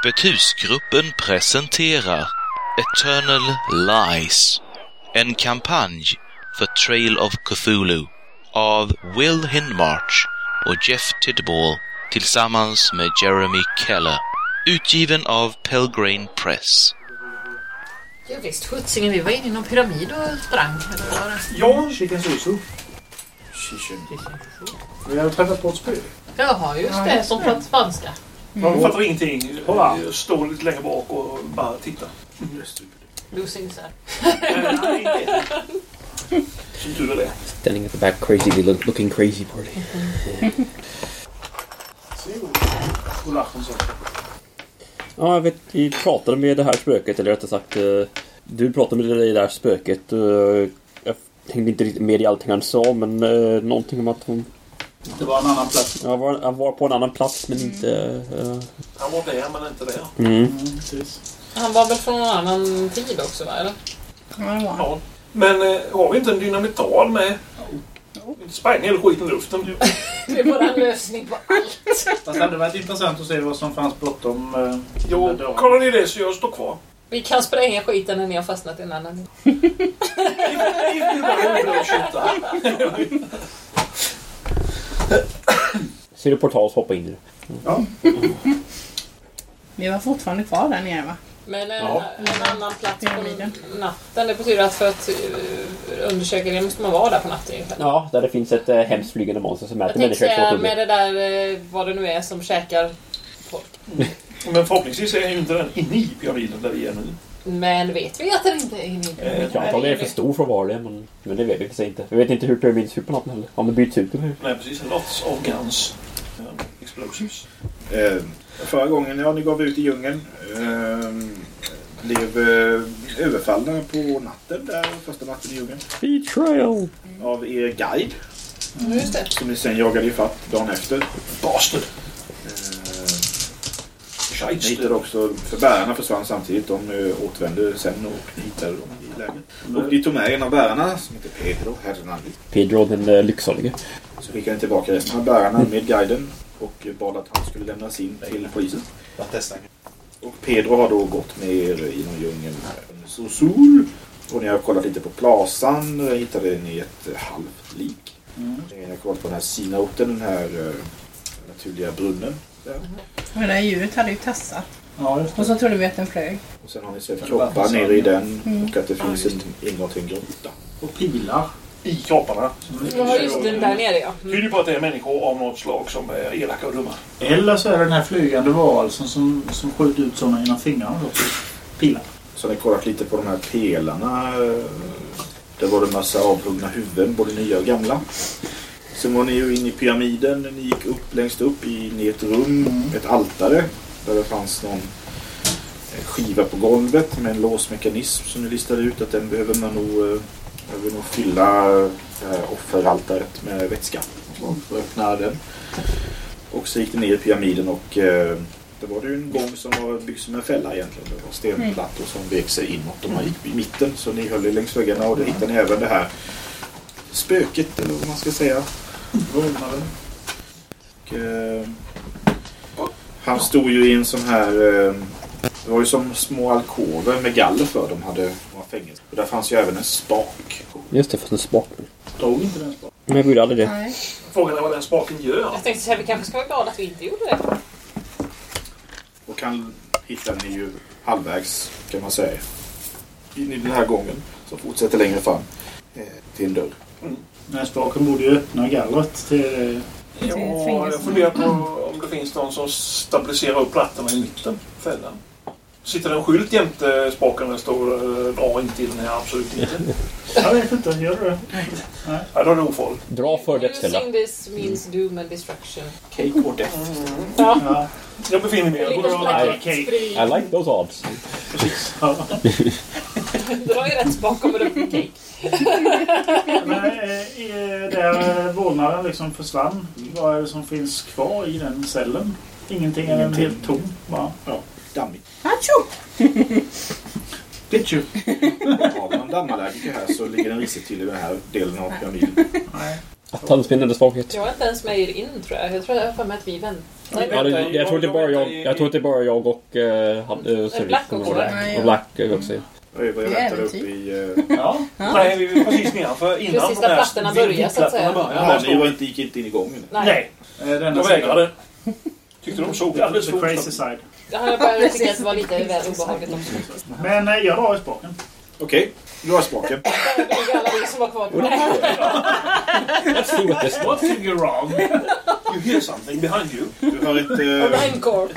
Öppet husgruppen presenterar Eternal Lies, en kampanj för Trail of Cthulhu av Will Hindmarch och Jeff Tidball tillsammans med Jeremy Keller. Utgiven av Pelgrane Press. Ja, visst sjuttsingen, vi var inne i någon pyramid och sprang. Eller var det? Ja, Chicken Susu. Vi har träffat på ett spö. Jaha, just det, som pratar spanska. Man fattar ingenting. Jag Står lite längre bak och bara tittar. Losing sir. Som tur är det. Standing at the back crazy look, looking crazy party. Så. Ja, jag vet, vi pratade med det här spöket, eller rättare sagt eh, Du pratade med det där spöket. eh, Jag hängde inte riktigt med i allting han sa, men eh, någonting om att hon Det var en annan plats. ja, var, han var på en annan plats, men inte... eh, Han var där men inte där. mm. Mm, precis. Han var väl från någon annan tid också, va? Eller? Ja, var. Ja. Men eh, har vi inte en dynamital med? Inte spräng hela skiten i luften. Det är bara en lösning på allt. Fast det hade varit intressant att se vad som fanns bortom eh, Jo, kollar ni det så jag står kvar. Vi kan spränga skiten när ni har fastnat i en annan. Ni får bara skjuta. Ser du portal så hoppa in i det. Ja. Vi var fortfarande kvar där nere va? Men en, Ja. en annan plats på natten, det betyder att för att uh, undersöka det måste man vara där på natten ungefär. Ja, där det finns ett eh, hemskt flygande monster som Jag äter tänkte människor säga tummar. med det där, eh, vad det nu är som käkar folk. Men förhoppningsvis är ju inte den inne i pyramiden där vi är nu. Men vet vi att den inte är inne Eh, Ja, antagligen är det för stor för att vara det, men, men det vet vi faktiskt inte. Vi vet inte hur pyramiden ser ut på natten heller. Om det byts ut eller hur. Nej, precis. Lots of guns. Um, explosives. Eh, förra gången ja, ni gav ut i djungeln eh, blev eh, överfallna på natten där första natten i djungeln Betrayal! av er guide Mm, Just det. som ni sen jagade ifatt dagen efter. Bastard. Eh, hittade också, för bärarna försvann samtidigt. De eh, återvände sen och hittade dem i lägret. Och ni tog med en av bärarna som heter Pedro Hernandi. Pedro den uh, lycksalige. Så skickade ni tillbaka resten av bärarna med guiden och bad att han skulle lämnas in till polisen. Och Pedro har då gått med er genom djungeln. Så sol. Och ni har kollat lite på plasan. Där hittade ni ett eh, halvt lik. Mm. Ni har kollat på den här sinoten, den här eh, naturliga brunnen. Och det där djuret hade ju tassar. Ja, just Och det. så trodde vi att den flög. Och sen har ni sett kroppar nere i den Mm. och att det finns en ingång till en grotta. Och pilar. I kropparna. Ja, just det. Där nere ja. tyder ju på att det är människor av något slag som är elaka och dumma. Eller så är det den här flygande varelsen som, som skjuter ut sådana genom fingrarna. Pilar. Så har ni kollat lite på de här pelarna. Där var det en massa avhuggna huvuden, både nya och gamla. Sen var ni ju inne i pyramiden. Ni gick upp längst upp in i ett rum, ett altare. Där det fanns någon eh, skiva på golvet med en låsmekanism som ni listade ut att den behöver man nog, eh, behöver nog fylla eh, det offeraltaret med vätska. För att öppna den. Och så gick ni ner i pyramiden och det var det ju en gång som var byggd som en fälla egentligen. Det var stenplattor som vek sig inåt och man gick i mitten. Så ni höll er längs väggarna och där hittade ni även det här spöket eller vad man ska säga. Vålnaden. Och, eh, han stod ju i en sån här... Eh, det var ju som små alkover med galler för. De hade några fängelse. Och där fanns ju även en spak. Just det, fast en spak. Drog inte den spaken. Men jag gjorde aldrig det. Nej. Frågan är vad den spaken gör. Jag tänkte säga vi kanske ska vara glada att vi inte gjorde det. Och han hittade ni ju halvvägs kan man säga. In i den här gången. Som fortsätter längre fram. Eh, till en dörr. Den här spaken borde ju öppna gallret till... Ja, jag funderar på om det finns någon som stabiliserar upp plattorna i mitten. Fällan. Sitter det en skylt jämte spaken där det står eh, dra inte in här, absolut inte. Jag vet inte, gör du det? Ja, då är det ofarligt. Dra för dödsfälla. Using this means doom and destruction. Cake or death. Ja, Jag befinner mig i. I like those odds. precis. Ja. Dra ju rätt spak kommer det upp en cake. Men eh, i- där eh, vålnaden liksom försvann, vad är det som finns kvar i den cellen? Ingenting, är den helt tom? Va? Dammigt. Hatsjo! Pitchu. Har vi någon dammallergiker här så ligger den risigt till i den här delen av pyramiden. Nej. Tandspinnande svaghet. Jag är inte ens med er in tror jag. Jag tror jag har för mig att vi väntar. Ja, det, jag, tror det är bara jag, jag tror att det är bara jag och uh, han, uh, Black också, och Black eh, också. Vad är vad jag Det är väntar upp i... eh, Ja. Ja. Nej, vi är precis nedanför. Innan Precis där de plattorna börjar, så att säga. börjar. Där ni var inte, gick inte in i gången? Nej. Nej, Eh, sidan. vägrade. Tyckte de såg alldeles för crazy side. Har jag börjat tycka att det var lite väl obehagligt också. Men eh, jag drar i spaken. Okej, du har spaken. Det är alla vi som var kvar. Nej. What did you wrong? You hear something behind you. Du hör ett... Eh, Raincore.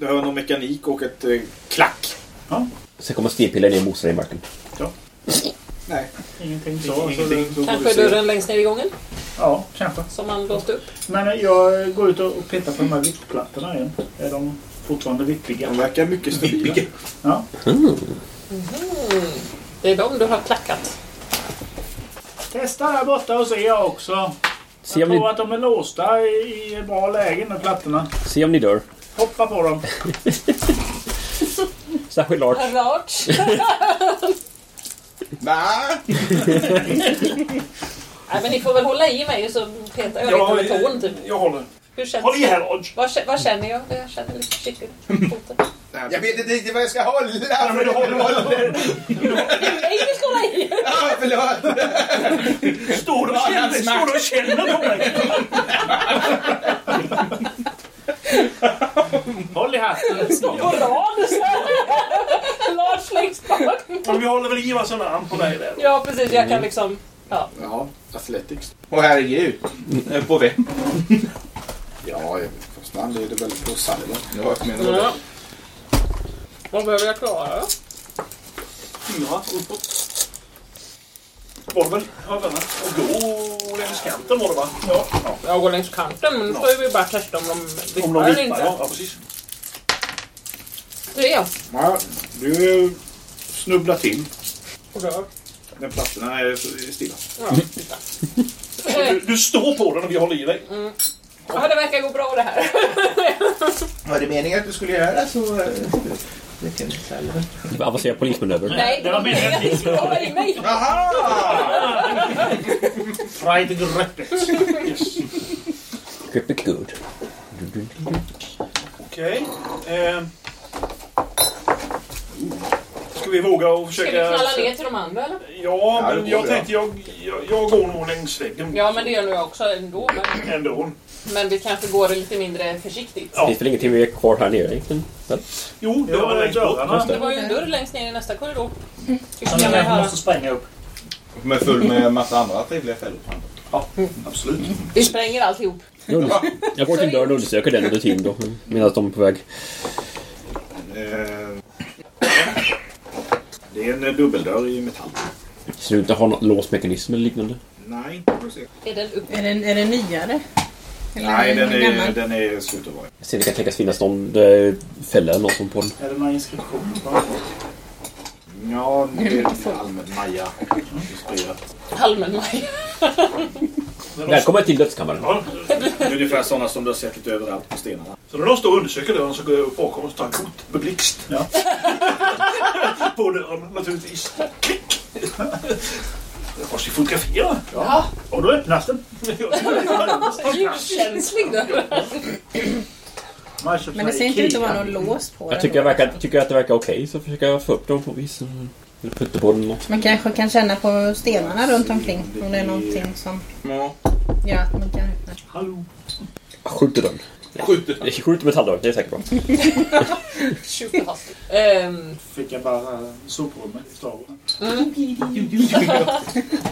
Du hör någon mekanik och ett eh, klack. Sen kommer stenpillen ner och mosar i marken. Nej, Ingenting så. så ingenting. Då får vi Kanske se. dörren längst ner i gången ja, kanske. som man låste upp. Men jag går ut och petar på de här vipplattorna igen. Är de fortfarande vippiga? De verkar mycket stabila. Ja. Det är de du har klackat. Testa där borta och se jag också. Se Jag om, ni, tror att de är låsta i, i bra lägen, de plattorna. se om ni dör. Hoppa på dem. Särskilt Lars. Rart. Nej men ni får väl hålla i mig så petar jag Ja, lite med tån typ. jag håller. Hur känns Håll i det? här, Lodge. Vad, kä- vad känner jag? Jag känner lite försiktigt. Foten. Jag vet inte riktigt vad jag ska hålla. Ja, men du håller. Nej, du ska hålla i! Ja, förlåt. Står du och känner, står du och känner på mig? Håll i hatten. På rad! Lars längst bak. Men vi håller väl i varsin arm på dig där. Ja precis, jag kan liksom... Ja. Ja, Athletics. Åh herregud. På vem? Ja, i första hand är det väl på Silent. Ja, jag menar ja. Vad behöver jag klara? Fyra uppåt. Var det väl? Ja. Och gå längs kanten var det va? Ja. ja. Jag går längs kanten men nu ska vi bara testa om de Om vippar de eller inte. ja. ja. Precis. Tre. Ja, du snubblar till. Och dör. Men plattorna är stilla. Ja, titta. Eh, Du, du står på den och vi håller i dig. Ja, det verkar gå bra det här. Var det meningen att du skulle göra så... Det kan jag inte säga. Avancerad polismanöver. Nej, det var meningen att ni skulle hålla i mig. Aha! Grip it. Yes. Grip it good. Okej. Eh. Ska vi våga och Ska vi försöka... knalla ner till de andra eller? Ja, men jag tänkte jag, jag, jag går nog längs väggen Ja, men det gör nog jag också ändå. Men, ändå. Men vi kanske går lite mindre försiktigt. Ja. Finns väl ingenting mer kvar här nere egentligen? Jo, det var Ja, längst bort. dörrarna. Det var ju en dörr längst ner i nästa korridor. Som Ska man jag måste spränga upp. Med full med massa andra trevliga fällor fram. Absolut. Vi spränger alltihop. Jag går till dörren och undersöker den under tiden då. Medan de är på väg. Eh, Det är en dubbeldörr i metall. Ser ut att ha någon låsmekanism eller liknande. Nej, inte får vi se. Är den upp? Är den, är den nyare? Eller Nej, den är, gammal? den är slut att vara. Jag ser det kan tänkas finnas någon äh, fälla eller något på den. Är det någon inskription? Ja. Ja, det är lite allmänt Maja. Allmän maj. Välkommen till dödskammaren. Ja, Ungefär sådana som du har sett lite överallt på stenarna. så när de står och undersöker dörren så går jag upp bakom och tar en kort på blixt. Ja. på dörren naturligtvis. Klick! Jag måste ju fotografera. Ja, Och då öppnas den. ljuskänslig köper Men det ser inte ut att vara någon lås på Jag den. tycker, jag verkar, tycker att det verkar okej så försöker jag få upp dem på vis. Eller putta på den något. Man kanske kan känna på stenarna runt omkring om det är någonting som Ja. gör att man kan öppna. Hallå. Skjuter den. Skjuter. Jag skjuter metalldörr, det är säkert bra. Superhastigt. Ehm, Fick jag bara soprummet i Star Wars.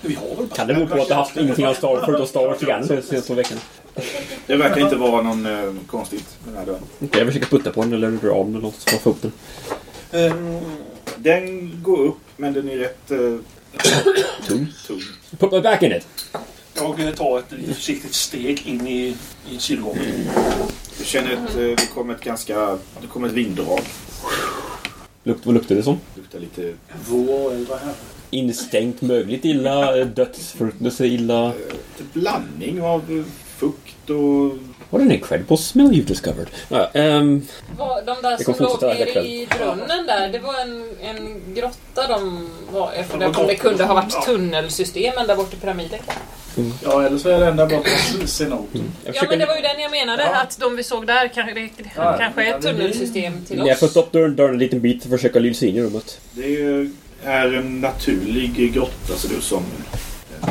Vi har väl Kan det bero på att du haft ingenting av Star förutom Star Wars igen de senaste två veckorna? Det verkar inte vara någon eh, konstigt med den här dörren. Okej, jag försöker putta på den eller dra av den eller något få upp den. Ehm, Den går upp, men den är rätt eh, Tung. tung. Put my back in it! Jag tar ett lite försiktigt steg in i, i sidogången. Du känner att eh, det kommer ett ganska... Det kommer ett vinddrag. Lukt, vad luktar det som? Luktar lite... Vår äldre här. Instängt, mögligt illa, eh, dödsfruktelse illa. Eh, lite blandning av fukt och... What an incredible smell you've discovered. Ja, Var, de där Det som låg nere i brunnen där, det var en, en grotta de var efter. Ja, om det de- kunde ha varit ja. tunnelsystemen där borta i pyramiden. Ja, eller så är det ända bort till cenoten. Ja men det var ju den jag menade, att de vi såg där kanske, det, Ja, kanske är ja, ett det tunnelsystem till När jag får oss. upp dörren, dörren en liten bit och försöka lysa in i rummet. Det är en naturlig grotta ser det ut som. Eh,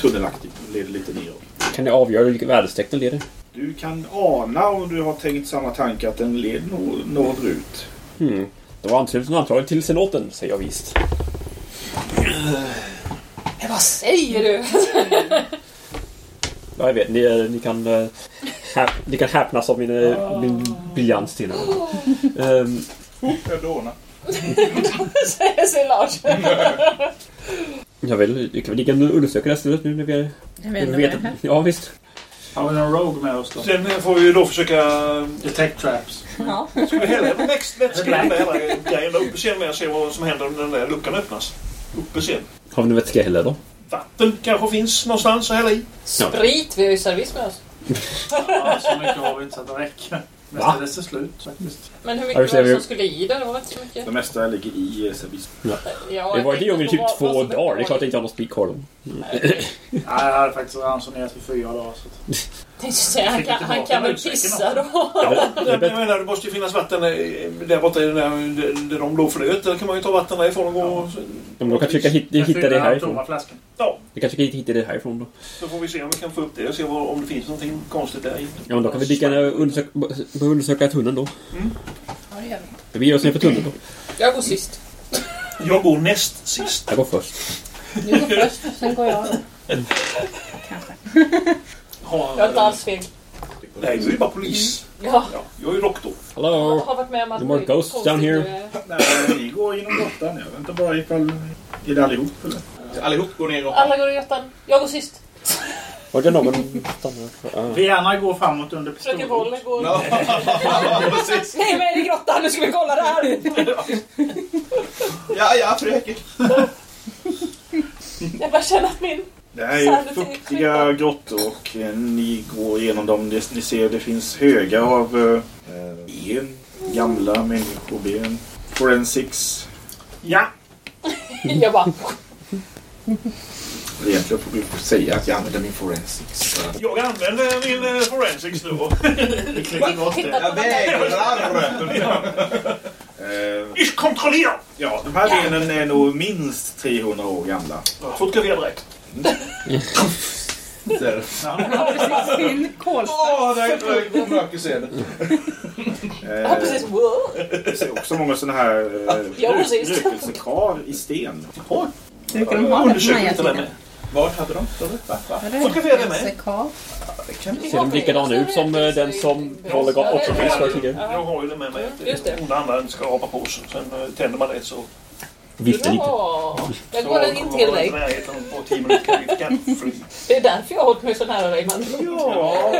Tunnelaktig. Leder lite neråt. Kan jag avgöra vilka väderstreck den leder? Du kan ana om du har tänkt samma tanke att den leder nor- norrut. Hmm. Det var antagligen till senaten, säger jag visst. Men vad säger du? Ja, jag vet. Ni, eh, ni kan... Häp, ni kan häpnas av min, eh, min briljans till um, Jag dånar. säger sig Lars. Jag vill, vi kan, vi kan undersöka det här stället nu när vi är... Jag vet det är här. Ja, visst. Har vi någon Rogue med oss då? Sen får vi ju då försöka... Detect traps. Ja. Ska vi hälla en växt- vätska den där hela grejen där uppe sen med och se vad som händer om den där luckan öppnas? Uppe sen. Har vi någon vätska heller då? Vatten kanske finns någonstans att hälla i. Sprit, vi har ju servis med oss. Ja, så mycket har vi inte så att det räcker. Va? Mestadels är slut faktiskt. Men hur Ja, mycket var det som skulle i det? Det var inte så mycket. Det mesta ligger i eh, servis. Ja, Det var det tänkte under på typ vad- två som dagar. Det är var klart att jag i. inte har någon speakhorn. Nej, jag hade faktiskt ransonerat för fyra dagar. Så att... Tänkte säga, Han kan, han väl pissa då? Jag menar, det måste ju finnas vatten där borta i den där, där de låg flöt. Där kan man ju ta vatten därifrån och gå... Men då kan hitta, hitta det härifrån. Ja, Vi kanske kan hitta det härifrån då. så får vi se om vi kan få upp det och se vad, om det finns någonting konstigt där i. Ja, men då kan vi lika gärna undersöka, undersöka tunneln då. Ja, det gör vi. Vi ger oss ner för tunneln då. Jag går sist. Jag går näst sist. Jag går först. Du går först, sen går jag. Kanske. Jag är inte alls feg. Nej, du är bara polis. Ja, Ja, jag är doktor. jag Hello! har varit med om att more det är ghosts down here. Nej, ni går genom grottan. Jag väntar bara ifall... Är det allihop eller? Allihop går ner i grottan. Alla går i grottan. Jag går sist. Var det någon stannar? Vi gärna går framåt under Fröken pistol. Wolle går... Ja, precis. Nej, men är i grottan? Nu ska vi kolla det här! Ja, ja, fröken. Jag bara känner att min... Det här är ju fuktiga grottor och eh, ni går igenom dem. Ni, ser det finns högar av eh, ben, gamla människoben, forensics. Ja, Jag bara... Egentligen får vi säga att jag använder min forensics. Jag använder min eh, forensics den där. Eh, Ich kontrollerar! ja, de här benen är nog minst 300 år gamla. Fotografera direkt. Där. Ja, precis. Fin kolsvart. Åh, där. Ja, precis. Wow. Det ser också många sådana här Ja, rök- precis. rökelsekar i sten. Brukar de ha det på Undersök Maja inte det med. tiden? Vad hade de? sa du? Va? Va? Det med. Ser de likadana ut som eh, den som Rolle gav också pris för tidigare? Jag har ju det med mig. Just det. Om det andra ska rapa på sig. Sen eh, tänder man det så... Vifta lite. Bra. Jag går in till dig. Det är därför jag har hållit mig så nära dig, man. Ja,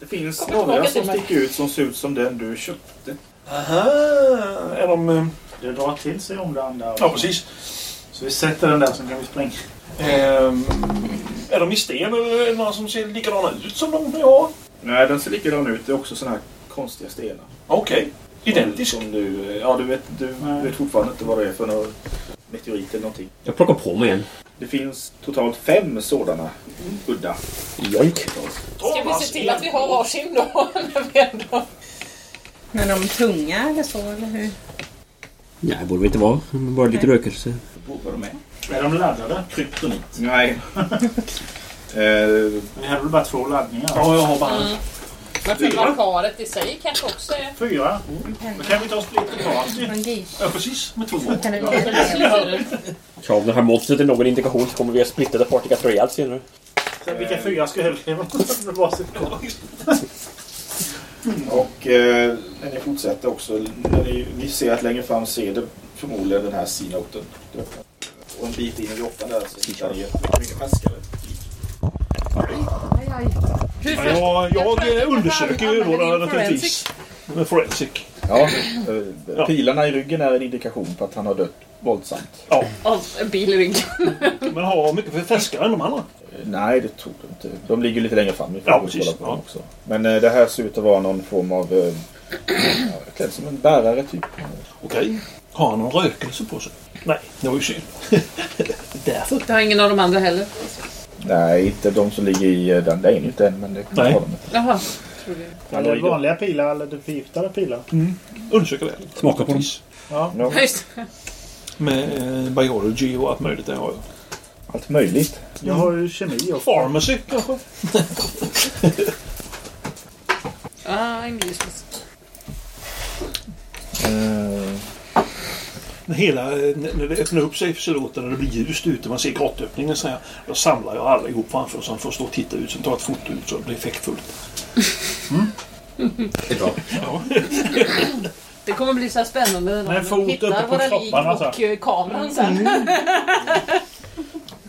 det finns några som sticker ut som ser ut som den du köpte. Aha! Är de... eh, Det drar till sig om det andra. Ja, precis. Så vi sätter den där så kan vi springa. Ehm, är de i sten eller är det några som ser likadana ut som de jag har? Nej, den ser likadan ut. Det är också såna här konstiga stenar. Okej. Identisk. Som du, ja, du vet, du Nej. vet fortfarande inte vad det är för någon meteorit eller någonting. Jag plockar på mig en. Det finns totalt fem sådana udda. Joink. Ska vi se till att vi har varsin då? När vi ändå... Men de tunga eller så, eller hur? Nej, det borde vi inte vara. Bara lite rökelse. Vad de är. Är de laddade? Kryptonit. Nej. eh, Vi hade väl bara två laddningar? Ja, jag har bara... Men själva paret i sig kanske också är... Fyra. Då kan vi ta splitter party. Från Gish. Ja, precis. Med två. Kan det bli Ja, om det här monstret är någon indikation så kommer vi att splitta det party ganska rejält senare. Sen vilka fyra ska överleva? Och eh, när ni fortsätter också, när ni, ni ser att längre fram ser det förmodligen den här C-noten. Och en bit in i grottan där så hittar ni mycket färskare. Ja, jag, undersöker ju då naturligtvis. Med forensic. Ja, eh, pilarna i ryggen är en indikation på att han har dött våldsamt. Ja, Av en bil i ryggen. men har mycket för färskare än de andra. Eh, Nej, det tror jag inte. De ligger lite längre fram. Vi får Ja, precis. kolla på dem Ja. också. Men eh, det här ser ut att vara någon form av... Eh, ja, klädd som en bärare typ. Okej. Har han någon rökelse på sig? Nej, det var ju synd. Därför. Det har ingen av de andra heller. Nej, inte de som ligger i eh, den. Det är inte än, men det Nej. har de inte. Jaha. Är det vanliga pilar eller förgiftade pilar? Undersöker det. Smaka på dem. Ja. Ja, just. Med eh, biology och allt möjligt. Det har jag. allt möjligt. Jag har ju kemi också. Pharmacy kanske? Ah, English. Eh, När, hela, när det öppnar upp sig så låter det, det blir ljust ute. Man ser grottöppningen så här. Då samlar jag alla ihop framför så han får stå och titta ut. Sen tar jag ett foto ut så det blir effektfullt. Det är bra. Ja. Det kommer bli så här spännande när uppe hittar våra lik kropparna, så här. och eh, kameran sen.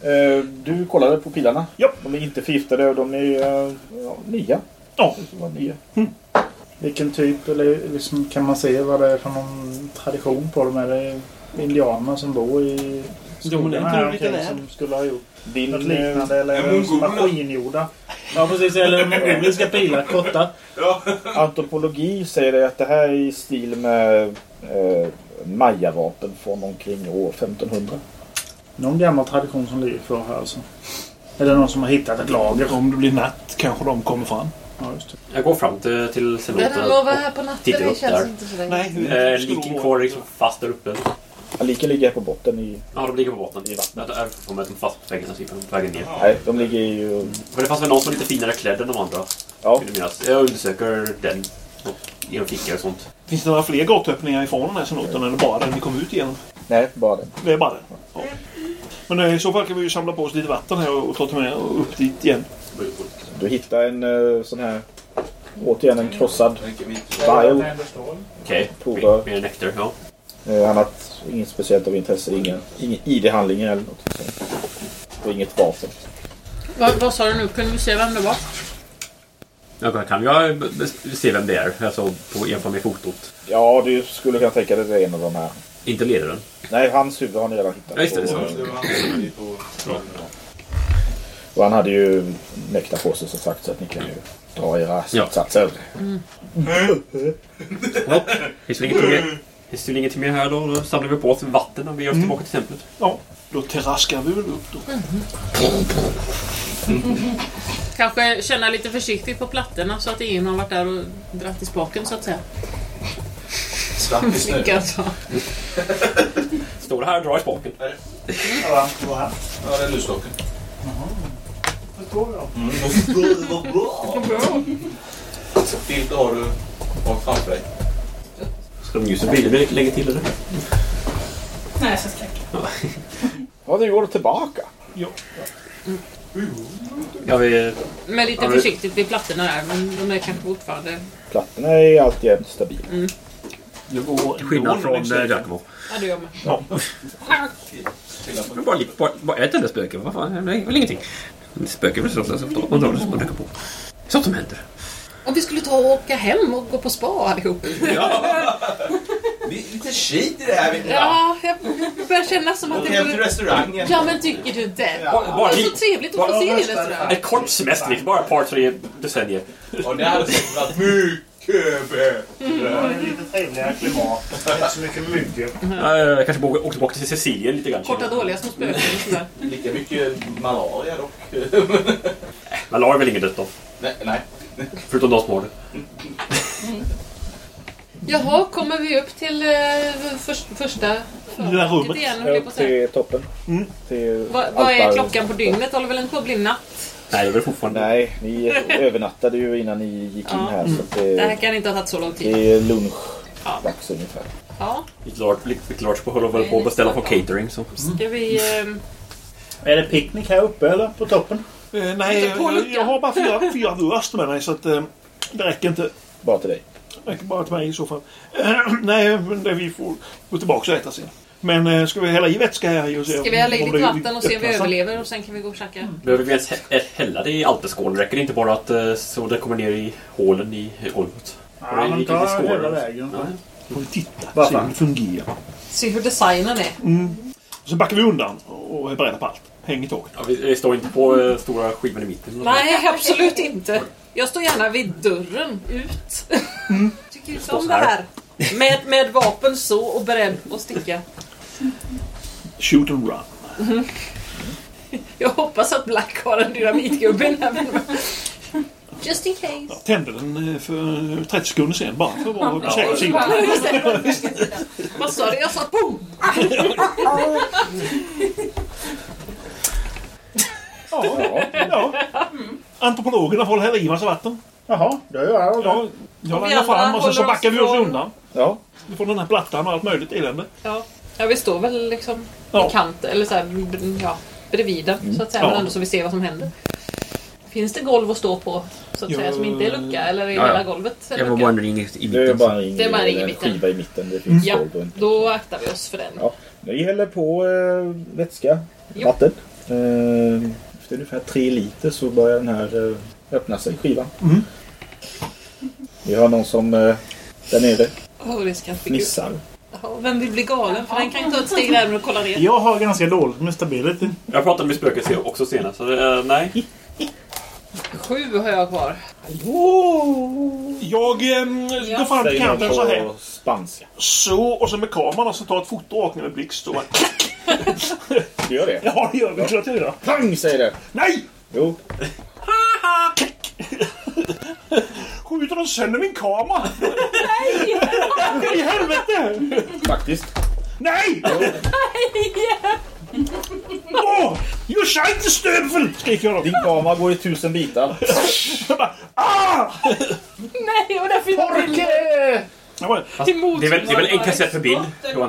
eh, du kollade på pilarna? Ja. De är inte förgiftade och de är eh, ja, nya. Ja. De var nya. Vilken typ, eller liksom, kan man se vad det är för någon tradition på dem? Är det indianerna som bor i skogarna här omkring som skulle ha gjort Din, något eh, liknande? Eller är Ja, det som mongolerna. maskingjorda? Ja precis, eller mongoliska pilar, korta. Antropologi säger det att det här är i stil med eh, Maya-vapen från omkring år 1500. Någon gammal tradition som ligger kvar här alltså. Är det någon som har hittat ett lager? Om det blir natt kanske de kommer fram. Ja, just det. Jag går fram till, till Det cenoten. att vara här på natten Tittar det upp känns där. inte så länge. Nej, hur Eh, liken det kvar liksom fast där uppe. Liken ligger på botten i... Ja, de ligger på botten. I vattnet. Där får fast på väggen så på vägen ner. Nej, de ligger ju... För det fanns väl någon som var lite finare klädd än de andra. Ja, Vill jag minnas. Jag undersöker den. och Genom fickor och sånt. Finns det några fler grottöppningar ifrån den här cenoten eller bara den vi kom ut igenom? nej, bara den. Det är bara den. Ja. Men eh, i så fall kan vi ju samla på oss lite vatten här och ta till med och upp dit igen. Du hittar en eh, sån här... Återigen en krossad vial. Okej. Prova. Med en nektar, ja. Eh, annat, inget speciellt av intresse. Inga, ingen ID-handlingar eller något sånt. Och inget vapen. Vad, vad sa du nu? Kunde vi se vem det var? Ja, kan jag b- b- se vem det är? Alltså på, jämfört med fotot. Ja, du skulle kunna tänka dig att det är en av de här. Inte ledaren. Nej, hans huvud har ni redan hittat. Ja, just det, det är så. Det var han vi på... Och han hade ju nektar på sig som sagt så att ni kan ju dra era slutsatser. Ja. Finns det inget mer? Finns det inget mer här då? Då samlar vi på oss vatten och vi ger oss tillbaka till templet. Ja, då terraskar vi väl upp då. Kanske känna lite försiktigt på plattorna så att ingen har varit där och dratt i spaken så att säga. Slapp i snö. Vilka. Står här och drar i spaken. Ja, vad här? Ja, det är luslocken. Förstår jag. Vilka har du har framför dig? Ska de ljusa bilen länge till eller? Nej, jag ska skräcka. Ja, det går tillbaka. Ja, vi... Men lite Ja, försiktigt vid plattorna där. Men de är kanske fortfarande... Plattorna är alltid stabila. Jag går Till skillnad från. Giacomo. Ja, det gör man. Ja. Bara, bara, bara ett enda spöke. Vad fan? Det är väl ingenting. Det spöke är väl så så man drar det som man på. Sånt som händer. Om vi skulle ta och åka hem och gå på spa allihop. Vi- Lite skit i det här. va? Ja, jag börjar känna som att Åk det hem till restaurangen. Ja, men tycker du inte? Bara, bara, Det är så trevligt att få se i restaurang. ett kort semester, bara ett par, tre decennier. Och det hade varit mycket bättre. Det är lite trevligare klimat. Inte så mycket myggor. Ja, Jag kanske borde åka tillbaka till Sicilien lite grann. Korta dåliga små spöken och sådär. Lika mycket malaria dock. Man har väl ingen dött då. nej, nej. Förutom de som har det. Jaha, kommer vi upp till eh, först, första Lilla rummet. igen? höll jag på Upp att säga. till toppen. Mm. Till Vad, vad är klockan på dygnet? Håller väl inte på att bli natt? Nej, det är väl fortfarande... Nej, ni övernattade ju innan ni gick in Ja. här. Så att Det här det, kan inte ha tagit så lång tid. det är lunchdags ungefär. Ja, Lite Lars, lite Lars på håller väl på att beställa från catering så. ska vi... ehm, Är det picknick här uppe eller på toppen? Eh, nej, på jag, har bara fyra, fyra wurst med mig så att eh, det räcker inte. Bara till dig. Det räcker bara till mig i så fall. Eh, nej, men det, vi får gå tillbaka och äta sen. Men eh, ska vi hälla i vätska här och se Ska vi hälla i lite vatten och se om vi överlever och sen kan vi gå och käka? Behöver vi ens hä- hälla det i alpeskålen? Räcker det inte bara att eh, så det kommer ner i hålen i golvet? Ja, det men gick ta lite svårare. hela vägen. Ja. Får vi titta, Vad se hur det fungerar. Se hur designen är. Sen backar vi undan och är beredda på allt. Häng i taget. Ja, vi, vi står inte på eh, stora skivan i mitten. Nej, absolut inte. Jag står gärna vid dörren ut. Tycker inte om det här. Med, med vapen så och beredd att sticka. Shoot and run. Jag hoppas att Black har en dynamitgubbe. Just in case. Jag tände den eh, för 30 sekunder sen bara för att vara säker sida. Vad sa du? Jag sa boom! Ja, ja. Antropologerna får hälla i massa vatten. Jaha, det gör jag. Ja, jag lägger fram och sen så backar vi oss undan. Ja, Vi får den här plattan och allt möjligt elände. Ja. Ja, vi står väl liksom Ja. i kant, eller så här, ja, bredvid den så att säga. Ja. Men ändå så vi ser vad som händer. Finns det golv att stå på så att Ja. säga som inte är lucka? Eller är Ja, ja. hela golvet en Det var lucka? bara en ring i, i det är mitten. bara en ring, Det är bara en ring i en mitten. skiva i mitten. Det finns Ja. golv en- Då aktar vi oss för den. Ja. Ni häller på eh, vätska, Jo. vatten. Eh, efter ungefär tre liter så börjar den här eh, öppna sig, skivan. Mm. Vi har någon som där nere kul. fnissar. Ja, Vem vill bli galen? För den kan ju ta ett steg närmare och kolla ner. Jag har ganska dåligt med stability. Jag pratade med spöket se- också senast, så det, eh, nej. Sju har jag kvar. Jag ehm, går fram till kanten så här. på spanska. Så, och så med kameran och så tar ett foto rakt ner med blixt. Och bara, Du gör det? ja, det gör vi. Klart jag gör. Pang säger det! Nej! Jo. Skjuter de sönder min kamera? Nej! I helvete! Faktiskt. Nej! Åh! Gör inte stövel! Skriker jag då. Din kamera går i tusen bitar. Jag bara, ah! Nej, och där finns Porke! Fast det, är väl, det är väl en kassett per bild,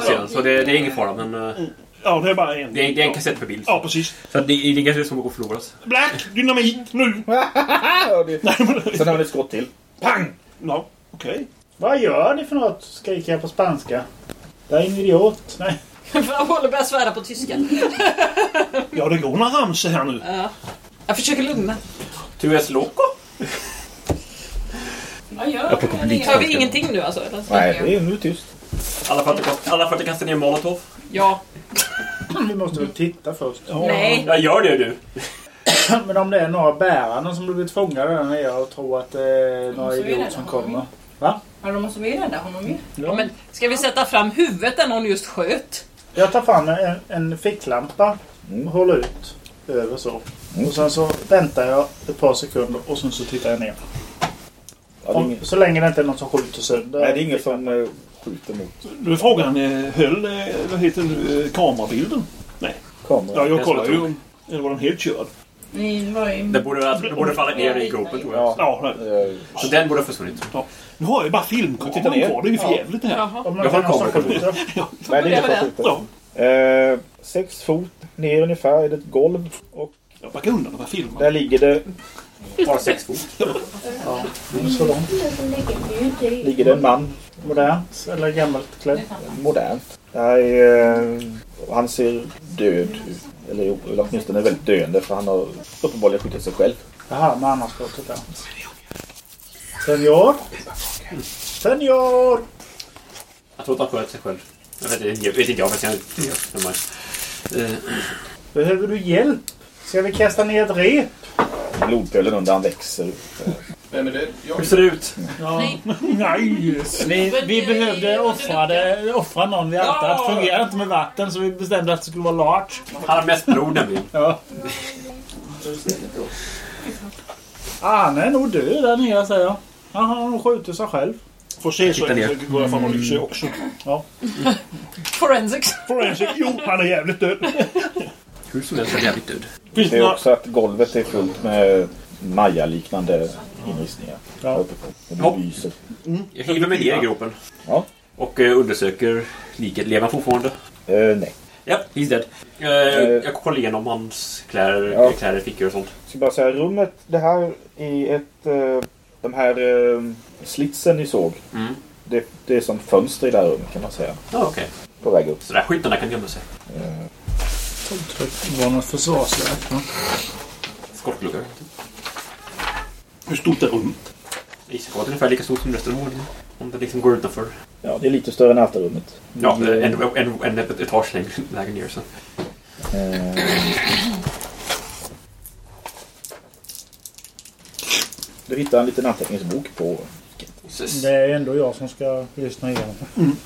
sidan, så det, det är ingen fara. Men eh, Ja, det är bara en. det, är, det är en kassett per bild. Ja, precis. Så att det, det är inga som kommer gå förlorat. Black, dynamit, nu! Ja, det-. Sen har vi ett skott till. Pang! Ja, okej. Vad gör ni för något? Skriker jag på spanska. Jag är en idiot. Nej. Jag håller börja svära på tyska. Ja, det går några ramsor här nu. Ja. Jag försöker lugna. Tu es loco? Vad gör Jag Hör vi ingenting nu alltså? Nej, det är nu tyst. Alla för att du- alla för att du kastar ner molotov? Ja. Vi måste väl titta först. Nej. Jag gör det du! Men om det är några bärande som blivit fångade där nere och tror att det är några idioter som kommer. Va? Ja, då måste vi rädda honom ju. Ja, men ska vi sätta fram huvudet där någon just sköt? Jag tar fram en, en ficklampa Mm. och håller ut över så. Mm. Och sen så väntar jag ett par sekunder och sen så tittar jag ner. Ja, det är Om, så länge det inte är någon som skjuter sönder. nej, det är ingen som eh, skjuter mot Nu är frågan, höll eh, vad heter det, eh, kamerabilden? Nej. kameran. Ja, jag det kollar ju. Eller var den helt körd? Ni var ju... Det borde, det borde falla ner i gropen tror jag. Ja. Ja, nej. Så den borde ha försvunnit. Nu har jag ju bara filmkameran kvar. Det är ju för Ja. jävligt det här. Jag har är någon som kamera. skjuter. nej, det är. Ja. Eh, sex fot ner ungefär är det ett golv. Och Jag backar undan den här filmen. där ligger det, Bara sex fot. Så långt. ligger det en man. Modernt eller gammalt klädd. Modernt. Är, eh, han ser död ut. Eller åtminstone väldigt döende för han har uppenbarligen skjutit sig själv. Jaha, med annars skottet där. Senor? Senor! Jag tror att han sköt sig själv. Jag vet, inte- jag vet inte, jag vet inte. Jag vet inte. Eh, Behöver du hjälp? Ska vi kasta ner ett rep? Blodpölen under han växer. Vem är det? Jag. Hur ser det ut? Nej. Nej! Vi, vi behövde offra, det, offra någon vid altaret. Ja. Det fungerar inte med vatten så vi bestämde att det skulle vara large. Han har mest blod. Ja. Ah, han är nog död där nere säger jag. Han har nog skjutit sig själv. Får se så jag går jag fram och lyser också. Forensics. Forensic. Jo, han är jävligt död. Hur som helst är det jävligt död. Det är också att golvet är fullt med Maja-liknande inristningar. Ja. Och Ja. det lyser. Jag hiver mig ner i gropen. Ja. Och eh, undersöker liket. Lever han fortfarande? Eh, nej. Ja, he's dead. Eh, jag kollar igenom hans kläder, Ja. kläder fickor och sånt. Jag ska bara säga, rummet, det här är ett... Eh, de här eh, slitsen ni såg. Mm. Det, det är som fönster i det här rummet kan man säga. Ja, okej. På väg upp. Så där skyttarna kan gömma sig. Eh, Det var något försvarsverk. va? Skottgluggar. Hur stort är rummet? Gissar på att det är ungefär lika stort som resten av våningen. Om det liksom går utanför. ja, det är lite större än altarrummet. Ja, Det- en, en, en, ett etage längre lägre ner. Så. Eh, du hittar en liten anteckningsbok på... Det är ändå jag som ska lyssna igenom.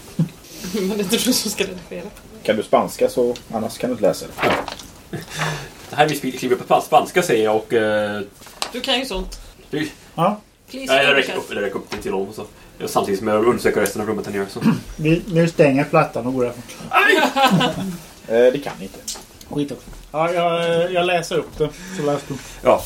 Men det är inte du som ska redigera. Kan du spanska så annars kan du inte läsa det. Det här är vi skriver på spanska säger jag och... Eh, Du kan ju sånt. Du, Ja, Please, nej, jag jag räcker upp, eller räcker upp det till honom. Så. Samtidigt som jag undersöker resten av rummet här nere. Så. vi, vi stänger plattan och går därifrån. Eh, det kan ni inte. Skit också. Ja, jag, jag läser upp det. Så läs du. Ja.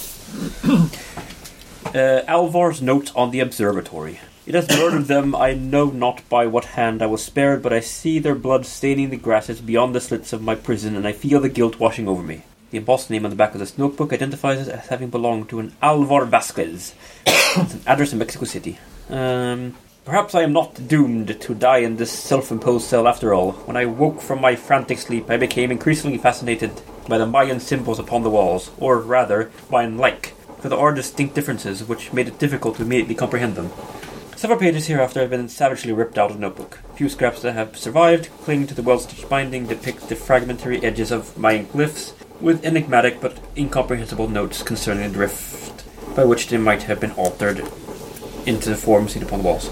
Uh, Alvar's note on the observatory. It has murdered them, I know not by what hand I was spared, but I see their blood staining the grasses beyond the slits of my prison, and I feel the guilt washing over me. The embossed name on the back of this notebook identifies it as having belonged to an Alvar Vasquez. it's an address in Mexico City. Um, perhaps I am not doomed to die in this self-imposed cell after all. When I woke from my frantic sleep, I became increasingly fascinated by the Mayan symbols upon the walls, or rather, Mayan-like, for there are distinct differences which made it difficult to immediately comprehend them. Several pages hereafter have been savagely ripped out of notebook. Few scraps that have survived, clinging to the well-stitched binding, depict the fragmentary edges of Mayan glyphs, with enigmatic but incomprehensible notes concerning the drift by which they might have been altered into the form seen upon the walls.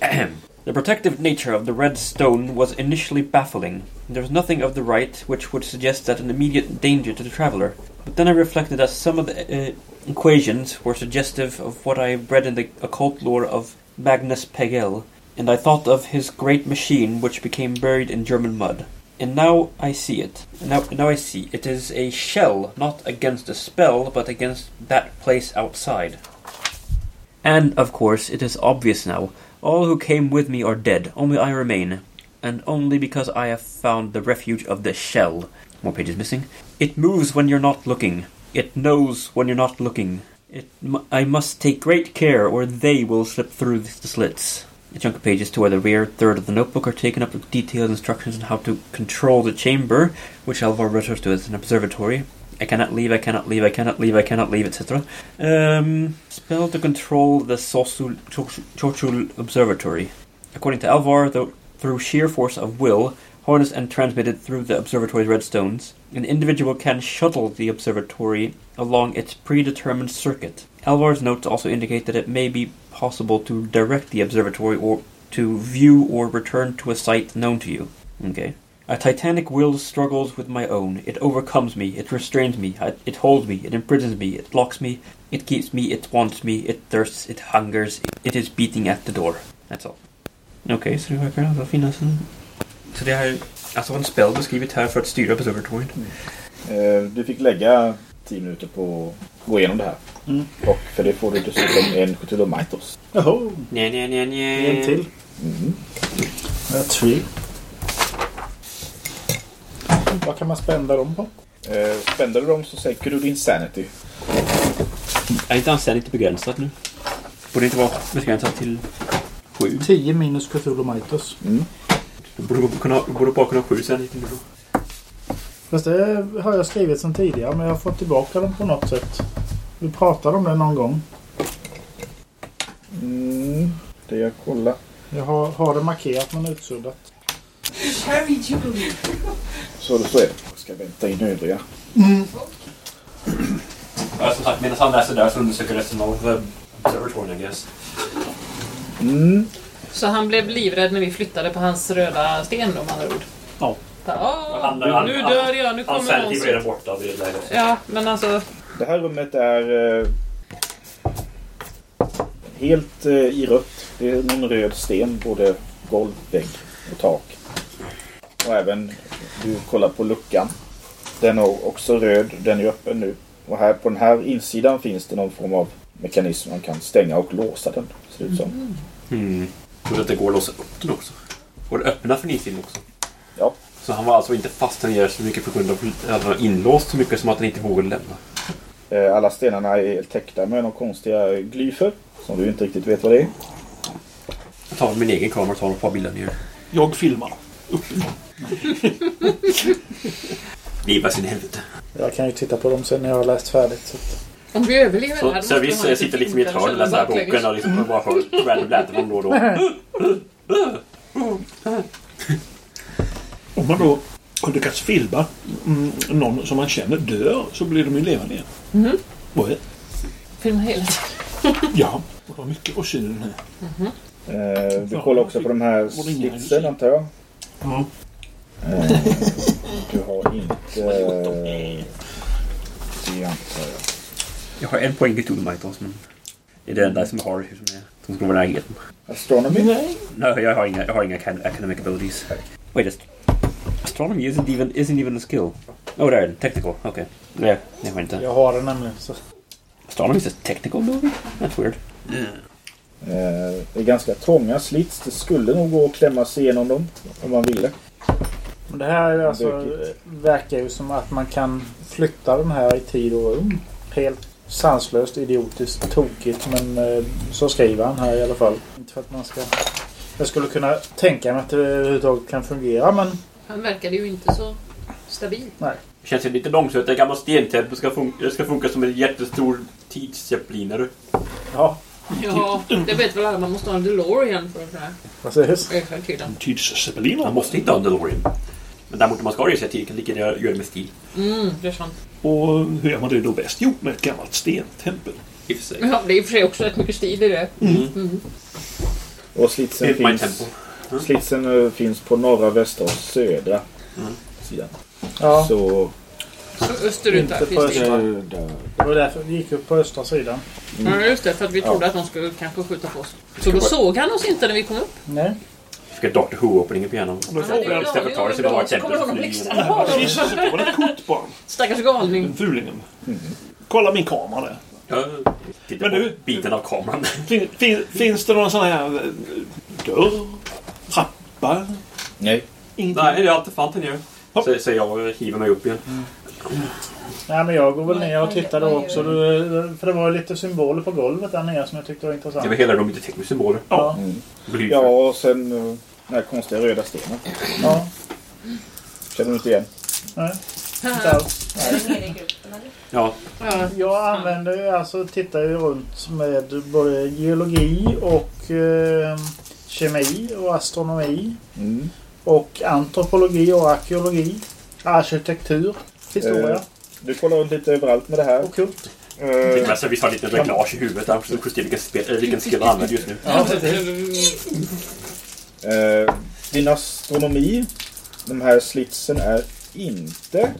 Ahem. The protective nature of the red stone was initially baffling. There was nothing of the right which would suggest that an immediate danger to the traveller. But then I reflected that some of the uh, equations were suggestive of what I read in the occult lore of Magnus Pagel, and I thought of his great machine which became buried in German mud. And now I see it. Now, now I see. It is a shell, not against a spell, but against that place outside. And, of course, it is obvious now. All who came with me are dead. Only I remain. And only because I have found the refuge of the shell. More pages missing. It moves when you're not looking. It knows when you're not looking. It I must take great care, or they will slip through the slits. A chunk of pages toward the rear third of the notebook are taken up with detailed instructions on how to control the chamber, which Alvar refers to as an observatory. I cannot leave, I cannot leave, I cannot leave, I cannot leave, etc. Um, spell to control the Sosul Chochul- Observatory. According to Alvar, through sheer force of will, harnessed and transmitted through the observatory's redstones, an individual can shuttle the observatory along its predetermined circuit. Alvar's notes also indicate that it may be possible to direct the observatory or to view or return to a site known to you. Okay. A titanic will struggles with my own. It overcomes me. It restrains me. I- It holds me. It imprisons me. It locks me. It keeps me. It wants me. It thirsts. It hungers. It is beating at the door. That's all. Verkar alltså finnas en... Så det är alltså en spel beskrivet här för att styra observatorien. Eh, du fick lägga 10 minuter på att gå igenom det här. Mm. Och för det får du dessutom en Cthulhu-Mythos. Jaha, Nej, nej, nej, nej. en till. Mm. Jag tre. Vad kan man spända dem på? Eh, spände du dem så sänker du din sanity. Är inte anständigt begränsat nu? Borde inte vara begränsat till sju? 10 minus Cthulhu Mythos. Mm. Du borde, kunna, du borde bara kunna ha sju sen. inte nu då. Fast det har jag skrivit sedan tidigare men jag har fått tillbaka dem på något sätt. Vi pratade om det någon gång. Mm. Det jag kollar. Jag har, har det markerat men utsuddat. Så, så är det. Jag ska vänta in övriga. Ja, som sagt, medan han läser där så undersöker resten av eh, observatorien, I guess. Mm. Så han blev livrädd när vi flyttade på hans röda sten då med andra ord? Ja. Bara, "Åh, Han- han- nu dör jag, nu Hans kommer någon redan som... borta vid det läget. Ja, men alltså... Det här rummet är eh, helt eh, i rött. Det är någon röd sten. Både golv, vägg och tak. Och även, du kollar på luckan. Den är också röd. Den är öppen nu. Och här på den här insidan finns det någon form av mekanism man kan stänga och låsa den. Ser ut som. Mm. Och att det går att låsa upp den också. Och det öppna för insidan också. Ja. Så han var alltså inte fast ner så mycket på grund av att han var inlåst så mycket som att han inte vågade lämna. Eh, Alla stenarna är täckta med några konstiga glyfer. Som du inte riktigt vet vad det är. Jag tar min egen kamera och tar ett par bilder ner. Jag filmar. Uppifrån. Liva sin helvete. Jag kan ju titta på dem sen när jag har läst färdigt. Så. Om vi överlever Så här, måste man sitter liksom i ett hörn och läser boken och liksom bara hör random från då och då. Om man då har lyckats filma mm, någon som man känner dör så blir de ju levande igen. Mhm. Vad är Filma hela tiden. Ja, och det var mycket att se den här. Eh, du kollar också på de här slitsen antar jag. Ja. Eh, du har inte... Det antar jag. Jag har en poäng i Toolmitos men det är det enda som jag har som, är, som ska vara närheten. Astronomy? Nej. Nej, jag har inga, jag har inga acad- academic abilities. Wait, ast astronomy isn't even, isn't even a skill. Oh, där är den. Technical. Okej. Okay. Nej, jag har inte. Jag har den nämligen. Så. Astronomy is a technical ability? That's weird. Eh, det är ganska trånga slits. Det skulle nog gå att klämma sig igenom dem om man ville. Men det här är alltså, verkar ju som att man kan flytta den här i tid och rum. Helt sanslöst, idiotiskt, tokigt. Men eh, så skriver han här i alla fall. Inte för att man ska... Jag skulle kunna tänka mig att det överhuvudtaget kan fungera men Han verkade ju inte så stabil. Det känns ju lite långsökt. En gammal stentempel ska, fun- det ska funka som en jättestor tidszepplinare. ja, Ja, det vet väl alla. Man måste ha en DeLorean för att kunna precis. öka tiden. Tidszeppeliner. Man måste inte ha en DeLorean. Men däremot om man ska resa tid kan lika gärna göra det med stil. Mm, det är sant. Och hur gör man det då bäst? Jo, med ett gammalt stentempel. I och för sig. Ja, det är i och för sig också rätt mycket stil i det. Mm. Och slitsen finns, temple. slitsen eh, finns på norra, västra och södra Mm. sidan. Ja, Så... Så österut där finns det. där. det var därför vi gick upp på östra sidan. Ja, just det. För att vi Ja. trodde att de skulle kanske skjuta på oss. Så då såg han oss inte när vi kom upp. Nej. Fick en Doctor Who-öppning på hjärnan. Då frågar jag Istället för att ta det de tempel. blixtra. Precis, det var ett kort på honom. Stackars galning. Fulingen. Kolla min kamera där. Titta Men på du- biten av kameran. Fin, fin, finns det någon sån här eh, dörr? Trappa? Nej. Ingenting? Nej, det är allt fan ner. Hopp. Så, så jag hivar mig upp igen. Nej men jag går väl ner och tittar då också. Du- För det var ju lite symboler på golvet där nere som jag tyckte var Det intressant. var hela rummet täckt med symboler. Ja. Mm. Ja, och sen eh, den här konstiga röda stenen. ja. Känner du inte igen? Nej. Inte alls. Ja. Ja, Jag använder ju alltså, tittar ju runt med både geologi och eh, kemi och astronomi. Mm. Och antropologi och arkeologi. Arkitektur. Historia. Eh, Du kollar runt lite överallt med det här. Ockult. Eh, Men så vi har lite reglage i huvudet där. Så justera vilken, spel, eller vilken skill han använder just nu. Ja. Eh, din astronomi. De här slitsen är inte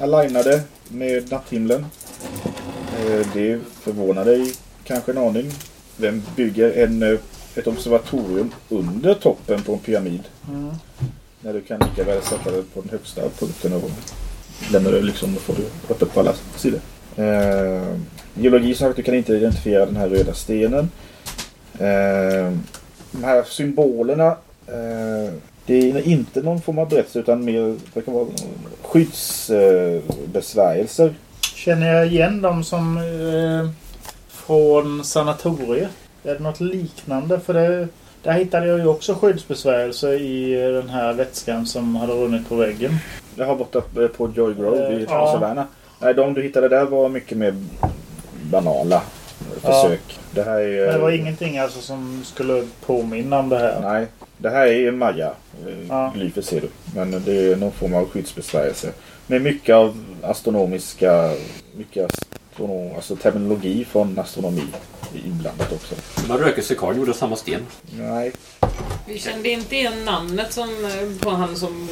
alignade med natthimlen. Eh, det förvånar dig kanske en aning. Vem bygger en, eh, ett observatorium under toppen på en pyramid? Mm. När du kan lika väl sätta det på den högsta punkten och Lämnar du liksom, då får du öppet på alla sidor. Eh, geologi som sagt, du kan inte identifiera den här röda stenen. Eh, de här symbolerna eh, det är inte någon form av berättelse utan mer det kan vara skyddsbesvärjelser. Känner jag igen dem som eh, från sanatoriet? Är det något liknande? För det, där hittade jag ju också skyddsbesvärjelser i den här vätskan som hade runnit på väggen. Jag har borta eh, på Joy Grove Eh, i ja. Transylvania. Nej, de du hittade där var mycket mer banala eh, försök. Det här är... Men det var ingenting alltså som skulle påminna om det här. Nej, det här är Maja. Ja. Ja. Ser du. Men det är någon form av skyddsbesvärjelse. Med mycket av astronomiska... Mycket astronom, alltså terminologi från astronomi inblandat också. Men rökelsekarln gjorde samma sten. Nej. Vi kände inte igen namnet som, eh, på han som,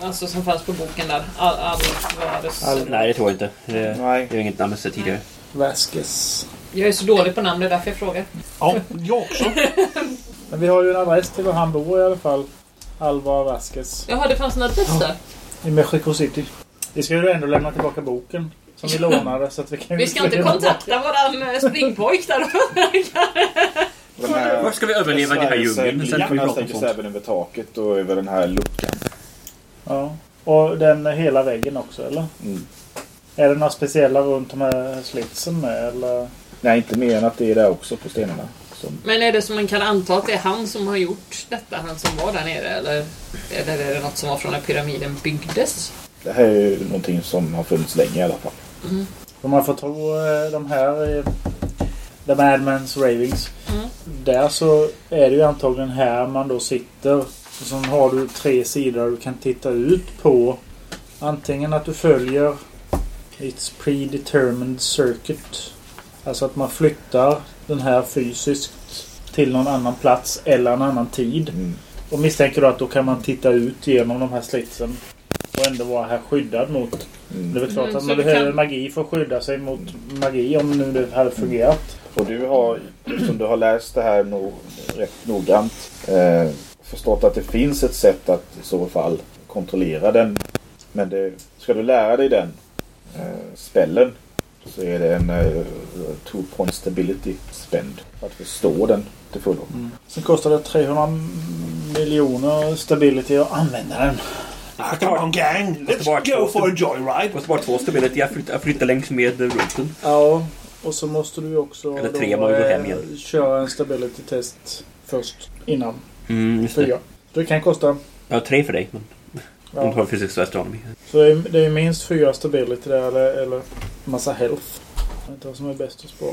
eh, alltså, som fanns på boken där. Al Alvarez. Al- Nej, det tror jag inte. Det, Nej. det är inget namn jag sett tidigare. Vasquez. Jag är så dålig på namn, det är därför jag frågar. Ja, jag också. Men vi har ju en adress till var han bor i alla fall. Alvar Vasquez. Jaha, det fanns en adress där. I Mexico City. Vi ska ju ändå lämna tillbaka boken. Som vi lånade så att vi kan... Vi ska inte kontakta våran eh, springpojk där Den här Var ska vi överleva i den här djungeln? Sen får vi Blickarna prata om sträcker sig sånt. även över taket och över den här luckan. Ja. Och den hela väggen också eller? Mm. Är det några speciella runt de här slitsen med eller? Nej, inte mer än att det är där också på stenarna. Som, Men är det som man kan anta att det är han som har gjort detta? Han som var där nere? Eller, eller är det något som var från när pyramiden byggdes? det här är ju någonting som har funnits länge i alla fall. Om man får tro eh, de här eh, The Madman's Ravings. Mm. Där så är det ju antagligen här man då sitter. Och så har du tre sidor du kan titta ut på. Antingen att du följer It's predetermined circuit. Alltså att man flyttar den här fysiskt till någon annan plats eller en annan tid. Mm. Och misstänker du att då kan man titta ut genom de här slitsen och ändå vara här skyddad mot Mm. Det är väl klart Mm, att man behöver kan- magi för att skydda sig mot magi om nu det hade fungerat. Och du har, som du har läst det här no, rätt noggrant, eh, förstått att det finns ett sätt att i så fall kontrollera den. Men det, ska du lära dig den eh, spellen så är det en eh, two point stability spend för att förstå den till fullo. Sen kostar det 300 miljoner stability att använda den. Ah, come on gang, let's go två for a joyride. Det kostar bara två stability. Jag flyttar, jag flyttar längs med rutten. Ja, och så måste du också Eller då, tre, man vill gå hem eh, igen. köra en stability test först innan Mm, just det. fyra. Det kan kosta. Har tre för dig, men om du Ja, har physics och astronomy. så det är, det är minst fyra stability där eller, eller massa health. Jag vet inte vad som är bäst att spara.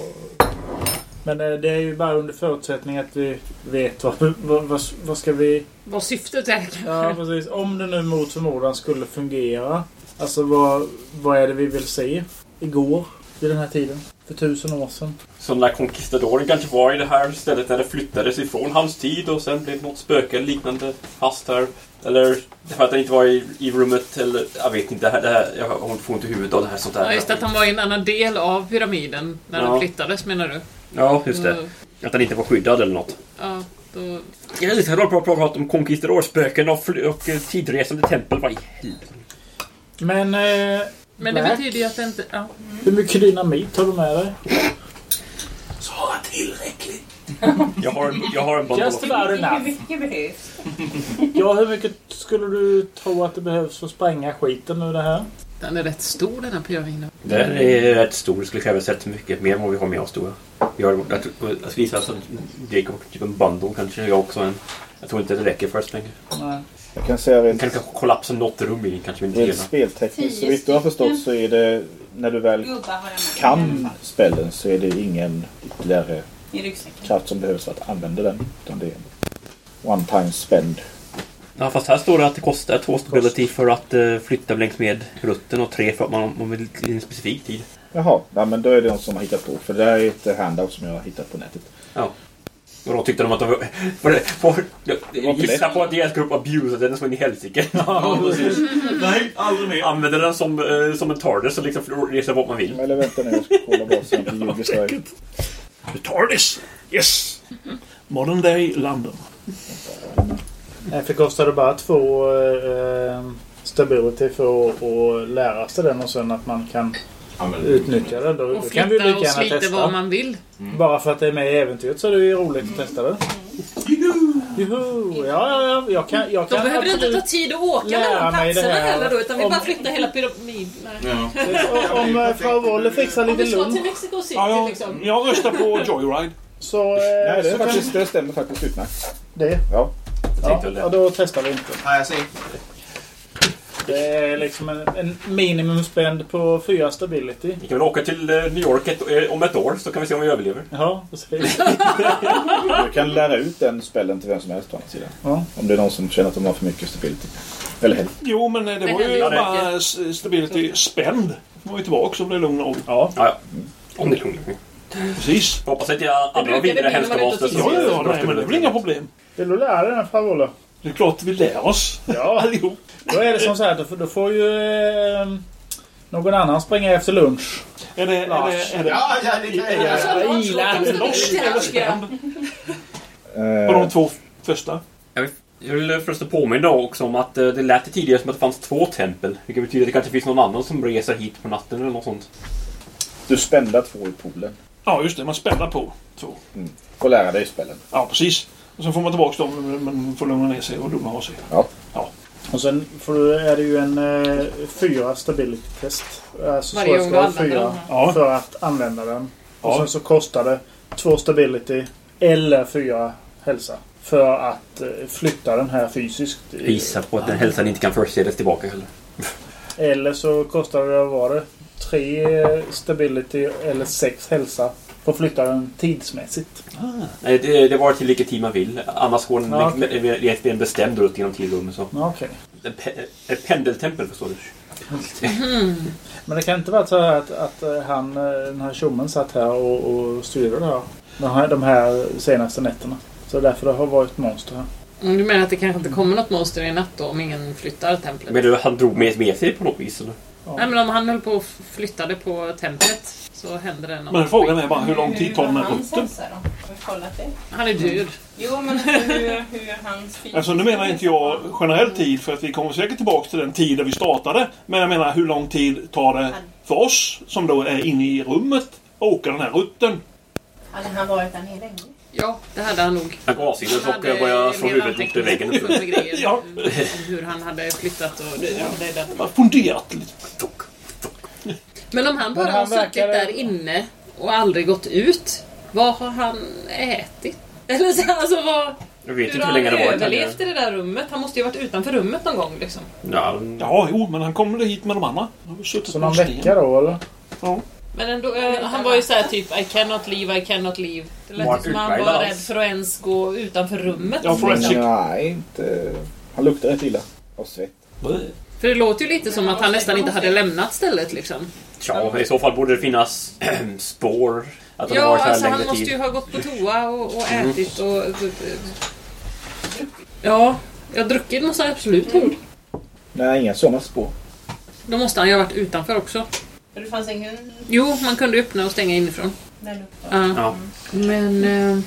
Men eh, det är ju bara under förutsättning att vi vet vad, vad, vad, vad ska vi... Vad syftet är kanske? Ja, precis. Om det nu mot förmodan skulle fungera. Alltså vad, vad är det vi vill se igår vid den här tiden? För tusen år sedan. Så den där conquistadoren kanske var i det här stället när det flyttades ifrån hans tid och sen blev något spöke eller liknande fast här. Eller för att han inte var i, i rummet eller jag vet inte. Det här, det här, jag har får inte i huvudet av det här sånt där. Ja, just att han var i en annan del av pyramiden när Ja. den flyttades menar du? Ja, just det. Mm. Att han inte var skyddad eller något. Ja, då... Jag älskar att prata om conquistadorspöken och, och eh, tidresande tempel. Vad i helvete? Men... Eh, Men det Black, betyder ju att det inte... Ja. Hur mycket dynamit har du med dig? Svara tillräckligt. Jag har, en- jag har en bundle Just about Hur enough. mycket behövs? Ja, hur mycket skulle du tro att det behövs för att spränga skiten ur det här? Den är rätt stor den här pyramiden. Den är rätt stor. Det skulle krävas rätt mycket mer än vad vi har med oss tror jag. Vi har, jag, tror- jag skulle gissa att Jacob typ en bundle kanske. Jag också en. Jag tror inte det räcker för oss längre. Nej. Jag kan säga Vi rent, kan kanske kollapsa något rum i kanske inte hela. speltekniskt, så vitt du har förstått så är det när du väl kan spellen så är det ingen ytterligare kraft som behövs för att använda den. Utan det är en one time spend. Ja, fast här står det att det kostar två stability för att uh, flytta längs med rutten och tre för att man, vill till en specifik tid. Jaha, ja, men då är det någon som har hittat på. För det där är ett handout som jag har hittat på nätet. Och då tyckte de att de var... För, för, för gissar lätt. på att deras grupp abusade den så in i helsike. Nej, aldrig mer. Använder den som, eh, som en TARDIS och liksom reser vart man vill. Eller vänta nu, jag ska kolla så här. Säkert. The TARDIS. Yes. Modern day London. Nej, för kostar det bara två eh, stability för att, att lära sig den och sen att man kan utnyttja den. Då, då Och kan vi flytta lika och gärna slita testa. var man vill. Bara för att det är med i äventyret så är det ju roligt att testa det. Juhu! Ja, ja, ja. Jag kan, jag Då kan behöver det inte ta tid att åka mellan platserna här. heller då, utan vi Om- bara flyttar hela pyramiden. Nej. Om eh, Frau Wolle fixar Om lite vi ska till Mexico City Ja, jag, liksom. jag röstar på Joyride. så... Eh, Nej, det, så är kan faktiskt, det stämmer faktiskt utmärkt. det. Ja. Ja, och då testar vi inte. Ja, jag säger. Det är liksom en, en minimumspend på fyra stability. Vi kan väl åka till eh, New York ett, eh, om ett år så kan vi se om vi överlever. Ja, precis. Du kan lära ut den spellen till vem som helst å andra sidan. Ja. Om det är någon som känner att de har för mycket stability. Eller health. Jo, men eh, det var ju bara s- stability spänd. Var ju tillbaka om det är lugn och ro. Ja. Ja. Om det är lugnt. Precis. Hoppas att jag andra brukar det det bli hemska när man är ute och monstret. Ja, ja, nej, men det är väl inga problem. Vill du lära dig den Frau Wolle? Det är klart vi lär oss. Ja. Allihop. Då är det som så här, då får, då får ju eh, någon annan springa efter lunch. Är det... Är Lars. det, är det Ja, ja, det kan jag göra. Lars loss lite eller taskiga. spänd? På de Eh, två första? Jag vill förresten påminna också om att eh, det lät tidigare som att det fanns två tempel. Vilket betyder att det kanske finns någon annan som reser hit på natten eller något sånt. Du spända två i poolen. Ja, just det. Man spänner på två. Får lära dig spelen. Ja, precis. Och sen får man tillbaka dem men får lugna ner sig och lugna av sig. Ja. Ja. Och sen får du, är det ju en eh, fyra stability test. Alltså Varje gång du använder fyra den. För att använda den. Och Ja. sen så kostar det två stability eller fyra hälsa. För att eh, flytta den här fysiskt. Visa på att den hälsan inte kan försedas tillbaka heller. Eller så kostar det, vad var det? Tre stability eller sex hälsa. För att flytta den tidsmässigt. Nej, det, det var till vilket tid man vill. Annars går den Ja, okej. med, med, med en bestämd rutt genom tidrummet. Så. Ja, Okej. Ett, pe- ett pendeltempel förstår du. Men det kan inte vara så här att, att eh, han, eh, den här tjommen satt här och, och styrde det här. De här, de här senaste nätterna. Så därför det har varit monster här. Mm, Du menar att det kanske inte kommer något monster i natt då om ingen flyttar templet? Men du, han drog med, med sig på något vis eller? Nej men om han höll på och flyttade på templet så händer det något. Men frågan är bara hur lång tid tar den här rutten? det? Han är död. Jo, men alltså hur, hur hans fysiska... Alltså nu menar inte jag generell tid för att vi kommer säkert tillbaka till den tid där vi startade. Men jag menar hur lång tid tar det för oss som då är inne i rummet att åka den här rutten? Hade han varit där nere länge? Ja, det hade han nog. Avsides och hade börjar slå huvudet mot väggen. Ja. hur han hade flyttat och det, ja, det, det. Jag har funderat lite. Men om han bara han har suttit verkar- där inne och aldrig gått ut. Vad har han ätit? Eller så, alltså vad... Jag vet Hur inte hur han länge det varit överlevt i det där rummet? Han måste ju ha varit utanför rummet någon gång liksom. Ja, Ja, jo, men han kommer hit med de andra. Så någon vecka då eller? Ja. Men ändå, eh, han var ju såhär typ I cannot leave, I cannot leave. Det lät Mark som han var rädd för att ens gå utanför rummet. Ja, forensic. Nej, inte... Han luktar rätt illa. Av svett. För det låter ju lite som att han nästan inte hade lämnat stället liksom. Tja, i så fall borde det finnas spår. Att han Ja, varit här alltså han måste tid. ju ha gått på toa och, och ätit och... Ja, jag druckit måste han absolut ha gjort. Nej, inga sådana spår. Då måste han ju ha varit utanför också. Det fanns ingen Jo, man kunde öppna och stänga inifrån. Ja. Ja. Men... eh,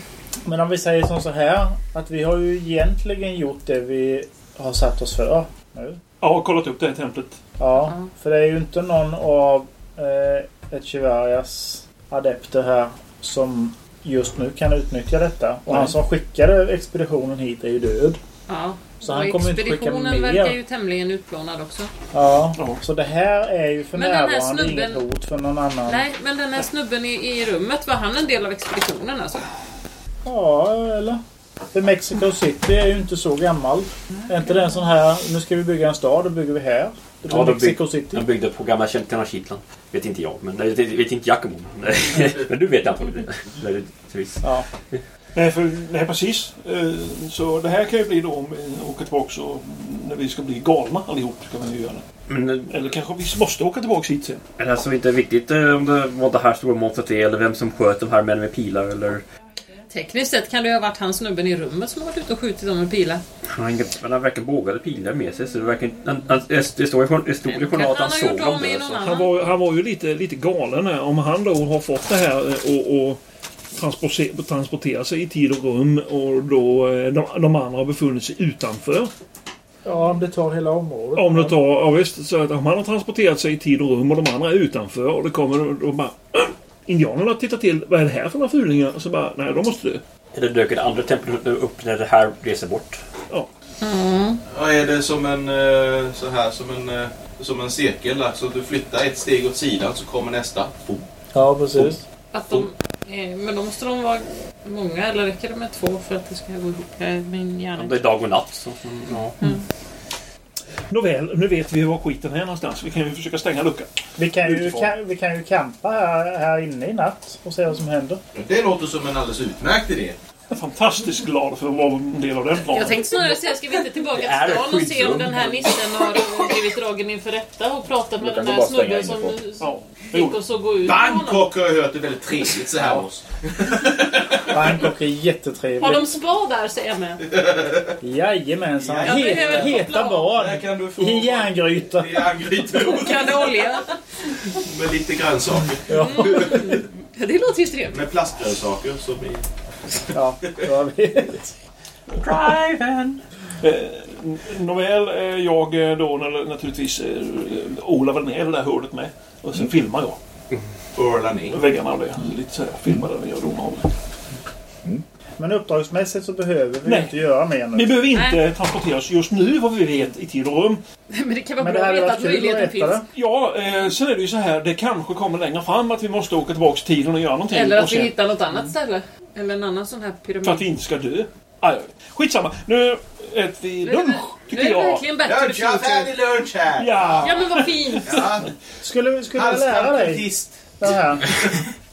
Men om vi säger som så här. Att vi har ju egentligen gjort det vi har satt oss för nu. Jag har kollat upp det här templet. Ja, Ja. för det är ju inte någon av eh, Echeverias adepter här som just nu kan utnyttja detta. Och Nej. han som skickade expeditionen hit är ju död. Ja. Så och han kommer inte skicka expeditionen mer. verkar ju tämligen utplånad också. Ja, Ja. så det här är ju för Men den här närvarande snubben- inget hot för någon annan. Nej, men den här snubben i, i rummet, var han en del av expeditionen alltså? Ja, eller? För Mexico City är ju inte så gammal. Är inte det en sån här, nu ska vi bygga en stad, då bygger vi här. Det Ja, Mexico bygg- City. De byggde på gamla Tenochtitlan. Vet inte jag, men det vet vet inte Giacomo. Nej, men du vet antagligen. Ja. Nej, för, nej, precis. Eh, Så det här kan ju bli då om vi åker tillbaka och när vi ska bli galna allihop. Ska vi göra det. Men Eller kanske vi måste åka tillbaka hit sen. är det alltså inte viktigt eh, om det, vad det här stora monstret är eller vem som sköt de här männen med pilar eller... Tekniskt sett kan det ju ha varit han snubben i rummet som har varit ute och skjutit dem med pilar. Han, han verkar bågade pilar med sig så det verkar han- han- Det står det stod i journalen att han han ha såg dem så-? Han var, han var ju lite, lite galen här. Om han då har fått det här eh, och, och transportera, transportera sig i tid och rum och då eh, de, de andra har befunnit sig utanför. ja, om det tar hela området. Om det tar, ja visst, så att om han har transporterat sig i tid och rum och de andra är utanför och det kommer då bara! Indianerna tittar till, vad är det här för några fulingar? Och så bara, nej de måste dö. Eller dök det andra templet upp när det här reser bort? Ja, är det som en, eh, så här, som en, eh, som en cirkel? Alltså du flyttar ett steg åt sidan så kommer nästa. Ja, precis. Att de, eh, men då måste de vara många, eller räcker det med två för att det ska gå ihop? Min hjärna. Om det är dag och natt så... Ja. Nåväl, nu vet vi var skiten är någonstans. Vi kan ju försöka stänga luckan. Vi kan ju, Utifrån. ka, vi kan ju campa här, här inne i natt och se vad som händer. Det låter som en alldeles utmärkt idé. Fantastiskt glad för att vara en del av den planen. Jag tänkte snarare säga, ska vi inte tillbaka till stan och se om den här nissen har blivit dragen inför rätta och pratat med den här snubben som. Ja, fick oss att gå ut. Bangkok har jag hört är väldigt trevligt så här års. Bangkok är Har jättetrevligt. de spa där säger jag med. Jajamensan. Heta, heta bad. I järngryta. I järngrytor Kokande olja. med lite grönsaker. Ja, Det låter ju trevligt. Med plastgrönsaker som i... ja jag vet. Drive-in! Eh, Nåväl, eh, jag då när- naturligtvis eh, olar väl ner det där hålet med. Och sen filmar jag Urlar ner. väggarna och det. Lite så här, filmar där när jag domar hållet. Men uppdragsmässigt så behöver vi Nej. inte göra mer Vi nu. behöver inte transportera oss just nu vad vi vet i tid och rum. Men det kan vara Men bra att veta att möjligheten finns. det. Ja, eh, sen är det ju så här. Det kanske kommer längre fram att vi måste åka tillbaka till tiden och göra någonting. Eller att vi hittar något annat ställe. Eller en annan sån här pyramid. För att vi inte ska dö. Aj, skitsamma. Nu äter vi Nu är det- lunch, Nu tycker är det jag. verkligen the Lunch, jag har färdig lunch här! Ja. Ja men vad fint! Ja, Skulle, skulle jag lära dig det här?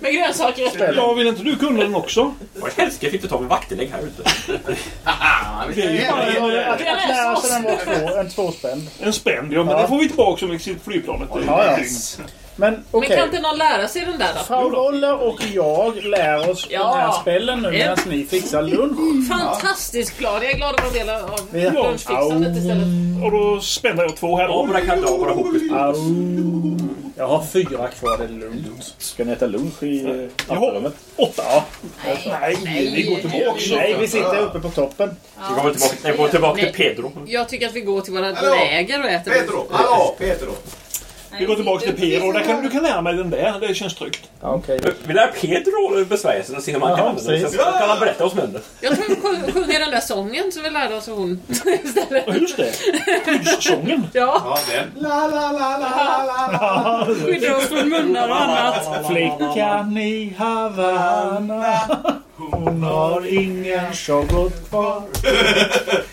Med grönsaker. Ja, vill inte du kunna den också? Vad helsike, jag fick inte ta med vaktelägg här ute. Det är ju bara Att, lära sig den var två, en tvåspänd. en spänd, ja, men Ja. det får vi tillbaka om vi sitter på flygplanet. Ja, ja. Men Men okej. kan inte någon lära sig den där då? Frau och jag lär oss Ja. den här spellen nu medan ni fixar lunch. Fantastiskt glad. Jag är glad att vara del av har- lunchfixandet istället. Och då spänner jag två här Ja, då. men våra hokus. Jag har fyra kvar, det är lugnt. Ska ni äta lunch i papperummet? åtta. Nej, vi går tillbaka. Nej, vi sitter uppe på toppen. Vi kommer tillbaka, nej, vi går tillbaka Nej. till Pedro. Jag tycker att vi går till våra läger och äter. Petro! Hallå, Petro! Vi går tillbaka till Pedro. Där kan, du kan lära mig den där. Det känns tryggt. Ja, okej. Vi lär Pedro besvärjelsen och se hur man kan använda den. kan han berätta oss om den. Jag tror vi sjung- sjunger den där sången som vi lärde oss av hon istället. Ja, just det. Skyddssången. Ja, Ja, den. La, la, la, la, la, la. skyddar oss från munnar och annat. Flickan i Havanna Hon har ingen shoggot kvar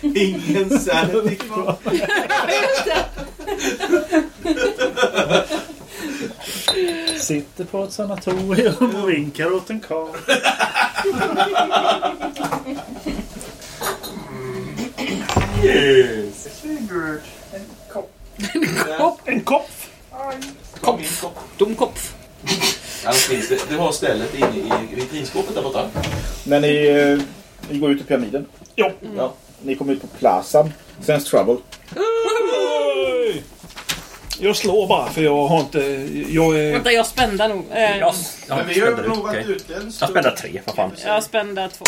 Ingen sanity kvar. Sitter på ett sanatorium och vinkar åt en karl En kopp. Kom in, kom. Domkopf. Annars finns det, du har stället inne i vitrinskåpet där borta. När ni, eh, ni går ut i pyramiden. Ja. Ja. Ni kommer ut på plazan. Sense trouble. Oj. Jag slår bara för jag har inte... Jag är... Vänta, jag spända nog. Eh, Ja, ja, Men vi har spända ju ut. en Jag spände tre, vad fan. jag spända två.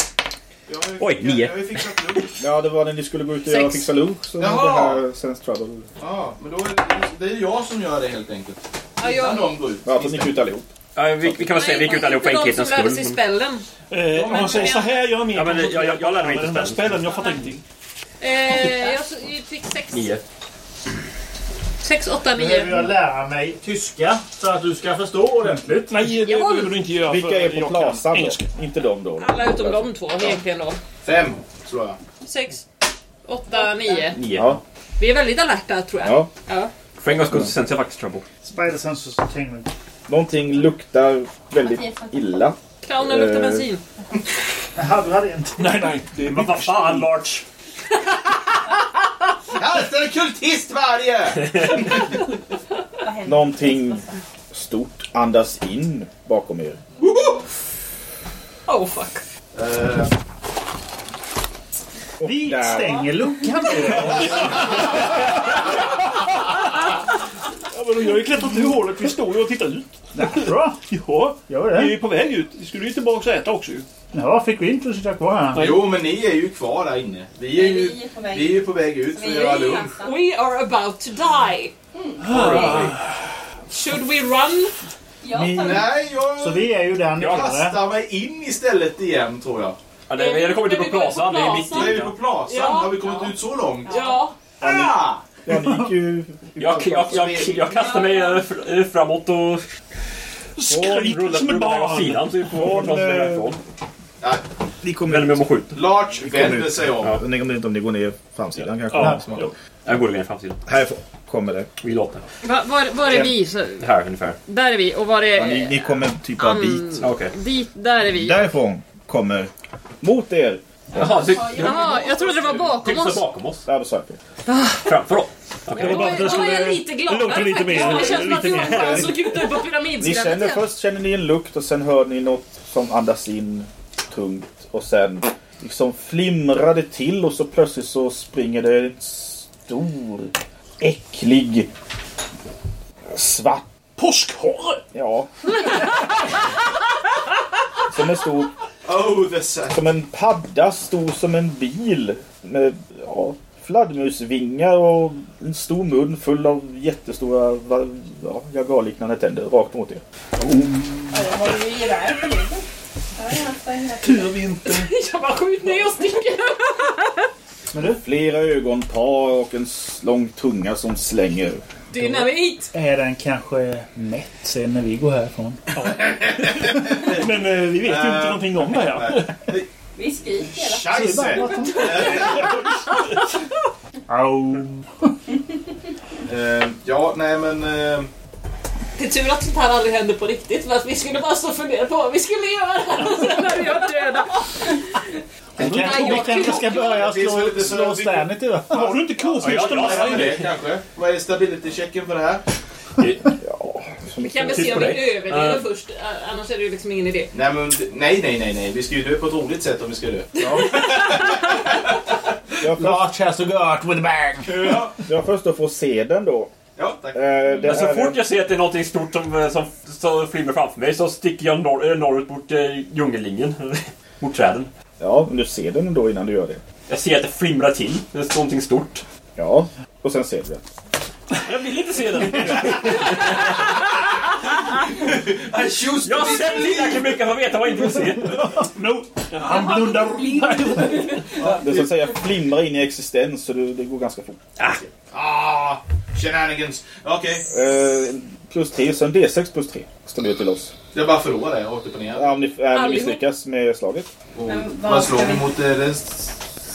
Jag har ju Oj, fixat- nio. Jag har ju fixat lunch. Ja, det var när ni skulle gå ut och göra Sex. fixa lunch. Så Jaha. det här sense trouble. Ja, men då är det, det är jag som gör det helt enkelt. Ja, Innan jag, de går ut. Ja, så ni gick ut allihop. Ja, vi, vi kan väl säga vi gick ut allihop för inte de enkelhetens som lärde sig skull. spällen. Eh, om man säger så här, jag är mer Ja, men jag- jag- jag lärde mig inte spällen. Jag fattar ingenting. Eh, jag fick sex. Nio. Sex, åtta, Behöver nio. jag lära mig tyska så att du ska förstå ordentligt? Nej, det Jawohl. behöver du inte göra. Vilka är på plazan då? Inte de då? Alla utom de två egentligen då. Fem, slår jag. Sex, åtta, nio. Nio. Ja. Vi är väldigt alerta tror jag. ja. Ja. För en gångs skull så känns jag faktiskt trouble. Spider Senses Entertainment. Någonting luktar väldigt illa. Clownen luktar Eh. bensin. Jaha, du hade en till. Nej, nej. Det är Men vad fan, Large! Alster kultist varje! Någonting stort andas in bakom er. Oh fuck. Eh, Och Vi där- stänger luckan nu. Ja, men jag har ju klättrat ur hålet. Vi står ju och tittar ut. Bra, Ja, gör vi är det. ju på väg ut. Vi skulle ju tillbaka och äta också ju. Ja, fick vi inte sitta kvar här? jo, men ni är ju kvar där inne. Vi är ju, Vi är på väg. vi är ju på väg ut för att Vi göra lunch. We are about to die. Should we run? Ni- Nej, Så jag vi är ju där jag kastar mig in istället igen tror jag. Ja, det, vi hade kommit Men vi på går på plazan. Det är mitt. Nu är i. vi på plazan. Ja. Har vi kommit ut så långt? Ja. Ah! Ja, ni gick ju... Jag, jag, jag, jag kastar mig eh, fr- framåt och Skriker som ett barn. sidan. Så vi får ta oss eh, därifrån. Ja, Ni kommer Vänder mig om och skjuter. Large vänder sig om. Ja, jag vet inte om ni går ner framsidan kanske. Ja. Som Jag går ner framsidan. Här kommer det. Vi låter. Va, var, var är vi? Så, Här ungefär. där är vi. Och var är... Ja, ni, ni kommer typ av dit. Okej. Dit, där är vi. Därifrån kommer mot er. Jaha, så... Jaha, jag trodde det var bakom Typ så oss. bakom oss. Ja, då sa jag fel. Framför oss. Då, Det var bara då är jag lite gladare lite mer-. Det känns som att chans att kuta upp på Ni känner, först känner ni en lukt och sen hör ni något som andas in tungt. Och sen liksom flimrar det till och så plötsligt så springer det en stor, äcklig, svart Påskhare! Ja. Som en stor Oh, the. Som en padda, stor som en bil. Med ja, fladdermusvingar och en stor mun full av jättestora ja, jagarliknande tänder rakt mot er. Ja, jag har ju gevär på ryggen. Ja. Tur vi inte... Jag bara skjut ner och sticker. Flera ögonpar och en lång tunga som slänger. Dynamit! Är den kanske mätt sen när vi går härifrån? Men eh, vi vet ju inte någonting om det här. Whisky hela. Scheisse! Au. Eh, ja, nej men... eh, Det är tur att sånt här aldrig händer på riktigt. För att vi skulle bara stå och fundera på vad vi skulle göra. Och sen är jag döda. Vi kanske, vi kanske ska börja Det är så slå, lite så- slå Stanity då. Har du inte Ja, kurfursten ja, med ja, dig? det kanske. Vad är stability-checken för det här? Vi kan väl se om vi överlever först. eh, Annars är det ju liksom ingen idé. Nej, men, nej, nej, nej, nej. Vi ska ju dö på ett roligt sätt om vi ska dö. Först, Large has to go out with a bang. Ja, jag först att få se den då. ja tack. Det Men så fort är- jag ser att det är något stort som, eh, som, som flimrar framför mig så sticker jag norr, norrut mot eh, djungellinjen. mot träden. Ja, men du ser den då innan du gör det. Jag ser att det flimrar till. Det är någonting stort. Ja, och sen ser du den. Jag vill inte se den. I choose Jag har sett tillräckligt mycket för att veta vad jag inte vill se. No. Han blundar. Det så att säga flimrar in i existens så det, det går ganska fort. Ah, shenanigans. Okej, Eh, plus 3, så en D6 plus 3. Stability loss. jag bara förlorar det rakt upp och ner. Ja, om ni, äh, ni misslyckas med slaget. Och vad slår vi mot? Det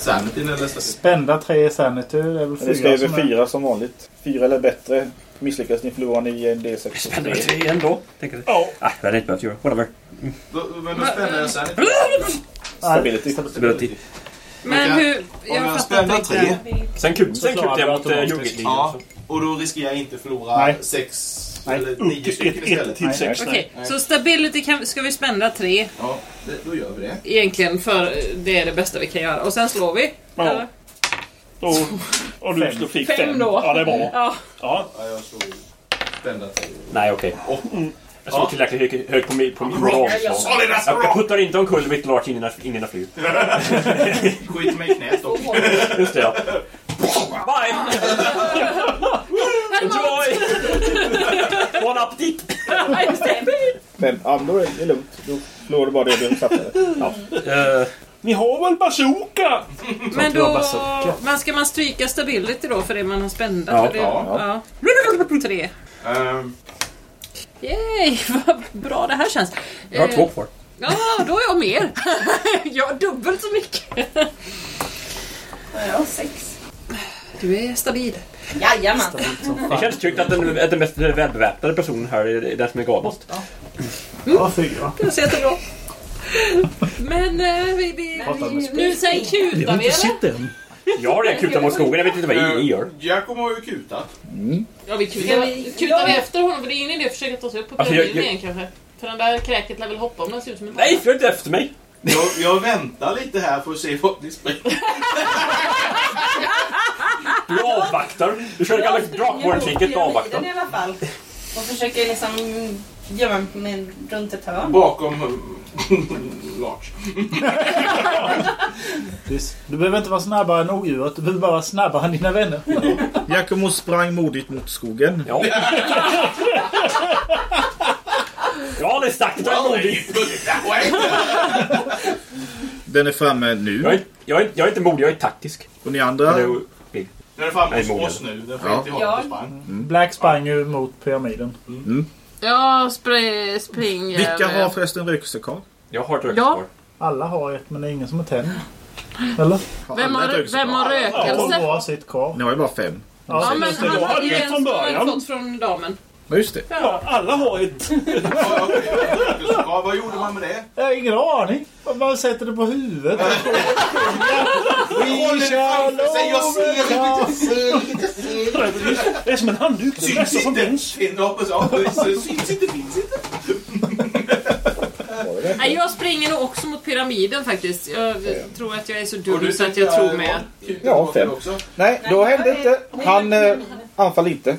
sanityn eller statistik? Spända tre Sanity. Det är väl Men det fyra ska över som är- 4 som vanligt. 4 eller bättre. Misslyckas ni förlorar ni en D6 plus Spännande 3. tre igen då. Tänker jag. Ja. Ah, det hade inte behövt göra. Whatever. Då- Men då spänner jag sanity. Stability. Stability. Men hur... Om Jag spänner tre. Sen, kutar jag du mot eh, automatiskt. djungellinjen. Ja, och då riskerar jag inte förlora Nej. sex Nej. eller nio till stycken 1 istället. till 6. Okej, Nej. så stability kan, ska vi spända tre Ja, det, då gör vi det. egentligen för det är det bästa vi kan göra. Och sen slår vi. Ja. Eller? Och, och du du fick Fem 5. då. Ja, det är bra. Ja. Ja. Ja, jag slår spända tre. Nej, okej. Jag slår Ja. tillräckligt hög, hög på min, på min Rock. moralslag. Jag, jag puttar inte omkull mitt Lars in i na- in i na flyg. Skit mig i knät dock. Just det, ja. Bye! Enjoy! One up dick! Men ja, då är det lugnt. Då förlorar du bara det du satte. Uh, Ni har väl bazooka? Men har då... bazooka. Men ska man stryka stability då för det man har spända? Ja, det, ja, ja. Tre. Ehm, Yay, vad bra det här känns. jag har Eh, två kvar. Ja, då är jag mer. jag har dubbelt så mycket. Ja, jag har sex. Du är stabil. Jajamän. Det känns tryggt att den, att den mest välbeväpnade personen här är den som är galast. Ja, fyra. Det ser jättebra. Men eh, vi, vi, nu säg kutar vi eller? den. Jag har redan kutat mot skogen, jag vet inte vad eh, ni gör. Giacomo har ju kutat. Ja, vi kutar, kutar vi efter honom för det är ingen idé att försöka ta sig upp på Alltså, jag- pyramiden igen kanske. För den där kräket lär väl hoppa om den ser ut som en Nej, följ inte efter mig! Jag, jag väntar lite här för att se vart ni springer. Du avvaktar. Du kör gamla Drakborn-tricket och avvaktar. i alla fall. Och försöker liksom gömma mig runt ett hörn. Bakom eh, Lars. Precis. Du behöver inte vara snabbare än odjuret. Du behöver bara vara snabbare än dina vänner. Giacomo sprang modigt mot skogen. Ja. Ja, det stack. Det var modigt. Den är framme Jag nu. är, jag, är, jag är inte modig, jag är taktisk. Och ni andra? Är-. Den är framme hos oss nu. Den får Ja. inte hålla Ja. sprang. Black sprang ju mot pyramiden. Ja, spring, spring. Vilka har förresten rökelsekar? Jag har ett Ja. rökspår. Alla har ett men det är ingen som har tänd. Eller? Vem har, vem har rökelse? har sitt kvar. Ni har ju bara fem. Ja, men det han hade ju en från som han början. fått från damen. Ja, just det. Ja, alla har ett. Ja, Vad gjorde man med det? Jag har ingen aning. Man sätter det på huvudet. We shall Säg, jag ser inte. overcome. Det är som en handduk. Syns som inte. Syns inte, finns inte. Nej, jag springer nog också mot pyramiden faktiskt. Jag tror att jag är så dum du så att jag tror med. Ja, fem. Också. Nej, då hände inte. Han anfaller inte.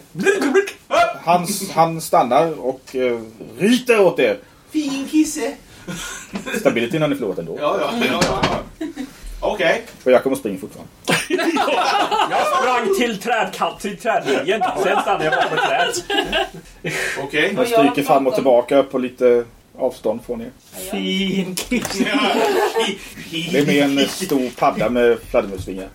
Han, han stannar och eh, ryter åt er. Fin kisse. Stabilityn har ni förlorat ändå. Ja, ja. ja, ja, ja. Okej. Och jag kommer springa fortfarande. Jag sprang till trädkant, till trädlinjen. Sen stannade jag bakom ett träd. Okej. Jag stryker fram och tillbaka på lite avstånd från er. Fin kille. Det är med en stor padda med fladdermusvingar.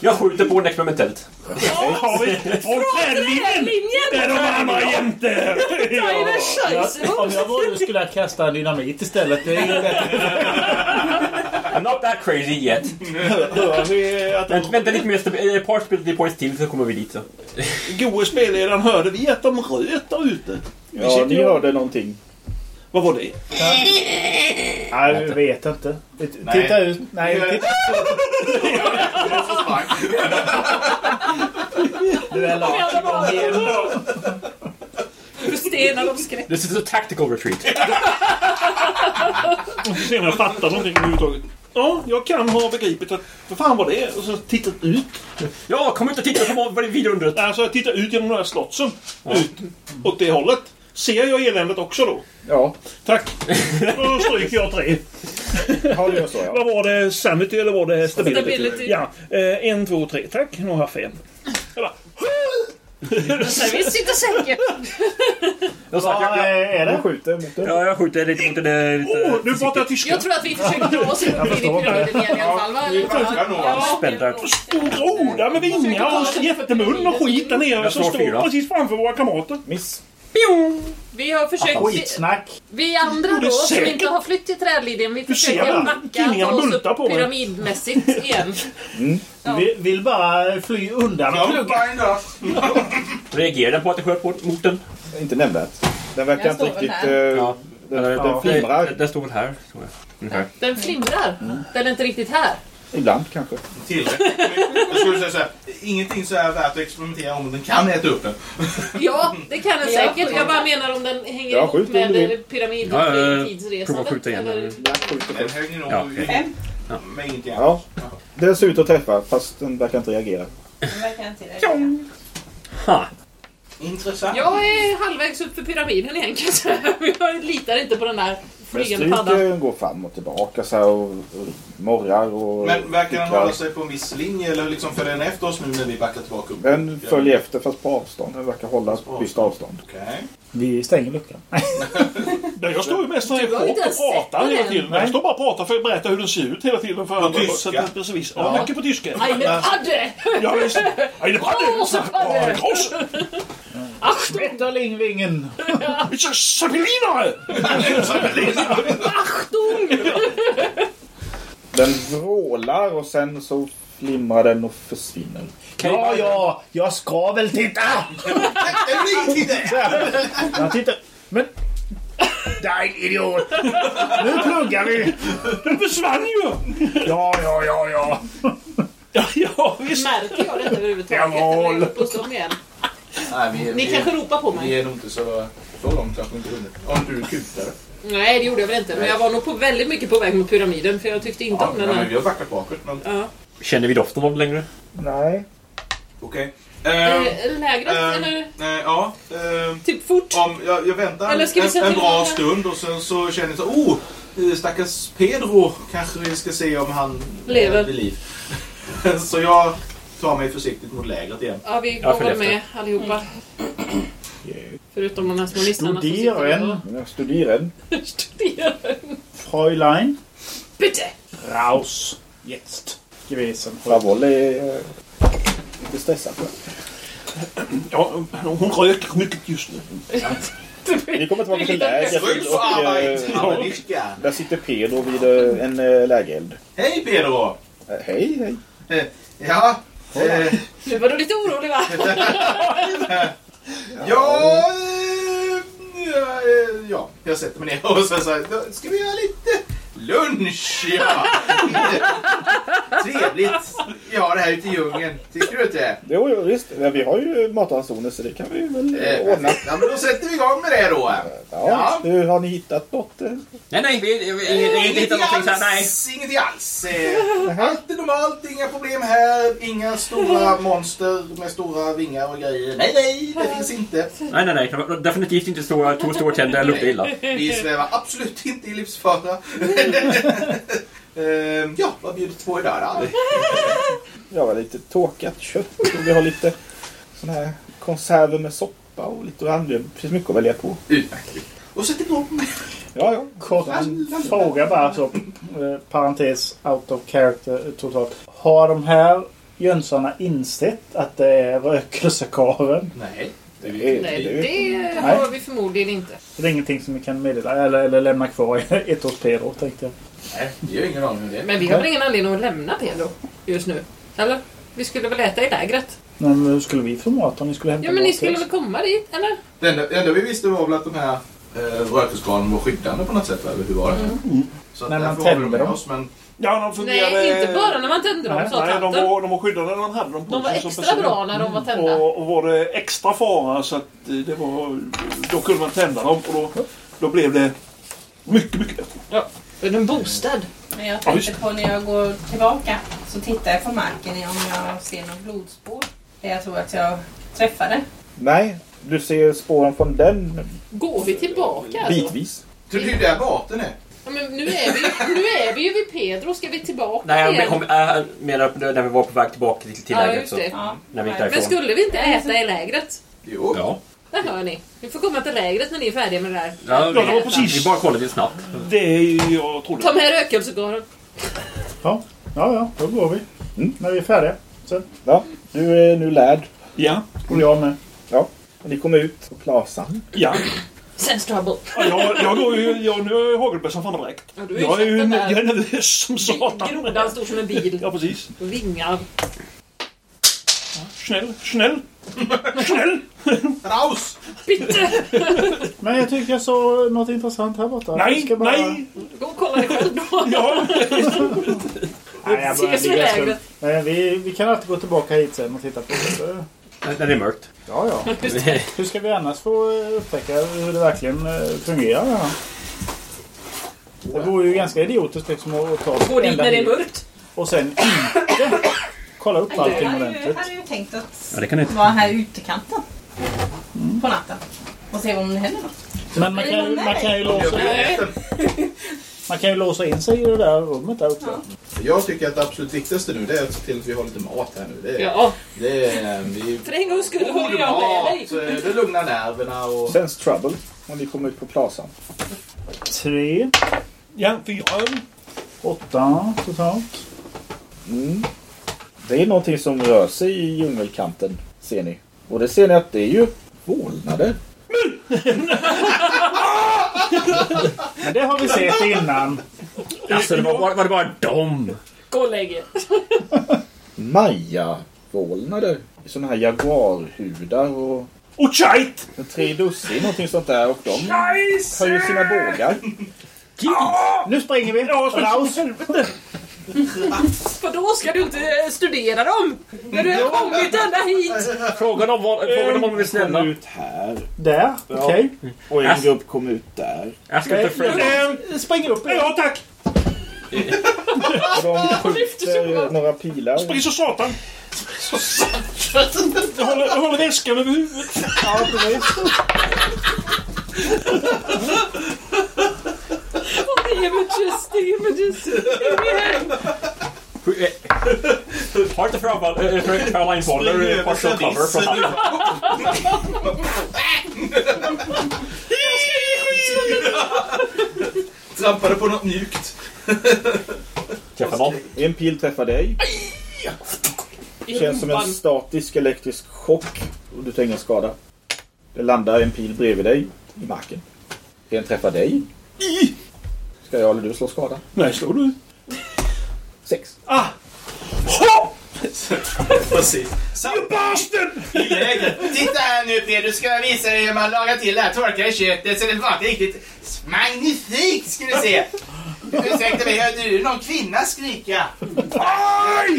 Jag skjuter på den experimentellt. Har vi från trädlinjen! Där de andra jämte! Om jag vore skulle jag kasta dynamit istället. Det är ju bättre. I'm not that crazy yet. Att Vänta, lite mer. Ett par spel points till så kommer vi dit. Så. gode spelledaren hörde vi att de röt där ute? Ja, ni hörde någonting. Vad var det? Nej, jag vet inte. Titta ut. Nej, titta. Du är lat igen. Stenar av skräck. This is a tactical retreat. Vi får se om jag fattar någonting överhuvudtaget. Ja, jag kan ha begripit att... Vad fan var det? Och så tittat ut. Ja, kom inte och titta på vad- det är vidundret. Alltså jag tittar ut genom den här slottsen. Ut. Åt det hållet. Ser jag eländet också då? Ja, Tack. Då stryker jag tre. har du gör så ja. Vad var det? Sanity eller var det stability? Stability. Ja. Eh, en, två, tre. Tack. Nu har jag fem. Jag bara, vi sitter säkert. Jag, sa, jag, jag, är Du det? skjuter mot den. ja, jag skjuter lite mot där... Lite Åh, nu pratar jag tyska. Jag tror att vi försöker dra oss in i pyramiden igen i alla fall. Va? verkar nog vara spänd där. Stor groda med vingar och jättemun och skit där nere Jag som står precis framför våra kamrater. Miss. Vi har försökt... Skitsnack. Vi andra det då, som inte har flytt till trädlinjen, vi försöker backa oss upp pyramidmässigt igen. Vi vill bara fly undan Ja. Reagerar den på att jag sköt mot, mot den? Inte nämnvärt. Den verkar inte riktigt... eh, Ja. Den, den Den, flimrar. den står väl här. tror jag. Ungefär. Den flimrar. Den är inte riktigt här. Ibland kanske. Tillräckligt. Jag skulle säga så här. Ingenting så här värt att experimentera om. Den kan äta upp den. Ja, det kan den Ja, säkert. Jag bara menar om den hänger Ja, ihop skjut om med du vill. eh, Ja, ja, pyramidtidsresandet. prova att skjuta igen. eller- Jag skjuter Den först. hänger nog Ja, i- Fem. med ingenting annat. Ja. Den ser ut att träffa fast den verkar inte reagera. Den verkar inte reagera. Ha. Intressant. Jag är halvvägs upp för pyramiden igen kan jag litar inte på den där flygande paddan. stryken går fram och tillbaka så här och, och morrar och... Men verkar den hålla sig på en viss linje eller liksom följer den efter oss nu när vi backar tillbaka upp? Den följer efter fast på avstånd. Den verkar hålla ett visst avstånd. Okej. Vi stänger luckan. Nej, jag står ju mest här inte och pratar hela den. tiden. Jag står bara och pratar för att berätta hur den ser ut hela tiden. För andra. tyska? Precis. Ja, mycket på tyska. Eine Padde! Ja, visst. Eine Padde! Große Padde! Achtung! A Zeppelinare! Achtung! Den vrålar och sen så flimrar den och försvinner. Ja, ja, jag ska väl titta! Jag tittar. Men... Nej, idiot! Nu pluggar vi! Den försvann ju! Ja, ja, ja, ja. Ja, ja visst. Märker jag detta överhuvudtaget? Jawohl. Hos dem igen? Nej, vi, Ni vi, kanske ropar på vi mig? är nog inte så, så långt kanske inte hunnit. Om du kutade. Nej, det gjorde jag väl inte. Men jag var nog på väldigt mycket på väg mot pyramiden för jag tyckte inte Ja, om nej, den men här. vi har backat bakåt. Men, Ja. Känner vi doften av den längre? Nej. Okej. Eh, Ehm, Lägret ehm, eller eh, ja. ehm, typ fort? om, jag, jag väntar Eller ska vi en, en till bra här? stund och sen så känner jag så oh, eh, stackars Pedro kanske vi ska se om han Lever. är vid liv. så jag tar mig försiktigt mot lägret igen. Ja, vi går väl med allihopa. Förutom de här små nissarna som sitter Studieren. Studerar. och studerar. Fräulein. Bitte! Raus. Jetzt. Gewesen. Favol är eh, lite stressad. Ja, hon röker mycket just nu. Vi kommer tillbaka till lägret och eh, där sitter Pedro vid eh, en eh, lägereld. Hej Pedro! Eh, Hej, hej. Eh, Ja, eh, Nu var du lite orolig va? ja, eh, ja, eh, ja, jag sätter mig ner och sen så här, "Då ska vi göra lite lunch? Ja. Trevligt vi har det här ute i djungeln. Tycker du inte? Jo, jo visst. Men vi har ju matransoner så det kan vi väl Eh, ordna. Ja, men då sätter vi igång med det då. Ja, Nu har ni hittat något? eh? Nej, nej, vi vi- vi- vi har inte hittat någonting så. Nej. alls, ingenting alls. Eh, Allt är normalt, inga problem här. Inga stora monster med stora vingar och grejer. Nej, nej, det finns inte. Nej, nej, nej. Definitivt inte stora, två stora tänder. Det luktar illa. Vi svävar absolut inte i livsfara. Eh, ja, vad bjuder du på idag då? Ja, lite tåkat kött och vi har lite sån här konserver med soppa och lite annat. Det finns mycket att välja på. Utmärkt. Och sätt igång. Ja, ja. Kort fråga bara så. Eh, parentes out of character eh, totalt. Har de här jönsarna insett att det är rökelsekaren? Nej. Det, Nej, det, det har vi förmodligen inte. Det är ingenting som vi kan meddela eller, eller lämna kvar i ett års Pedro tänkte jag. Nej, vi har ingen aning om det. Men vi har väl ingen anledning att lämna Pedro just nu? Eller? Vi skulle väl äta i lägret? Men hur skulle vi få mat om ni skulle hämta Ja men ni skulle väl komma dit, eller? Det enda, det enda vi visste var väl att de här eh, rökelskranen var skyddande på något sätt, eller hur var det? Så att När man därför har vi tände med dem. Oss, men Ja, de fungerade... Nej, inte bara när man tände dem, Nej, sa Nej, de var, de var skyddade när man hade dem på De var extra person. bra när de var tända. Och, och var det extra fara så att eh, det var... Då kunde man tända dem och då, då blev det mycket, mycket bättre. Ja, är en bostad? Men jag Ja, tänkte på när jag går tillbaka så tittar jag på marken om jag ser något blodspår. Det jag tror att jag träffade. nej, du ser spåren från den Går vi tillbaka alltså? bitvis. så det är ju där båten är. Ja, men nu är vi, nu är vi ju vid Pedro. Ska vi tillbaka Nej, jag kom- jag menar när vi var på väg tillbaka till, till Ja, lägret. just så- det. Ja. När vi gick Men därifrån. skulle vi inte äta i lägret? Jo. Ja. Där hör ni. Ni får komma till lägret när ni är färdiga med det där. Ja, Ja, det var precis. Vi bara kollade lite snabbt. Det är ju jag trodde. Ta med rökelsegaren. Ja, ja, ja, då går vi. Mm, när vi är färdiga. Sen. Ja, du är nu lärd. Ja, Och jag med. Ja, och ni kommer ut på plazan. ja. Sense trouble. ja jag, jag går ju... Jag, nu har jag hagelbössan fan direkt. Ja, du ju Jag är ju jag är nervös som satan. Grodan stor som en bil. Ja, precis. Och vingar. Snäll, snäll. Snäll! Raus! Bitte! Men jag tycker jag såg något intressant här borta. Nej, ska bara- nej! Gå och kolla dig själv då. Ja, Nej, jag Ses bli vid lägret. Vi, vi kan alltid gå tillbaka hit sen och titta på det. När det är mörkt. Ja, ja. Hur ska vi annars få eh, upptäcka hur det verkligen eh, fungerar? Ja. Det vore ju ganska idiotiskt liksom att ta Gå dit när det är mörkt. och sen inte kolla upp Jag allting ordentligt. hade ju tänkt att Ja, det kan inte. vara här i utekanten på natten och se om det händer något. Men man kan, ju, man, kan ju låsa, man kan ju låsa in sig i det där rummet där uppe. Jag tycker att det absolut viktigaste nu det är att se till att vi har lite mat här nu. Det är, Ja, det är, vi, för en gångs skull håller jag med dig. eh, det lugnar nerverna och... Sense trouble när ni kommer ut på plazan. Tre, ja fyra. åtta totalt. Mm. Det är någonting som rör sig i djungelkanten, ser ni. Och det ser ni att det är ju vålnader. Men det har vi sett innan. Alltså, det var, var, var det bara dem? Gå och lägg er. Maja-vålnader. Sådana här jaguarhudar och Och tjejt! en tre dussin, någonting sånt där. Och de har ju sina bågar. Nu springer vi! Ja, helvete! För då ska du inte studera dem. När du har kommit ända hit. Frågan om, vad- frågan om de är kom snälla. ut här. Där, okej. Och en grupp kom ut där. Ask if the friend. Eh, Spring upp! Ja, tack! Och de skjuter några pilar. Spring så satan! Jag håller, jag håller väskan över huvudet. Ja, precis. Images, images. Har inte Frau- eh, Caroline Waller partial cover från Hamilton? Trampade på något mjukt. Träffa någon? En pil träffar dig. Känns som en statisk elektrisk chock. Och du tar ingen skada. Det landar en pil bredvid dig i marken. En träffar dig. Ska jag eller du slå skada? Nej, slår du? Sex. Ah! Ha! Precis. You bastard! Titta här nu Peter, ska jag visa dig hur man lagar till det här torkade köttet så det smakar riktigt magnifikt ska du se. Ursäkta mig, hörde du någon kvinna skrika?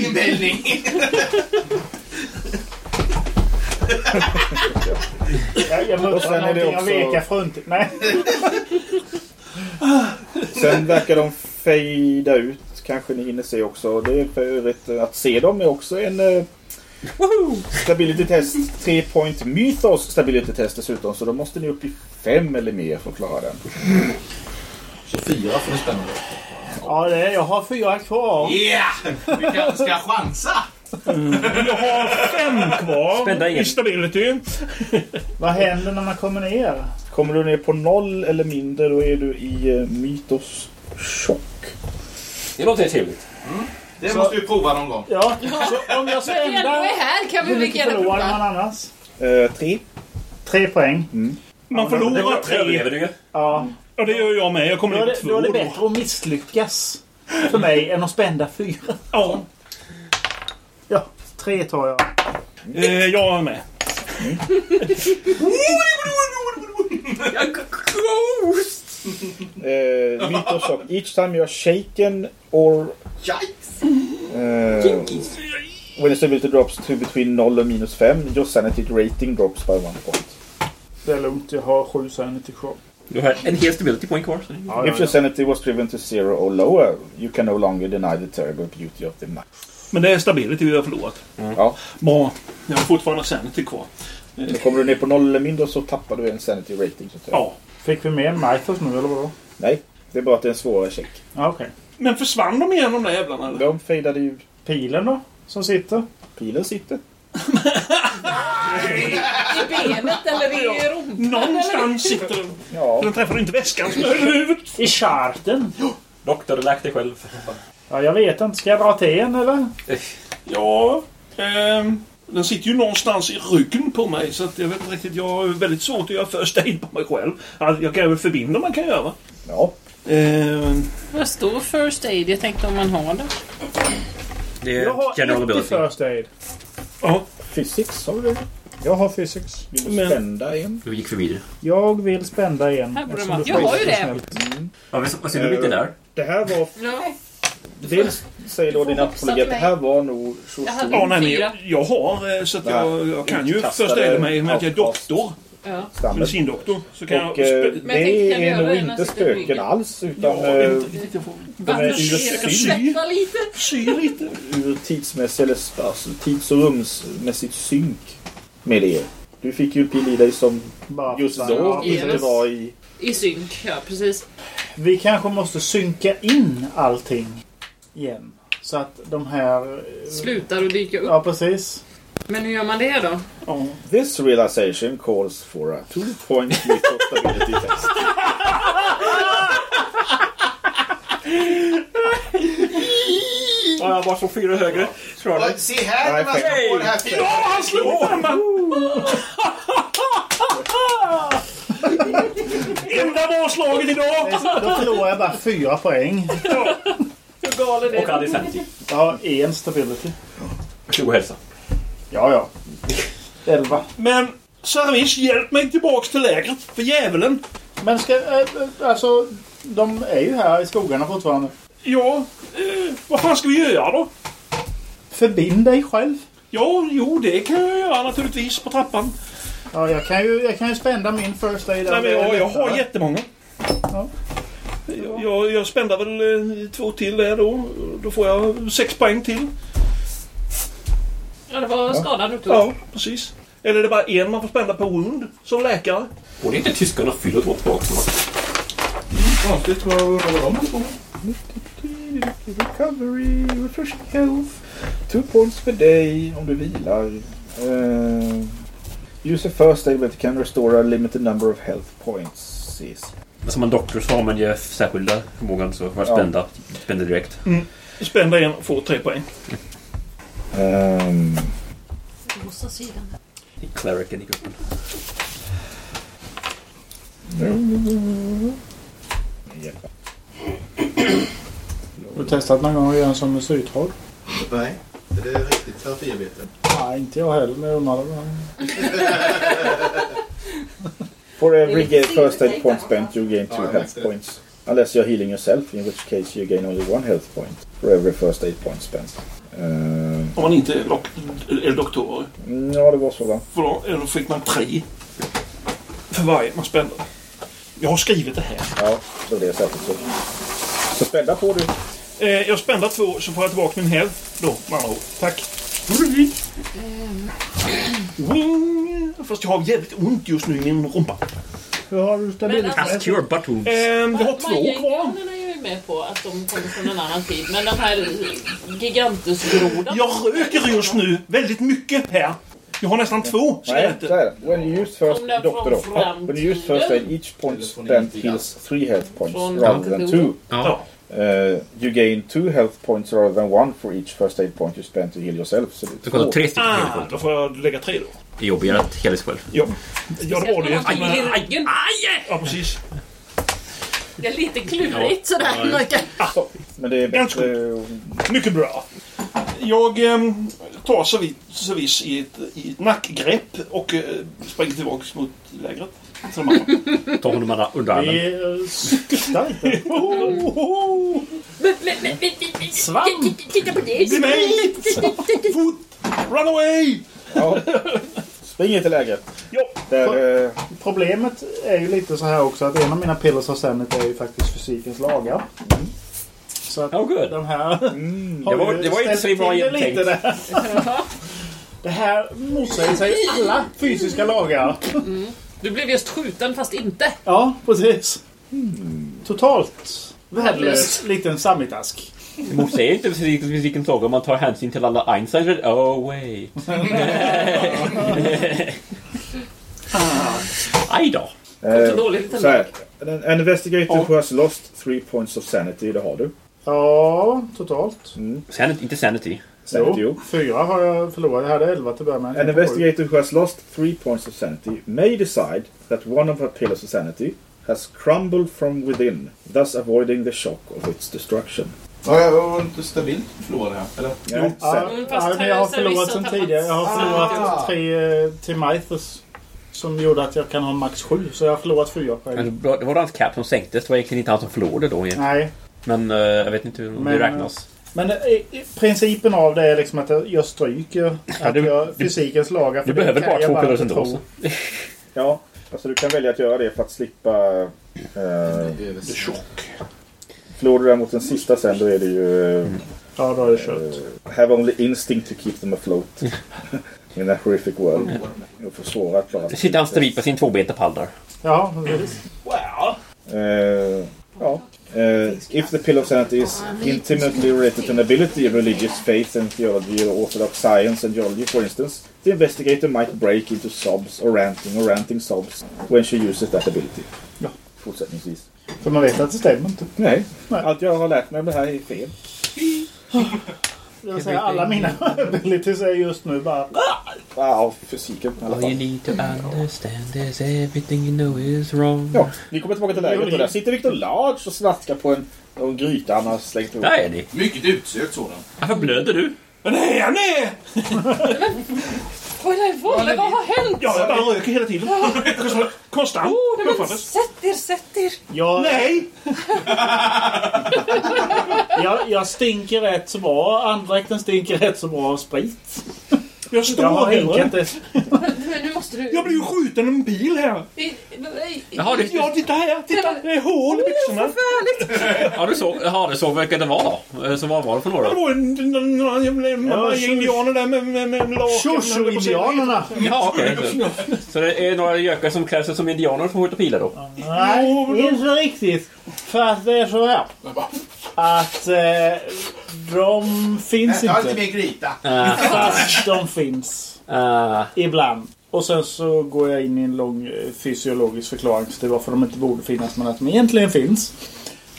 Inbildning. Jag, jag sen muttrar någonting också- vekar fruntigt. Nej. Sen verkar de fejda ut. Kanske ni hinner se också. Det är för övrigt att se dem är också en eh, stability test. 3 point mythos stability test dessutom. Så då måste ni upp i 5 eller mer för att klara den. 24 får ni spänna Ja, det är, jag har fyra kvar. Ja! Vi kan, ska chansa? Jag har fem kvar Spända i stability. Vad händer när man kommer ner? Kommer du ner på noll eller mindre då är du i eh, mythos chock. Det låter trevligt. Det måste vi prova någon gång. Ja, så om jag Vi ändå spänner... är här kan vi Hur lika mycket gärna förlorar prova. man annars? Eh, tre. Tre poäng. Man förlorar tre. Överlever du ju. Ja. Ja, det gör jag med. Jag kommer Då är ner på det, två då är det bättre att misslyckas för mig än att spända fyra. Ja, Ja, tre tar jag. eh, jag är med. Eh, mythos chock. Each time you are shaken or... Yikes! Eh, when the stability drops to between 0 och minus 5, your sanity rating drops by one point. Det är lugnt, jag har sju sanity kvar. Du har en hel stability point kvar. If your sanity was driven to zero or lower, you can no longer deny the terrible beauty of the night. Men det är stability vi har förlorat. Ja. Bra. Jag har fortfarande sanity kvar. Så kommer du ner på 0 eller mindre så tappar du en sanity rating. Så. Ja. Fick vi med en Mythos nu eller vadå? Nej, det är bara att det är en svårare check. Ja, okej. Men försvann de igen de där jävlarna? eller? De fejdade ju... Pilen då? Som sitter? Pilen sitter. I benet eller i rumpan? Någonstans sitter den. Ja. Den träffar inte väskan som huvudet. I charten? Doktor, läk dig själv. Ja, jag vet inte. Ska jag dra till en eller? Ja. ehm, den sitter ju någonstans i ryggen på mig så att jag vet inte riktigt. Jag har väldigt svårt att göra first aid på mig själv. Alltså, jag kan väl förbinda man kan göra. Ja. Ehm, Vad står first aid? Jag tänkte om man har det. Det Jag är har general ett i ability. first aid. ja. Physics, har du det? Jag har physics. Vill du Men- spända en? Du gick förbi det. Jag vill spända en. Här borde eftersom man- du Jag har ju så det. snällt. Ja, men du inte är där. Det här var... Ja. Dels säger då din apologi att det här var nog så Jag stor ja nej, men jag, jag har eh, så att jag, jag kan ju aida mig med att jag är doktor. Ja. Medicindoktor. Så kan Och jag... eh, jag det är göra nog inte jag spöken alls utan Ja, jag eh. Jag de är ur, Jag sy. släppa lite. sy lite. ur tidsmässig eller alltså, tids och rumsmässigt synk med er. Du fick ju pil i dig som Bara just då inte yes. var i... I synk, ja precis. Vi kanske måste synka in allting igen. Så att de här... eh, Slutar att dyka upp. Ja, precis. Men hur gör man det då? Ja. This realization calls for a two point stability test. Ja, jag bara får fyra högre. Tror jag. Se här när man ska få det här fina. Ja, han slog den! Enda varslaget idag! Då förlorar jag bara fyra poäng. Hur galen är Och hade sanity. Jag har en stability. 20 hälsa. Ja, ja. Elva. Men Sarvis, hjälp mig tillbaks till lägret. För djävulen. Men ska... äh, äh, alltså... De är ju här i skogarna fortfarande. Ja, eh, vad fan ska vi göra då? Förbind dig själv. Ja, jo, det kan jag göra naturligtvis på trappan. Ja, jag kan ju, jag kan ju spända min first aid. Nej, men jag, jag har jätte... jättemånga. Ja. Jag, jag, jag spände väl eh, två till där då. Då får jag sex poäng till. Ja, det var skadan upptog. Ja, precis. Eller är det bara en man får spända per wound som läkare? Borde inte tyskarna fylla två tillbaka? Konstigt vad undrar vad de håller på med. Recovery, refreshing health. Two points per day om du vilar. Uh, use a first aid that can restore a limited number of health points. Som en doktor så har man ju särskilda förmågan så var spända. Spända direkt. Spända en och få tre poäng. Um, Rosa sidan. Clericen i gruppen. ja. Har du testat någon gång att göra en sån med sytråd? Nej, är det riktigt terapiarbete? Nej, inte jag heller. Men jag undrar. For every first aid point spent you gain two jag health points. Unless you're healing yourself, in which case you gain only one health point for every first aid point spent. Eh, Om man inte är, är doktor. ja, det var så va? För då, eller då fick man tre. För varje man spände. Jag har skrivit det här. Ja, så det är säkert så. Så spända på du. Eh, jag spände två så får jag tillbaka min hälft då med andra ord. Tack. Wing. Fast jag har jävligt ont just nu i min rumpa. Hur har du Men stabilitet? alltså- Ask your butt wounds. Eh, jag har två kvar. Majeganerna är ju med på att de kommer från en annan tid. Men den här gigantusgrodan. Jag röker just nu väldigt mycket här. Jag har nästan två Nej, så cigaretter. When you use first Om doctor från When you use first aid, each point spent heals three health points Från rather than two. Ja. Uh, you gain two health points rather than one for each first aid point you spent to heal yourself. Så Det är kostar två. tre stycken Ah, helpoint. då får jag lägga tre då. Det är jobbigare att hela sig själv. Ja, ja det var det ju. Aj, i ryggen. Ja, precis. Det är lite klurigt sådär. Mörka. Så, Men det är bättre... Mycket bra. Jag ehm, tar servis, servis i, ett, i ett nackgrepp och eh, springer tillbaka mot lägret. Honom under- armen. Vi eh, siktar inte. Ohoho! Svamp! Titta på det. Bli mig! Fot! Run away! Ja. Spring in till lägret. Där... eh, Problemet är ju lite så här också att en av mina pillars of sanity är ju faktiskt fysikens lagar. Så att Oh, good. de här mm, har Det var- ju det var inte ställt så bra till det lite där. Det här motsäger sig alla fysiska lagar. Du blev just skjuten fast inte. Ja, precis. Totalt värdelös liten samitask. Det motsäger inte fysiken fysiken lag om man tar hänsyn till alla Einsteins. Oh wait. Aj då. eh, Så här. En en investigator who has lost three points of sanity, det har du. Ja, totalt. Sanity, inte sanity. Sanity, jo. fyra har jag förlorat. Jag hade elva till att börja med. An investigator who has lost three points of sanity may decide that one of her pillars of sanity has crumbled from within, thus avoiding the shock of its destruction. Ja, jag var inte stabilt förlorad här. Eller? Ja, sen- Mm, ja, men jag har förlorat sen tidigare. Jag har förlorat Ah. tre eh, till Mythos. Som gjorde att jag kan ha max sju. Så jag har förlorat fyra. Men det var hans cap som sänktes. Det var egentligen inte han som förlorade då. igen. Nej. Men eh, jag vet inte hur Men, det räknas. Men eh, i- principen av det är liksom att jag- stryker att du- jag, du- fysikens lagar. för Du det behöver bara två inte ändå. Ja, alltså du kan välja att göra det för att slippa... Eh, Det tjock. förlorar du däremot den sista sen då är det ju... Eh, Ja, då är det kört. have only instinct to keep them afloat. In a horrific world. Jag får svårare att klara sitter han strid på sin tvåbenta pall där. Ja, precis. Uh, ja. Uh, if the pillar of sanity is intimately related to an ability, religious faith and theology, or orthodox science and geology, for instance, the investigator might break into sobs or ranting or ranting sobs when she uses that ability. Ja. Fortsättningsvis. För man vet att det stämmer inte. Nej. Nej. allt jag har lärt mig om det här är fel. Jag säga, alla mina abilities är just nu bara... Ja, fysiken i alla All you fall. need to understand is everything you know is wrong. Ja, vi kommer tillbaka till lägret och där sitter Victor Large och snackar på en, en gryta han har slängt ihop. Där är ni. Mycket utsökt sådan. Varför blöder du? Nej, han är det för? Vad har hänt? Ja, jag bara röker hela tiden. Konstant. Oh, nej, men sätt er, sätt er. Jag, Nej! jag, jag stinker rätt så bra. Andräkten stinker rätt så bra av sprit. Jag står Jag har det. Men nu måste du... Jag blir ju skjuten av en bil här. Jaha, det, Ja, titta här. Titta. Det är hål i byxorna. ja, du såg, jaha, du såg vilka det var då? Eh, Så vad var det för Det några? var en- en- några jävla indianer där med, med, med lakan. Shoshu-indianerna. Ja, okej. Så, så det är några gökar som klär sig som indianer som skjuter pilar då? Nej, inte så riktigt. För att det är så här. Att eh, de finns Jag har inte. mer gryta. Fast de finns. Uh, Ibland. Och sen så går jag in i en lång eh, fysiologisk förklaring till varför de inte borde finnas men att de egentligen finns.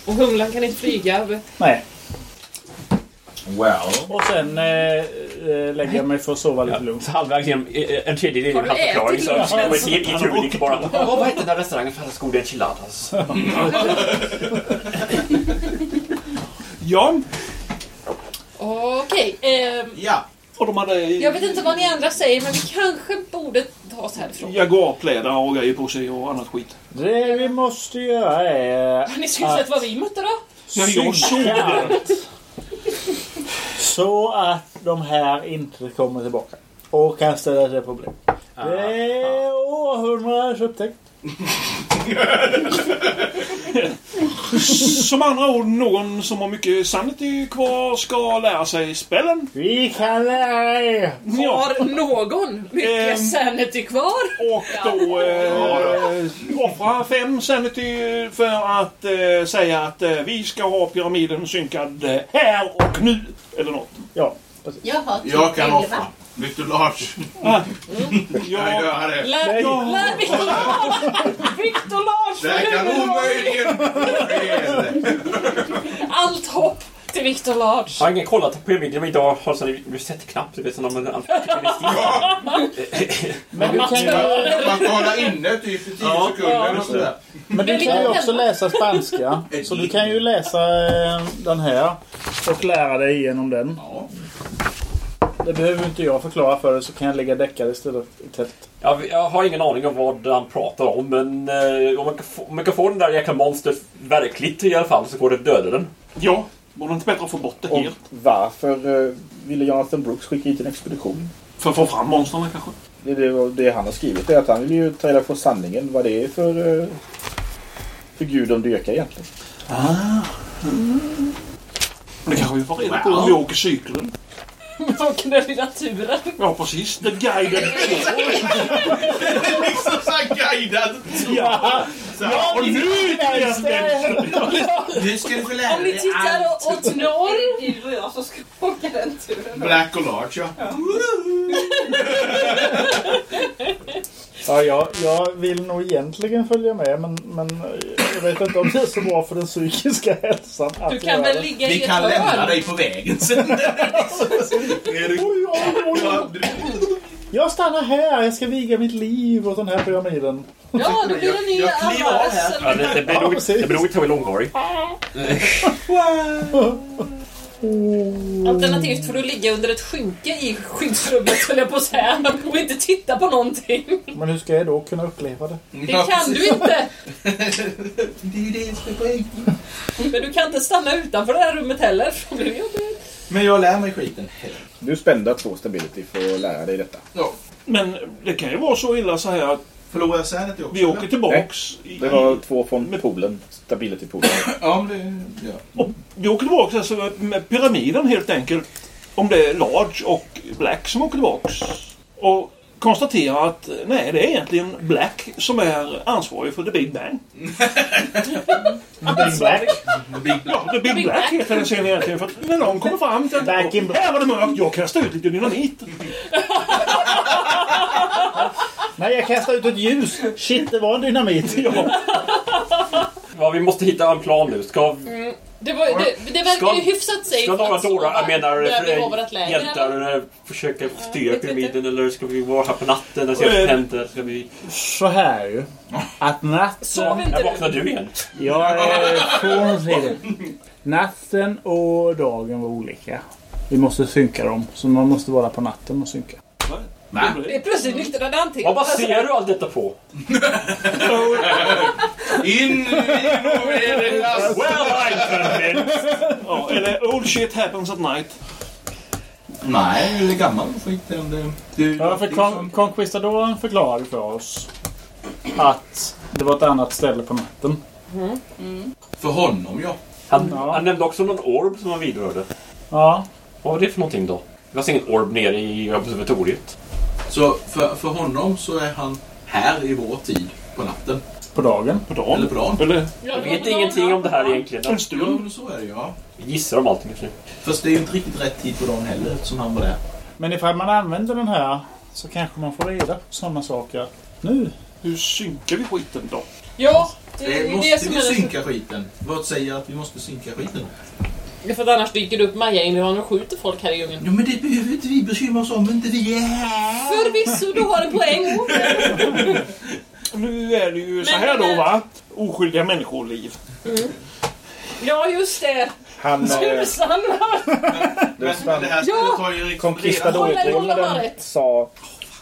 Och humlan kan inte flyga. Nej. Well. Och sen eh, eh, lägger jag mig för att sova lite lugnt. halvvägs genom eh, en tredjedel av förklaring så kommer ett helt huvud bara. Vad hette den där restaurangen för alla goda enchiladas? Ja, Okej. ehm, Ja. och de hade... jag vet inte vad ni andra säger men vi kanske borde ta oss härifrån. Jaguarplädar och grejer på sig och annat skit. Det vi måste göra är Ni skulle sett vad vi mötte då. Ja, jag såg det. så att de här inte kommer tillbaka. Och kan ställa till problem. Det är århundradets upptäckt. Som andra ord, någon som har mycket sanity kvar ska lära sig spellen. Vi kan lära er! Ja, Har någon mycket Ehm. sanity kvar? och då eh, offra fem sanity för att eh, säga att eh, vi ska ha pyramiden synkad eh, här och nu. Eller något. Ja. Jag har typ Jag kan elva. offra. Victor Lars. Ah, Jag ja, det. Lär, Ja. lär Victor Lars! Victor Lars! Det kan omöjligen. Allt hopp till Victor Lars. Jag har ingen kollat på pyramiden men idag har sån reset-knapp. Du vet som de Men du kan ju, Man får hålla inne typ i 10 Ja. sekunder och sådär. men du kan ju också läsa spanska. Så du kan ju läsa eh, den här och lära dig igenom den. Ja. Det behöver inte jag förklara för dig så kan jag lägga deckare istället i tält. Jag, jag har ingen aning om vad han pratar om men eh, om, man kan få, om man kan få den där jäkla monstret verkligt i alla fall så går det att döda den. ja. Vore det inte bättre att få bort det Och helt? varför eh, ville Jonathan Brooks skicka hit en expedition? För att få fram monstren kanske? Det, det, det han har skrivit är att han vill ju ta reda på sanningen. Vad det är för, eh, för gud de dyrkar egentligen. Det kanske vi får reda på om vi åker cykeln. Och den lilla turen. Ja, precis. The guided tour. Liksom såhär guidad. Ja, ja och nu Nu ska du få lära Om ni dig tittar allt. åt norr. Det är du och jag som ska åka den turen. Black och large ja. Ja, jag, jag vill nog egentligen följa med men, men jag vet inte om det är så bra för den psykiska hälsan. att Du kan göra väl det. ligga Vi i ett kan lämna hörn? dig på vägen sen. Erik. Ja, du- Jag stannar här, jag ska viga mitt liv åt den här pyramiden. Ja, då blir det ny Jag kliver av här. Ja, det, det blir nog precis. det blir nog inte så långvarig. Alternativt får du ligga under ett skynke i skyddsrummet höll jag på att säga. Och inte titta på någonting. Men hur ska jag då kunna uppleva det? Det kan du inte. Det är ju det som är poängen. Men du kan inte stanna utanför det här rummet heller. då blir det jobbigt. Men jag lär mig skiten. Du spände två stability för att lära dig detta. Ja. Men det kan ju vara så illa så här att Förlorar jag sanity också? vi åker tillbaks. i- Det var två från poolen. Stability-poolen. Ja, men det... Ja. Och vi åker tillbaks alltså med pyramiden helt enkelt. Om det är Large och Black som åker tillbaks. Och konstaterar att nej, det är egentligen Black som är ansvarig för The Big Bang. Big Black. The Big Ja, The Big, Big Black Black. heter den scenen egentligen. För att när någon kommer fram till Black in Black. här var det mörkt, jag kastar ut lite dynamit. Nej, jag kastar ut ett ljus. Shit, det var en dynamit. Ja, Ja, vi måste hitta en plan nu. Ska, Det, var, det, det verkar Ska- ju hyfsat safe ska några dårar, jag menar eh, eller? hjältar eh, försöka styra vet pyramiden eller ska vi vara här på natten? Ska vi Eh. hämta? Ska vi... Så här ju. Att natten... När du? vaknar du igen? Jag är från. Natten och dagen var olika. Vi måste synka dem. Så man måste vara på natten och synka. Va? Det är plötsligt nyktrade han Vad baserar du allt detta på? In. Well, I'm convinced! ja, eller Old shit happens at night. Nej, det är gammal skit. Det, det, Ja, för Con- Conquistadoren förklarade för oss att det var ett annat ställe på natten. För honom, ja. Han, Ja. han nämnde också någon orb som han vidrörde. Ja, Vad var det för någonting då? Det fanns ingen orb nere i observatoriet. Så för, för honom så är han här i vår tid på natten. på dagen. På dagen. Eller på dagen. Eller Jag vet ingenting om det här egentligen. en Ja, stund. men så är det ja. Jag gissar om allting just nu. Fast det är ju inte riktigt rätt tid på dagen heller eftersom han var där. Men ifall man använder den här så kanske man får reda på sådana saker. Nu. Hur synkar vi skiten då? Ja, det Eh, är det måste som vi det. synka skiten? Vad säger att vi måste synka skiten? För att annars dyker det upp Maja-indianer och skjuter folk här i djungeln. Ja men det behöver inte vi bekymra oss om, inte vi är här. Förvisso, du har en poäng. Nu är det ju så Men- här men- då va. Oskyldiga människoliv. Ja, just det. Han... Eh, Tusan! Det här Ja! barret. sa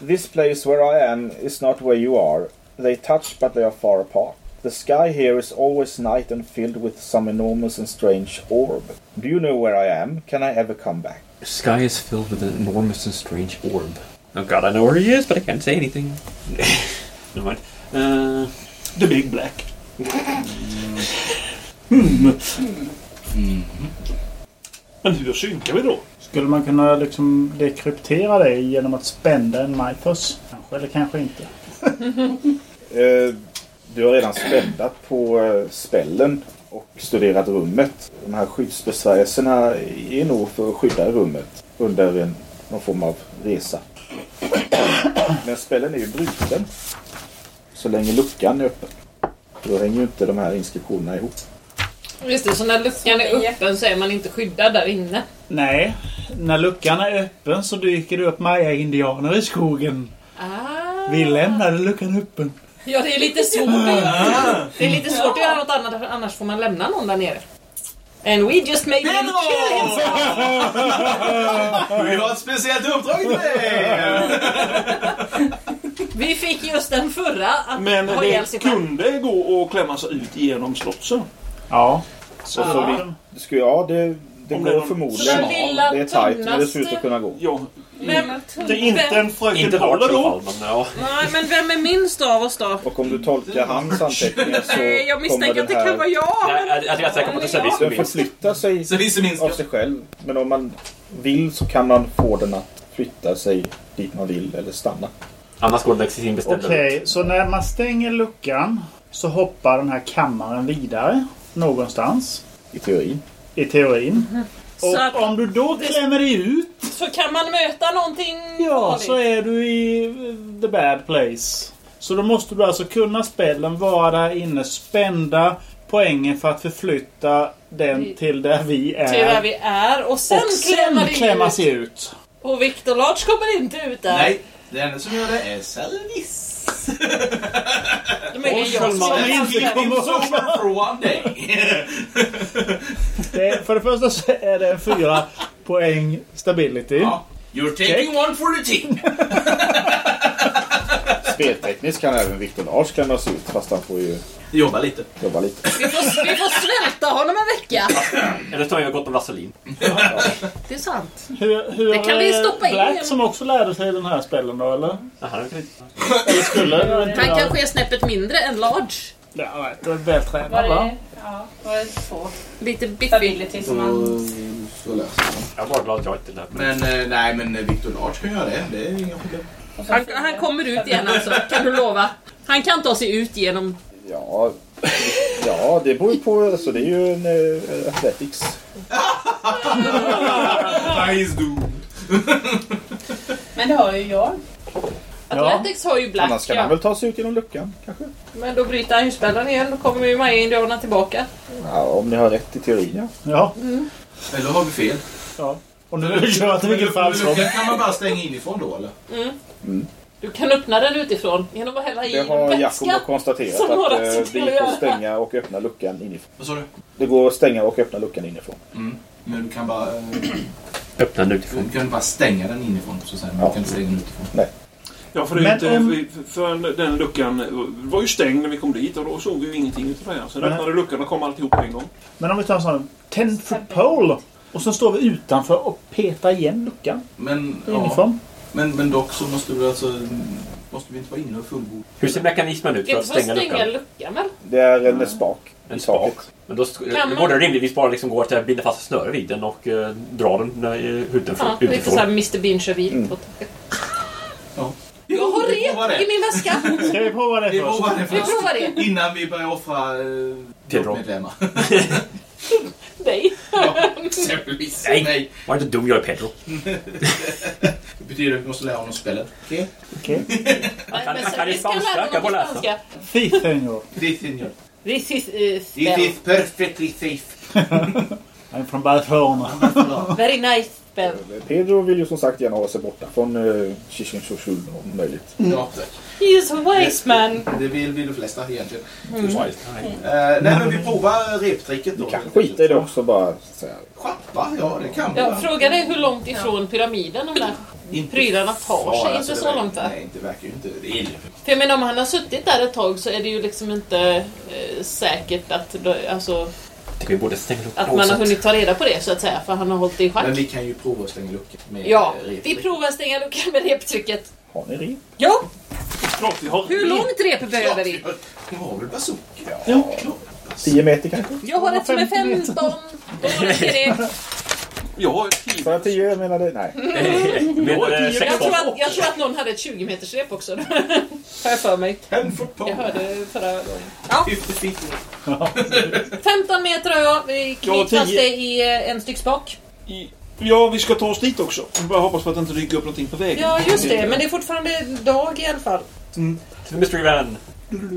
This place where I am is not where you are. They touch, but they are far apart. The sky here is always night and filled with some enormous and strange orb. Do you know where I am? Can I ever come back? The sky is filled with an enormous and strange orb. Oh god, I know where he is, but I can't say anything. Never mind. Uh, The Big Black. Hmm. Men hur synkar vi då? Skulle man kunna liksom dekryptera det genom att spända en Mythos? Kanske, eller kanske inte. Eh, du har redan spändat på eh, spällen och studerat rummet. De här skyddsbesvärjelserna är nog för att skydda rummet under en, någon form av resa. Men spällen är ju bruten. Så länge luckan är öppen. Då hänger ju inte de här inskriptionerna ihop. Just det, så när luckan är öppen så är man inte skyddad där inne. Nej, när luckan är öppen så dyker det upp Maya-indianer i skogen. Ah. Vi lämnade luckan öppen. Ja, det är lite svårt. Det är lite svårt att göra något annat, annars får man lämna någon där nere. And we just made him kill himself! Vi har ett speciellt uppdrag till dig! Vi fick just den förra att Men ha ihjäl det sig själv. kunde gå att klämma sig ut genom slotsen. Ja. Så, så vi, det skulle, ja, det, det Om går förmodligen. Den lilla Det är tajt men det ser ut att kunna gå. Ja, Vem, det är inte en fröken alla då. fall, men ja. nej, men vem är minst av oss då? Och om du tolkar hans anteckningar så jag misstänker kommer att det kan här... vara jag. Jag är, är säker på att det är Den förflyttar sig av sig själv. Men om man vill så kan man få den att flytta sig dit man vill eller stanna. Annars går den till sin bestämda Okej, så när man stänger luckan så hoppar den här kammaren vidare någonstans. I teorin. I teorin. Att- Och om du då klämmer dig ut Så kan man möta någonting Ja, farligt. så är du i eh, the bad place. Så då måste du alltså kunna spellen, vara där inne, spända poängen för att förflytta den Vi- till där vi är. Till där vi är och sen, och sen klämma ut. sig ut. Och Victor Large kommer inte ut där. Nej, det enda som gör det är service. Det är för det första så är det en fyra poäng stability. Ja. You're taking one for the team. Speltekniskt kan även Victor Lars klämmas ut fast han får ju Jobba lite. jobba lite. Vi får, vi får svälta honom en vecka. Eller så har jag gått om vaselin. Det är sant. Hur, hur Det kan vi stoppa in Black som också lärde sig den här spellen då eller? Det kan inte- Eller skulle Han kanske är snäppet mindre än Large. Ja, du är vältränad Var va? det, ja, var det två Lite biffig. som man... Så. Jag är bara glad att jag inte lärde mig. Men eh, nej, men Victor Large kan göra det. Det är inga problem. Han, han kommer ut igen alltså, kan du lova. Han kan ta sig ut genom... Ja, ja det beror ju på. Alltså, det är ju en uh, Athletics. Nice dude. Men det har ju jag. Athletics har ju Black Annars kan ja. han väl ta sig ut genom luckan kanske? Men då bryter han ju spällen igen. Då kommer ju Maja-indianerna tillbaka. Ja, om ni har rätt i teorin ja. Ja. Eller har vi fel? ja. Och nu kör jag till vilket fall som. Luckan kan man bara stänga inifrån då eller? Du kan öppna den utifrån genom att hälla i Det har. Jakob konstaterat att eh, det går att stänga och öppna luckan inifrån. Vad sa du? Det går att stänga och öppna luckan inifrån. Mm. Men du kan bara... eh, Öppna den utifrån. Du kan bara stänga den inifrån så att säga. Men Ja. du kan inte stänga den utifrån. Ja, för, Men inte, om- för, för den luckan var ju stängd när vi kom dit och då såg vi ingenting utav det. Sen Men- öppnade luckan och kom alltihop på en gång. Men om vi tar en sån 10 foot pole. Och så står vi utanför och petar igen luckan Men, ja, inifrån. Men, men dock så måste du alltså... Måste vi inte vara inne och fullbord? Hur ser mekanismen ut för att för att stänga stänga luckan? luckan väl? Det är en spak En spak. Men då man- borde det rimligtvis bara liksom gå att binda fast snöre vid den och eh, dra den eh, utifrån. Ja, lite såhär Mr Bean kör bil Mm. på taket. Ja. Jag har Vi rep det. i min väska. Ska vi prova det Vi först? provar det Vi först. provar det. Innan vi börjar offra eh, medlemmar. Nej. ja, exempelvis. Nej. Nej. Var inte dum, jag är Pedro. Det betyder att vi måste lära honom spelet. Okej? Okej. Han kan- han kan ska spanska, jag kan bara läsa. spanska. Fiffinger. This is, This is uh, this spell. is perfectly safe. I'm from Barcelona. Very nice Ben. Pedro vill ju som sagt gärna hålla sig borta från uh, Shishin om möjligt. Ja, tack. He is a wise man. Det vill vi de flesta egentligen. Mm. Eh, nej, men vi provar reptricket då. Vi kan skita i det också bara. Schappa, ja det kan vi. Ja, frågan är hur långt ifrån pyramiden de där prylarna tar sig. alltså, Inte det så verkar- långt där. Nej, det verkar ju inte. Det är För jag menar om han har suttit där ett tag så är det ju liksom inte eh, säkert att, alltså, vi borde stänga upp att man har hunnit ta reda på det så att säga. För han har hållit det i Men schack. vi kan ju prova att stänga luckan med Ja, vi provar stänga luckan med reptrycket. Har ni rep? Ja, Klart vi har hur långt rep behöver vi? Hon har väl bazooka? Ja. 10 meter kanske? Jag har ett som är 15. Då räcker det. Jag har ett tio. Sa jag 10? Jag menade nej. Med eh, Jag 16. tror, att, jag tror att någon hade ett 20 meters rep också. Har jag för mig. Jag hörde förra gången. Ja, 50 feet. 15 meter har jag. Vi Jag 10. det i eh, en styck spak. I- Ja, vi ska ta oss dit också. Vi bara hoppas på att det inte dyker upp någonting på vägen. Ja, just det. Men det är fortfarande dag i alla fall. To the mystery van.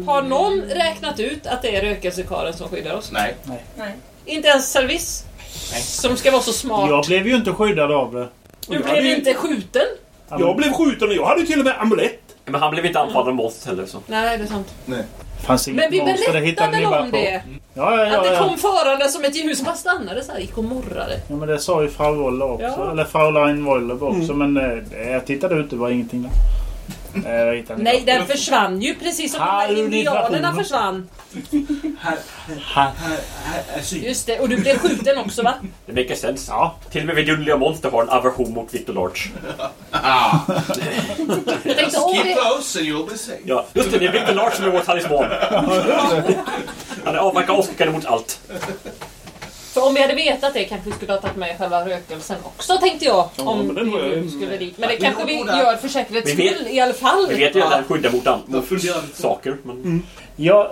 Har någon räknat ut att det är rökelsekaren som skyddar oss? Nej. Nej. Inte ens Service? Som ska vara så smart. Jag blev ju inte skyddad av det. Du jag blev ju- inte skjuten? Jag blev skjuten och jag hade ju till och med amulett. Men han blev inte anfallen av monstret heller så. Nej, det är sant. Fanns inget Men vi monster, det hittade berättade ni bara om på. det. Ja, ja, Att ja. det ja. kom farande som ett ljus. Man stannade så här, gick och morrade. ja men det sa ju Frau Wolle också. Ja. Eller Fraulein Wolle också. Men eh, jag tittade ut, det var ingenting där. Nej, den försvann ju precis som de där indianerna försvann. Här, Ha. här, här är syn. Just det, och du blev skjuten också va? Det makes sense. Ja. Till och med vidunderliga monster har en aversion mot Victor Large. Ah, tänkte keep vi... close and you'll be safe. Ja, just det. Det är Victor Large som är vår talisman. Han avverkar avskräckande mot allt. För om vi hade vetat det kanske vi skulle ha tagit med själva rökelsen också tänkte jag. Ja, Om men den vi jag- skulle dit. Men det kanske vi gör för säkerhets Vi vet- skull i alla fall. Vi vet ju att den skyddar mot, an- funderar saker. Men... Jag,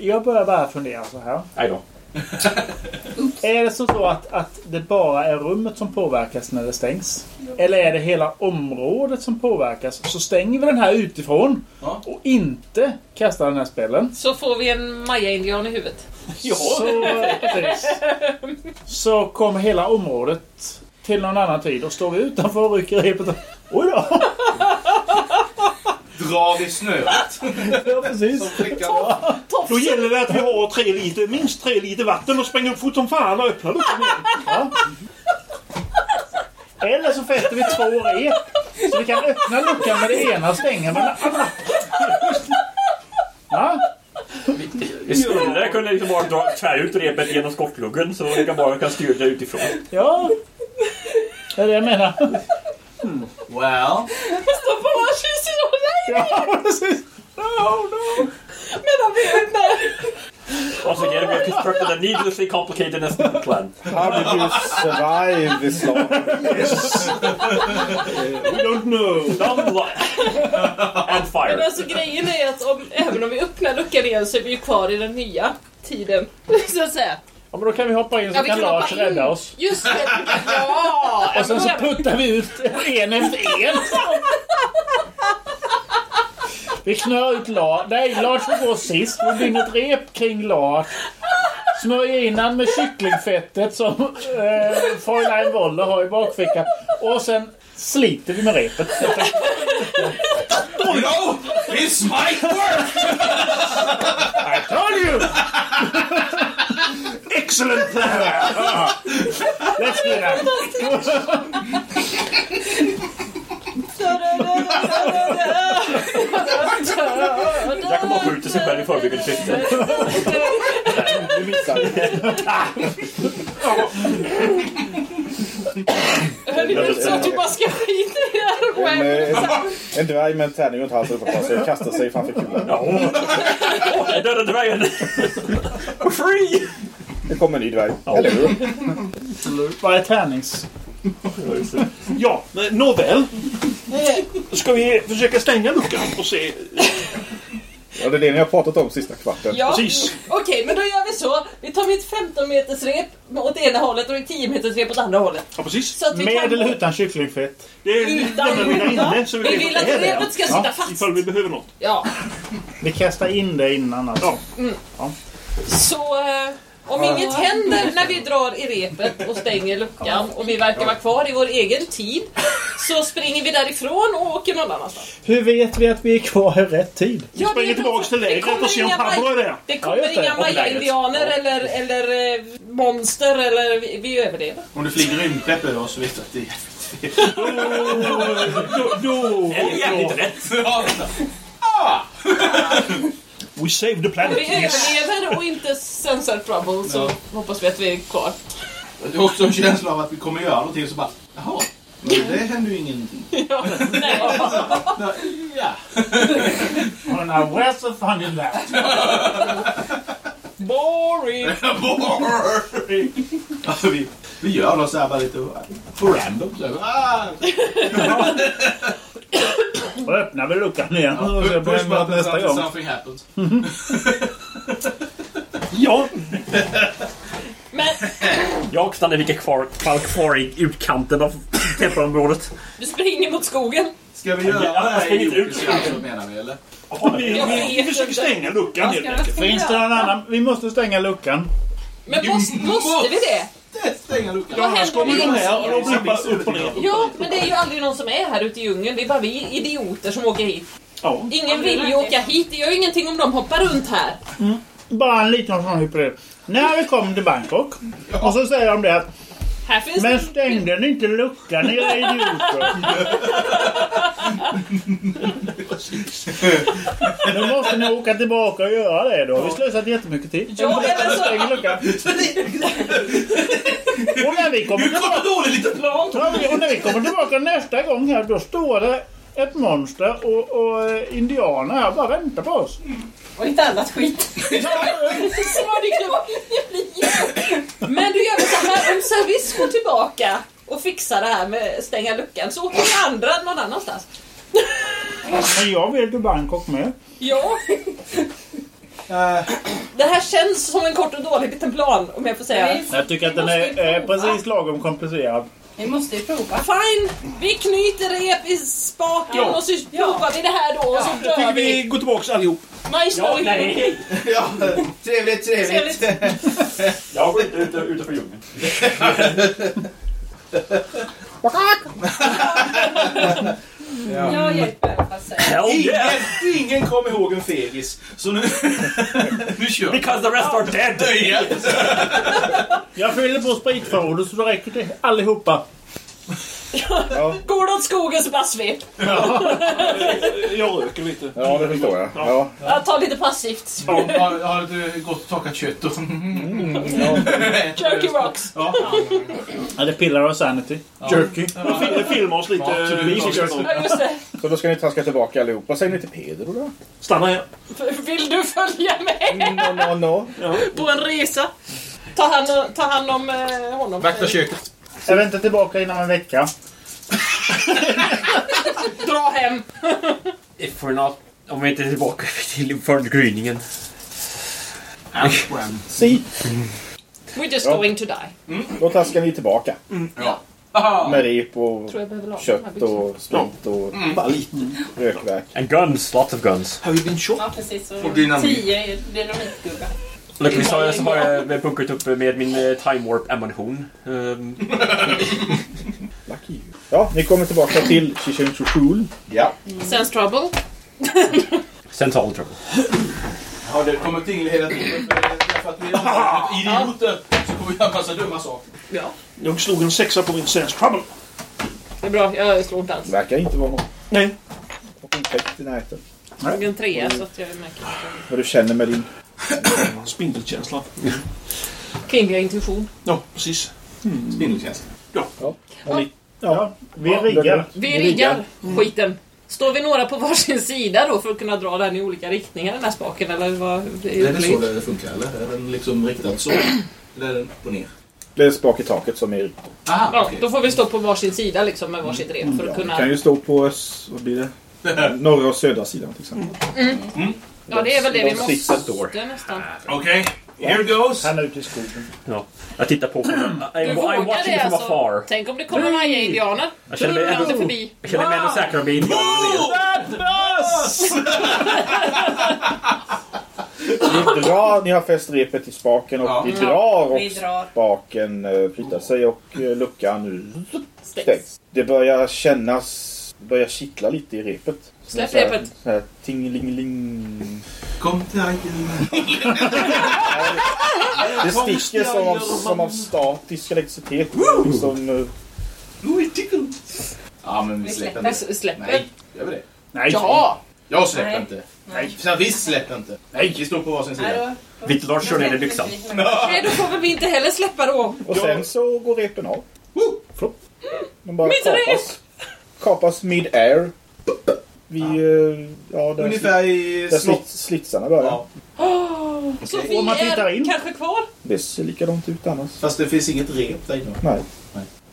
jag börjar bara fundera så här. Nej då. Är det så så att, att det bara är rummet som påverkas när det stängs? Eller är det hela området som påverkas? Så stänger vi den här utifrån Ja. och inte kastar den här spelen. Så får vi en Maya-indian i huvudet. Ja. Så, precis. så kommer hela området till någon annan tid och står vi utanför och rycker repet. Oj då! Drar i snöret. Ja, precis. Som flickan. Då gäller det att vi har tre liter, minst tre liter vatten och springer upp fort som fan och öppnar luckan igen. Ja. Eller så fäster vi två rep. Så vi kan öppna luckan med det ena och stänga med det andra. Ja, Vi skulle kunna liksom bara dra tvär ut repet genom skottluggen så vi kan bara kan styra det utifrån. ja. Det är det jag menar. Well. Stå på varsin av dig! Ja, precis. No, no. Medan vi öppnar. Once again, we have constructed a needlessly complicated stupid plan. How did you survive this long? We don't know. Dumb luck. And Men fire. alltså grejen är att om, även om vi öppnar luckan igen så är vi ju kvar i den nya tiden. Så att säga. Ja, men då kan vi hoppa in så Ja, vi kan Lars rädda oss. Just det! Ja! Och sen så puttar vi ut en efter en. Vi knör ut Lars. Nej, Lars får gå sist. Vi binder ett rep kring Lars. Smörjer in han med kycklingfettet som eh, Fräulein Woller har i bakfickan. Och sen sliter vi med repet. No! This might work! I told you! Excellent plan! Let's do that. Jag kommer att skjuta sig själv i förebyggande syfte. Du missade. Hörni, det är inte så att du bara ska skita i det här själv. en dvärg med en tärning runt halsen uppe på sig och kastar sig framför kulan. Jag dödade dvärgen! Free! Nu kommer en ny dvärg. Eller hur? Vad är tärnings? Ja, men nåväl. Ska vi försöka stänga luckan och se? Ja, det är det ni har pratat om sista kvarten. Ja, Precis. okej, men då gör vi så. Vi tar mitt 15 meters rep åt ena hållet och ett 10 meters rep åt andra hållet. Ja, precis. Så att vi Med kan... eller utan kycklingfett? Det lämnar vi där inne så vi Vi vet vill att det är det. repet ska Ja, sitta fast. Ifall vi behöver något. Ja, Vi kastar in det innan alltså. Ja. så... eh, Om inget händer när vi drar i repet och stänger luckan och vi verkar vara kvar i vår egen tid så springer vi därifrån och åker någon annanstans. Hur vet vi att vi är kvar i rätt tid? Vi springer tillbaks till lägret och ser om Pablo är där. Det Ja, kommer just det. inga Och lägret. maya-indianer eller, eller eh, monster eller vi, vi överlever. Om det flyger rymdskepp över oss så vet du att det är Då, då, jävligt rätt. we saved the planet. vi Yes. överlever och inte sensar trouble så hoppas vi att vi är kvar. Det är också en känsla av att vi kommer göra någonting så bara, jaha. Men det händer ju ingenting. Ja, nej. Ja. Oh, now, where's the fun in that? Boring! Alltså, vi, vi gör något så här bara lite på random. Så här, ah, Då öppnar vi luckan igen och ser på push button nästa gång. something happens. Ja, Men Jag och Stanne fick kvar, i utkanten av tempelområdet. du springer mot skogen. Ska vi göra Ja, det här i. Jokers menar vi eller? vi, vi, vi försöker stänga luckan helt enkelt. Finns det någon annan? Vi måste stänga luckan. Men måste, måste vi det? Stänga luckan. Vad Annars kommer de här och blippar upp och ner. Ja, men det är ju aldrig någon som är här ute i djungeln. Det är bara vi idioter som åker hit. Ja. Ingen vill ju åka hit. Det gör ju ingenting om de hoppar runt här. Bara en liten sån hypotes. När vi kom till Bangkok och så säger de det att Här finns Men stängde ni inte luckan era idioter? Då måste ni åka tillbaka och göra det då. Vi slösat jättemycket tid. Ja, eller så- Stäng luckan. Och när vi kommer Nu kommer tillbaka, dålig liten plan! Och när vi kommer tillbaka nästa gång här då står det ett monster och, och eh, indianer här bara väntar på oss. Och lite annat skit. Men du gör väl så här, om Service går tillbaka och fixar det här med stänga luckan så åker vi andra någon annanstans. Men jag vill till Bangkok med. Ja, det här känns som en kort och dålig liten plan om jag får säga. Jag tycker att den är eh, precis lagom komplicerad. Vi måste ju prova. Fine, vi knyter rep i spaken Ja. och så provar vi det här då och så Jag tycker dör vi vi. går tillbaks allihop. Nice Ja, nej. ja, trevligt, trevligt. Jag går inte ute, utanför djungeln. Jag hjälper. Hell yeah! Ingen, ingen kom ihåg en fegis. Så nu, nu kör vi. Because the rest are dead! Ja. Jag fyller på spritförrådet så det räcker till allihopa. Går det åt skogen så bara svep. Jag röker lite. Ja, det förstår jag. Ja. Jag tar lite passivt. Ja, Har, har du gått och torkat kött? Och... Jerky rocks. Ja. Ja, det pillar av sanity. Jerky. Vi filmar oss lite. Ja, så- ska Ja, just det. Så då ska ni traska tillbaka allihopa. Vad säger ni till Pedro då? stanna här. Vill du följa med No, no, no. på en resa? Ta hand, ta hand om eh, honom. Vakta köket. Jag väntar tillbaka inom en vecka. Dra hem. If we're not... Om vi inte är tillbaka till förgryningen. Si. We're just Ja. going to die. Då traskar ni tillbaka. Ja. Aha. Med rep och Tror jag behöver laga de här kött byxorna. och sprit och Bara lite. rökverk. And guns, lots of guns. Have you been shot? Ja, precis. Och Och dynamit. tio dynamitgubbar. Lyckligtvis har jag, så har jag bunkrat upp med min eh, time warp ammunition. Um, Lucky you. Ja, ni kommer tillbaka till Chichen Ja. Sense trouble. Sense all trouble. Ja, det kommer till hela tiden. För därför att vi är idioter så kommer vi göra en massa dumma saker. Ja. Jag slog en sexa på min sense trouble. Det är bra, jag slår inte alls. Verkar inte vara någon Nej. infekt i närheten. Jag slog en trea så att jag märker att Vad du känner med din... Spindelkänsla. jag... Kvinnliga intuition. Ja, precis. Spindelkänsla. Och ni, Ja, vi riggar. Vi riggar skiten. Står vi några på varsin sida då för att kunna dra den i olika riktningar den här spaken eller vad? Är det så det funkar eller? Är den liksom riktad så? Eller är den upp och ner? det är spak i taket som är... Aha, Ja, okej. då får vi stå på varsin sida liksom med varsitt rep för Ja, att ni kunna... kan ju stå på... Vad blir det? Norra och södra sidan till exempel. Ja, det är väl det vi måste nästan. Okej, here goes. Han är ute i skogen. Ja. Jag tittar på honom. I'm, Du I'm vågar watching det from alltså? afar. Tänk om det kommer Maya-indianer? Jag känner mig ändå- det förbi. Jag känner mig ändå säkrare med indianerna. Ni drar, ni har fäst repet i spaken och Ja. ni drar och vi drar. spaken eh, flyttar sig och eh, luckan nu Stängs. Det börjar kännas, det börjar kittla lite i repet. Släpp repet. Tingelingeling. Kom till Det sticker som av, som av statisk elektricitet. Liksom, eh, Ja, men vi släpper inte. Släpper. Nej, gör vi det? Nej. Ja! Jag släpper Nej. inte. Nej. Vi släpper inte. Nej, vi står på varsin sida. Lars kör ner i byxan. Nej, då får väl vi inte heller släppa då. och sen så går repen av. Flopp. De bara Mitt kapas. Kapas mid-air. Vi, eh, ja, där, Ungefär i där slott. slit, slitsarna börjar. Ja. Så Okej. vi Om man tittar in. kanske kvar. Det ser likadant ut annars. Fast det finns inget rep där inne. Nej.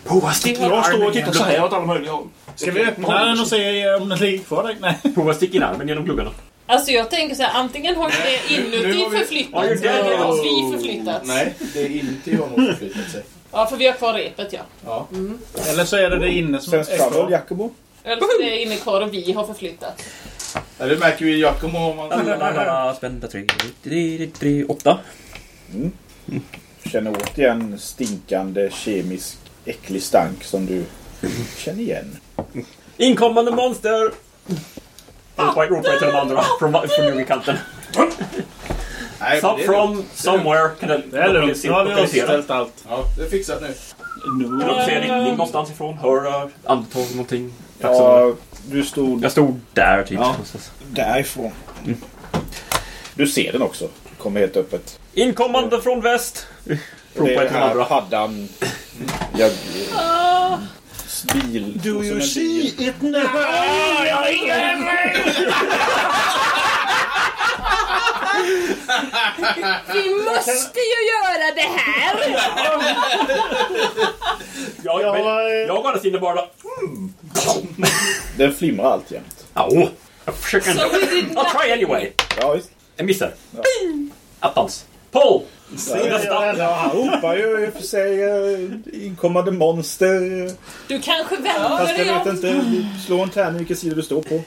Prova stick, Jag står och tittar så här åt alla möjliga håll. Ska vi öppna den och se om den ligger kvar där? Nej. prova stick in armen genom gluggarna. Alltså jag tänker så här, antingen har det nu inuti har vi- Ja, eller har vi förflyttats. Nej, det är inte jag som förflyttat sig. Ja, för vi har kvar repet ja. Ja. Eller så är det det inne som är kvar. Jacobo. Eller så är inne kvar och vi har förflyttat. ja, det märker vi i Giacomo om man... Lalalala, Spända tre, tre, tre, tre, åtta. Känner återigen stinkande kemisk äcklig stank som du känner igen. Inkommande monster! Ropar ropar jag till de andra från, från djungelkanten. Nej, Some from somewhere. Kan Det är lugnt. Nu har vi avställt allt. Ja, det är fixat nu. Nu. Jag ser riktning någonstans ifrån. Hör andetag någonting. Ja, du stod Jag stod där typ. Ja. därifrån. Du ser den också. Kommer helt öppet. Inkommande från väst! Ropar till andra. paddan. Jag, bil. Do you see it now? Vi måste ju göra det här! Jag, Jag men, eh, jag å andra sidan bara... Den flimrar alltjämt. Au! Jag försöker ändå. I'll try anyway. Ja, visst. Jag missar. Attans. Paul! Ja, ja, han ropar ju i och för sig eh, inkommande monster. Du kanske Fast vänder jag dig vet om. inte. Slå en tärning vilken sida du står på.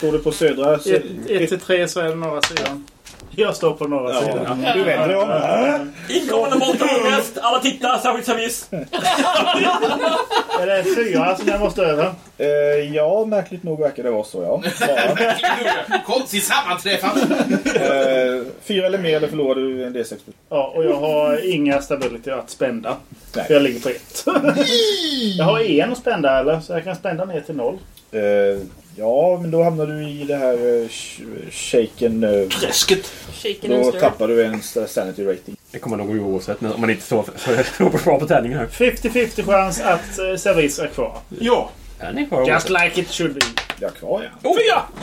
Står du på södra? Så, 1 till 3 så är det norra sidan. Jag står på norra ja, sidan. du vänder dig om. Inkommande väst! Alla titta! Särskilt servis! Är det fyra som jag måste över? Eh, ja, märkligt nog verkar det vara så, ja. Konstigt sammanträffande! Eh, fyra eller mer, eller förlorar du en D6. Ja, och jag har inga stability att spända. Nej. För jag ligger på ett. jag har en att spända eller? Så jag kan spända ner till noll. Eh, ja, men då hamnar du i det här uh, shaken... Uh, Träsket. Shaken då tappar du en sanity rating. Det kommer nog gå oavsett om man inte står för, bra på tärningen här. 50-50 chans att uh, är kvar. Ja. Ni Just like it should be. Ja, kvar ja. Oh, ja!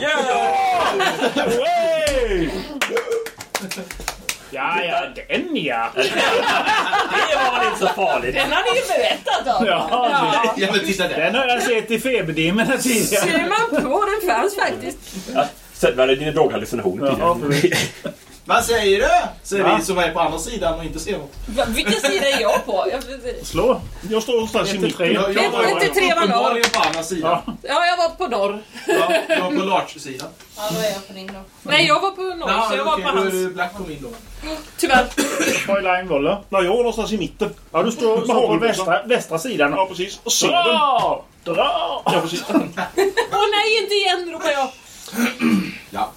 Yeah! Ja, ja, den ja! Det var väl inte så farligt. Den har ni ju berättat om. Ja, Ja, men titta där. Den har jag sett i feberdimmerna tidigare. Ser man på, den fanns faktiskt. Sätt väl dina droghallucinationer Ja, tidigare. Vad säger du? Säger Va? vi som är på andra sidan och inte ser något. Va, Vilken sida är jag på? Jag, Slå. Jag står någonstans i mitten. Jag, jag var var uppenbarligen på andra sidan. Ja. ja, jag var på norr. Ja, jag var på Larch-sidan. Ja, då är jag på din då. Nej, jag var på norr, Ja, så jag var okej, på då är hans. Black på min då. Tyvärr. Toyline Voller. Nej, jag var någonstans i mitten. Ja, du står, står på västra, västra sidan. Ja, precis. Och södern. Dra! Dra! Ja, precis. Åh nej, inte igen, ropar jag. Ja.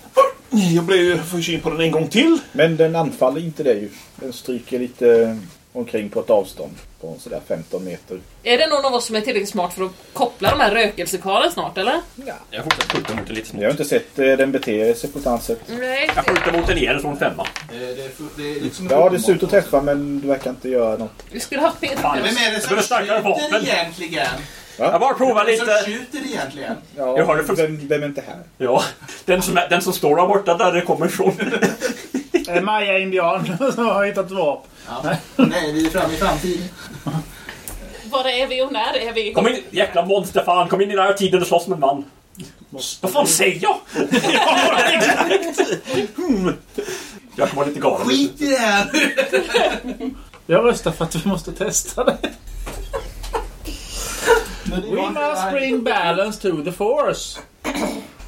Jag blev ju syn på den en gång till. Men den anfaller inte dig ju. Den stryker lite omkring på ett avstånd. På sådär 15 meter. Är det någon av oss som är tillräckligt smart för att koppla de här rökelsekarlen snart, eller? Jag fortsätter skjuta mot den lite Jag har inte sett eh, den bete sig på ett annat sätt. Nej. Jag skjuter mot den igen från femma. Det, det, är fu- det är liksom Ja, det ser ut att träffa men du verkar inte göra något. Vi skulle haft mer Vem är det som skjuter egentligen? Jag bara provar Vem är det lite. som skjuter egentligen? Ja, Jag hörde från- vem, vem är inte här? Ja, den som, är, den som står där borta där det kommer ifrån. En Maya-indian som har hittat vapen. Ja. Nej, vi är framme i framtiden. Var är vi och när är vi? Kom in, jäkla monster fan. Kom in i den här tiden och slåss med en man. Vad fan säger jag? Jag kommer lite galen. Skit i det här! Jag röstar för att vi måste testa det. We must bring balance to the force.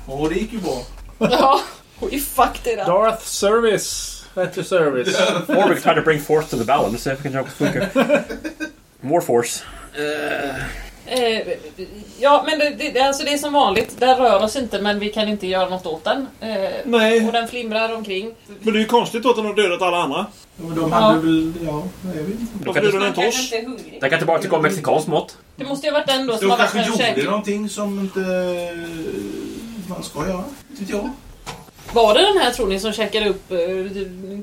Åh, det gick ju bra. Ja. We fucked it up. Darth Service. At your service. Or we could try to bring force to the balance, see if we can jump funkar. More force. Eh, Eh, ja, men det, det, alltså det är som vanligt. Den rör oss inte, men vi kan inte göra något åt den. Eh, Nej, och den flimrar omkring. men det är ju konstigt att den har dödat alla andra. Men de hade väl... Ja, jag vet inte. Varför dödade den inte oss? inte. Den kan tillbaka till mexikansk mat. Det måste ju ha varit den då som De har varit kanske gjorde käkat. någonting som inte man ska göra. Inte vet jag. Var det den här tror ni som käkade upp eh,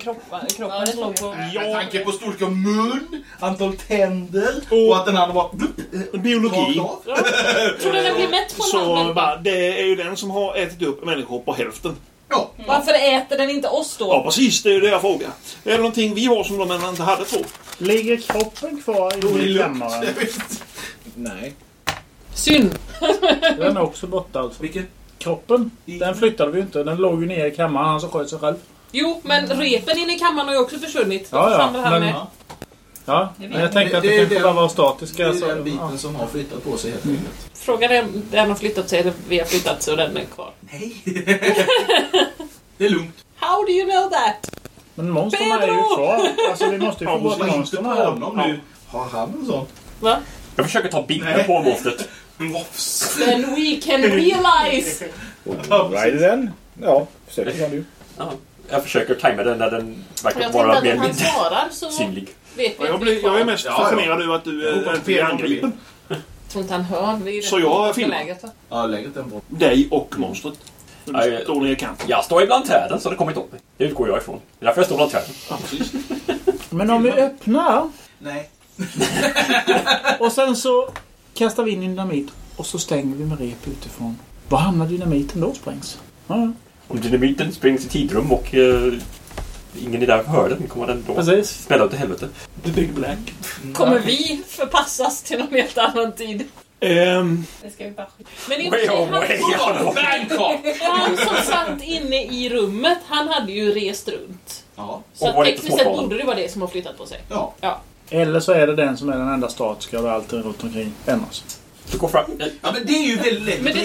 kroppen, Ja, kroppen det som låg på... Med tanke på storlek av mun, antal tänder Och- och att den andra var... Biologi. Tror ni den blir mätt på en Så halv bara, det är ju den som har ätit upp människor på hälften. Ja. Varför äter den inte oss Ja, då? precis. Det är det jag frågar. Är det någonting vi har som de ännu inte hade två? Ligger kroppen kvar i kammaren? Nej. Synd. Den är också borta alltså. Vilken? Kroppen, den flyttade vi ju inte. Den låg ju nere i kammaren, han som sköt sig själv. Jo, men repen inne i kammaren har ju också försvunnit. Ja, ja, här men- med. Ja. Ja, Det men jag tänkte att det, Det- det- kanske det- bara var Det statiska. är så- den biten ja. som har flyttat på sig helt enkelt. Frågan är om den har flyttat sig eller vi har flyttat så den är kvar. Nej. det är lugnt. How do you know that? Men monstren är ju kvar. Alltså vi måste ju få bort monstren här. honom nu. Har han en sån? Va? Jag försöker ta bilder på monstret. Mops. Then we can realize! Rider den? Ja, försöker kan du. Ja. Jag försöker tajma den när den verkar Jag vara mer att eller han mindre svarar så synlig. vet vi Jag, blir, jag är mest fascinerad över att du Jag är hoppas inte Peter blir angripen. Jag tror inte han hör. Det är Så jag filmar. läget? Ja. Dig och monstret. Ja, Du ja. står ner i kanten. Jag står ibland träden så det kommer inte åt mig. Det utgår jag ifrån. Det är därför jag står bland träden. Ja. Men om vi öppnar Nej. och sen så kastar vi in dynamit och så stänger vi med rep utifrån. Var hamnar dynamiten då sprängs? Ja, ja. Om dynamiten sprängs i tidrum och eh, ingen är där för höra den kommer den då precis. smälla åt helvete. The Big Black. Kommer vi förpassas till någon helt annan tid? Ehm, Det ska vi bara Men i och för Way sig, away! han, Bangkok! han som satt inne i rummet, han hade ju rest runt. Ja. Så tekniskt sett borde det vara det som har flyttat på sig. Ja. Eller så är det den som är den enda statiska och allt runt omkring ändras. Du går fram. Ja, men det är ju väldigt lätt Men det.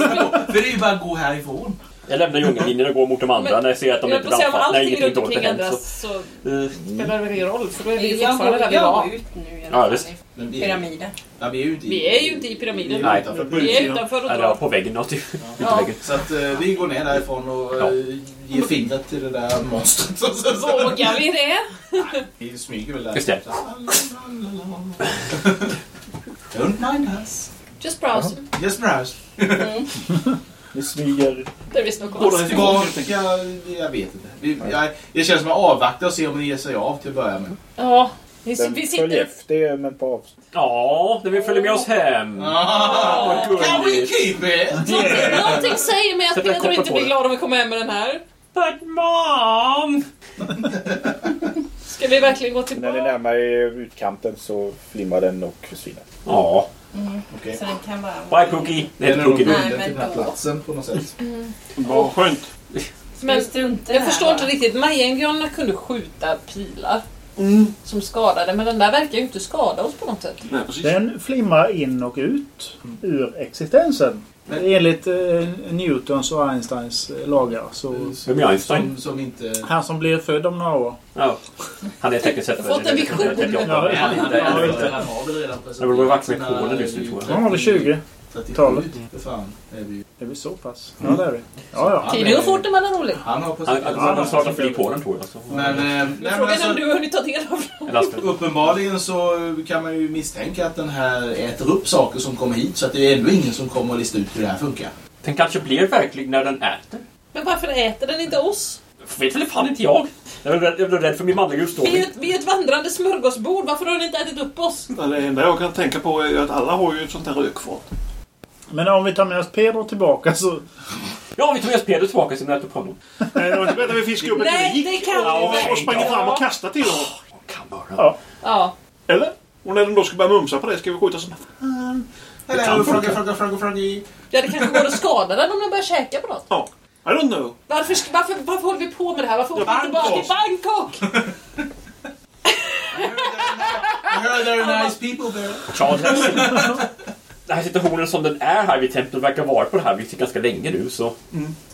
För det är ju bara att gå härifrån. jag lämnar djungellinjen och går mot de andra Men- när jag ser att de Jag inte dansar. Allting ingenting runt dåligt omkring har hänt. ändras så Så, eh, spelar det väl ingen roll för då är vi Jag fortfarande där vi var. ut nu Ja, visst. vi är, pyramiden. ja, vi är ju inte i... Vi är ju inte i pyramiden. Vi är Nej. utanför Vi är utanför och drar. på väggen. Något, ute Ja. väggen. Så att eh, vi går ner därifrån och Ja. Ger fingret till det där monstret. Så- så- så- Vågar vi det? Vi smyger väl där. Just det. Don't mind us. Just browse. Just browse. Ni smyger... There is no Båda cost. är Tillbaka, jag vet inte. Vi, jag, det känns som att avvakta och se om ni ger sig av till att börja med. Ja, vi, Den vi följer sitter... efter er men på avstånd. Ja, den vill följa med oss hem. Ah, can we keep it? Någonting, någonting säger mig att Sätt koppel inte blir det. glad om vi kommer hem med den här. But mom! Ska vi verkligen gå När ni tillbaka? närmar er utkanten så flimmar den och försvinner. Ja. Okej. Så den kan bara... Bye Cookie. Det är nog Cookie nu. Nej, men till den här då- platsen på något sätt. vad skönt. Men jag förstår inte riktigt. Maya-indianerna kunde skjuta pilar som skadade, men den där verkar ju inte skada oss på något sätt. Nej. Den flimmar in och ut ur existensen. Enligt eh, Newtons och Einsteins eh, lagar. Så Vem är Einstein? Som, som inte... han som blir född om några år. Ja. Han är tekniskt sett har fått en vision. 38. Ja, Ja, han, han, inte. han har väl redan Det borde varit med sina- koden just nu, tror jag. Han var väl 20? 37, Talet. För fan. Är vi. Är vi så pass? Ja, det är vi. Ja, ja. Han Tiden är- går fort när man är rolig. Han har Han, precis... han, han startar flyg på den tror jag. Så. Men, eh, nej, Frågan är alltså, om du har hunnit ta del av dem. En lastbil. uppenbarligen så kan man ju misstänka att den här äter upp saker som kommer hit. Så att det är ändå ingen som kommer att lista ut hur det här funkar. Den kanske blir verklig när den äter. Men varför äter den inte oss? Vet väl fan inte jag. Jag är rädd, jag är rädd för min manliga Vi utstrålning. ett, vi är ett vandrande smörgåsbord. Varför har den inte ätit upp oss? Det enda jag kan tänka på är att alla har ju ett sånt här rökfat. Men om vi tar med oss Pedro tillbaka så... Ja, vi tog med oss Peder tillbaka sen vi äter upp honom. Nej, det var inte vi ett Nej, lik det kan och, vi och sprang inte. fram och kastade till honom. Kan bara. Ja. Ja. Eller? Och när den då ska börja mumsa på det ska vi skjuta såna. Hello, froggy, froggy, froggy, froggy. Ja, det kanske går att skada den om den börjar käka på något. Ja. I don't know. Varför, ska- varför, varför håller vi på med det här? Varför åker vi tillbaka till Bangkok? I heard there are nice people there. Charles den här situationen som den är här vid templet verkar vara på det här viset ganska länge nu så...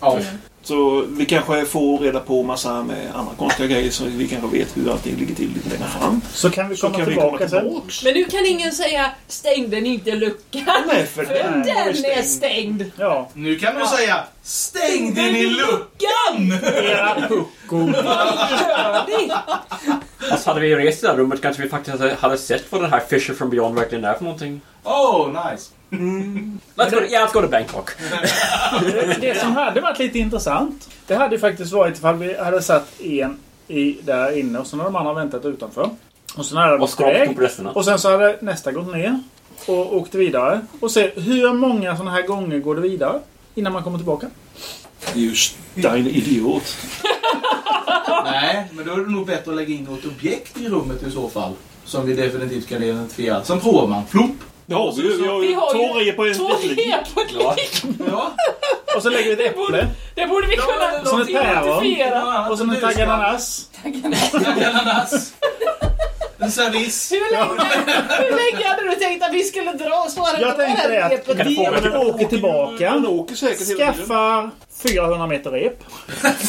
Ja. Så vi kanske får reda på massa med andra konstiga grejer så vi kanske vet hur allting ligger till lite längre fram. Så kan vi komma kan vi tillbaka komma sen. tillbaks. Men nu kan ingen säga stängde ni inte luckan? Nej, för För den den är stängd. stängd. Ja. Nu kan du säga Stängde ni luckan? Era puckor. Fast hade vi rest i det här rummet kanske vi faktiskt hade, hade sett vad den här Fisher from Beyond verkligen är för någonting. Oh, nice. Let's go, yeah, let's go to Bangkok. Det som hade varit lite intressant. Det hade ju faktiskt varit ifall vi hade satt en i, där inne och sen hade de andra väntat utanför. Och sen hade de Och gått iväg. Och sen så hade nästa gått ner och åkt vidare. Och se hur många sådana här gånger går det vidare innan man kommer tillbaka. Just din idiot. Nej, men då är det nog bättre att lägga in något objekt i rummet i så fall. Som vi definitivt kan identifiera. Sen provar man. Flopp. Det har vi ju. Vi har Vi ju har två på en på klick. Ja. Och så lägger vi ett äpple. Det borde vi kunna Och sen ett päron. Och sen en taggad ananas. Ananas. En service. Hur länge, hur länge hade du tänkt att vi skulle dra oss? Var Jag tänkte det att vi åker tillbaka. Skaffar 400 meter rep.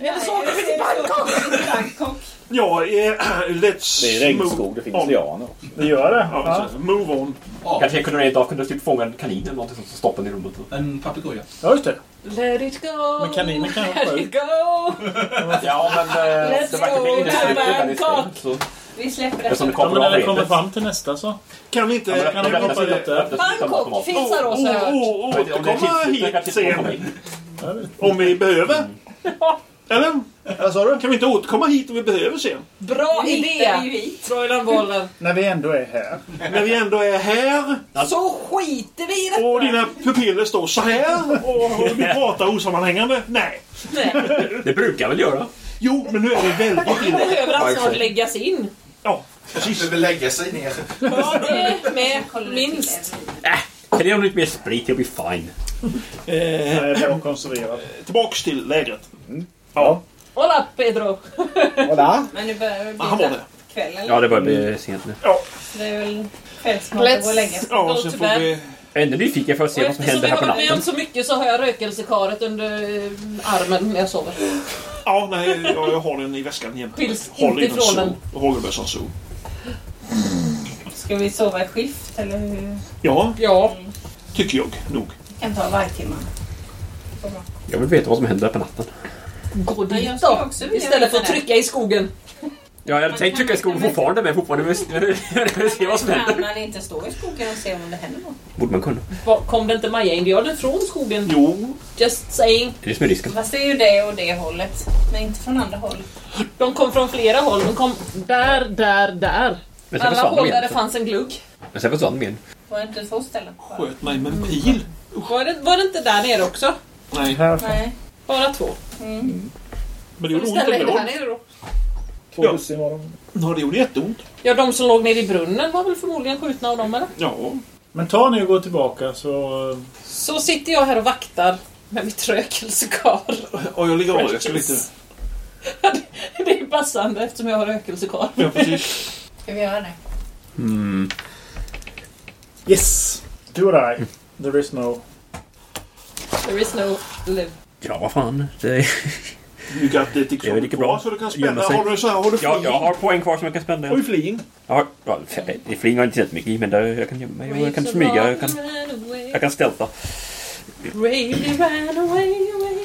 Eller så åker vi till Bangkok. Ja, eh, let's Det är regnskog, det finns on. lianer. Det gör det. Ja, Ja, så Move on. Kanske jag kunde rent av kunde typ fånga en kanin eller någonting som stoppade den i rummet. En papegoja. ja just det. Let it go. Men kaninen kan jag Let it go. Ja, men eh, Let's det verkar go bli inne i to slutet när det är Bangkok. stängt. Så. Vi släpper Eftersom det. Ja, när vi kommer fram till nästa så. Kan vi inte... Ja, men kan vi hoppa ju- utan Bangkok finns också. inte det är återkomma hit inte sen. Om vi behöver. Eller? Vad sa du? Kan vi inte återkomma hit om vi behöver sen? Bra Nu hittar vi ju idé. hit. När vi ändå är här. När vi ändå är här Så skiter vi i det. och dina pupiller står så här och vi pratar osammanhängande. Nej. Det brukar jag väl göra. Jo, men nu är det väldigt Det illa. behöver alltså snart läggas in. Ja, precis. Behöver lägga sig ner. Ja, det med. Minst. Kan det ha lite mer sprit? Jag blir fine. Eh, jag är konserverad. tillbaks till lägret. Ja. Hola Pedro. Voilà. Men nu börjar det bli Ah, han var det. kväll eller? Ja, det börjar bli sent nu. Så det är väl kvällsmat att gå och lägga sig. Ja, får vi... Jag är ändå nyfiken för att se vad som eftersom händer vi här på har varit med om natten. så mycket så har jag rökelsekaret under eh, armen när jag sover. Ja, nej, jag, jag har den i väskan jämt. Håller inte ifrån den. Jag håller bössan så. Ska vi sova i skift eller hur? Ja, Ja. tycker jag nog. Vi kan ta vargtimman. Jag vill veta vad som händer på natten. Gå dit då. Istället för att trycka i skogen. Ja, jag hade tänkt trycka i skogen fortfarande, men fortfarande vill se vad som Kan händer. man inte stå i skogen och se om det händer något? Borde man kunna. Kom det inte Maya-indianer från skogen? Jo, Just saying. Det är det som är risken. Fast det är ju det och det hållet. Men inte från andra håll. De kom från flera håll. De kom där, där, där. Men sen Alla försvann de håll där det igen. fanns en glugg. Men sen försvann de igen. Var det inte två ställen? Sköt mig med en pil. Var det, var det inte där nere också? Nej, Här. Nej. Bara två. Mm. men det gjorde ont här ändå. nere då? Två Ja. dussin var de. Ja, det gjorde jätteont. Ja, de som låg nere i brunnen var väl förmodligen skjutna av dem eller? Ja, Men ta ni och gå tillbaka så... Så sitter jag här och vaktar med mitt rökelsekar. och jag ligger och röker lite. Det är passande eftersom jag har rökelsekar. Ja, precis. Ska vi göra det? Mm. Yes! Do or die. There is no... There is no live. Ja, vad fan. Det är... Du got Det är väl lika bra. så du kan spänna. Har du så här, har du Ja, fling? jag har poäng kvar som jag kan spända. Har du fling? Ja, i fling har jag inte sett mycket i, men där, jag kan gömma mig jag kan smyga. Jag kan, jag kan stälta. Ran away, away.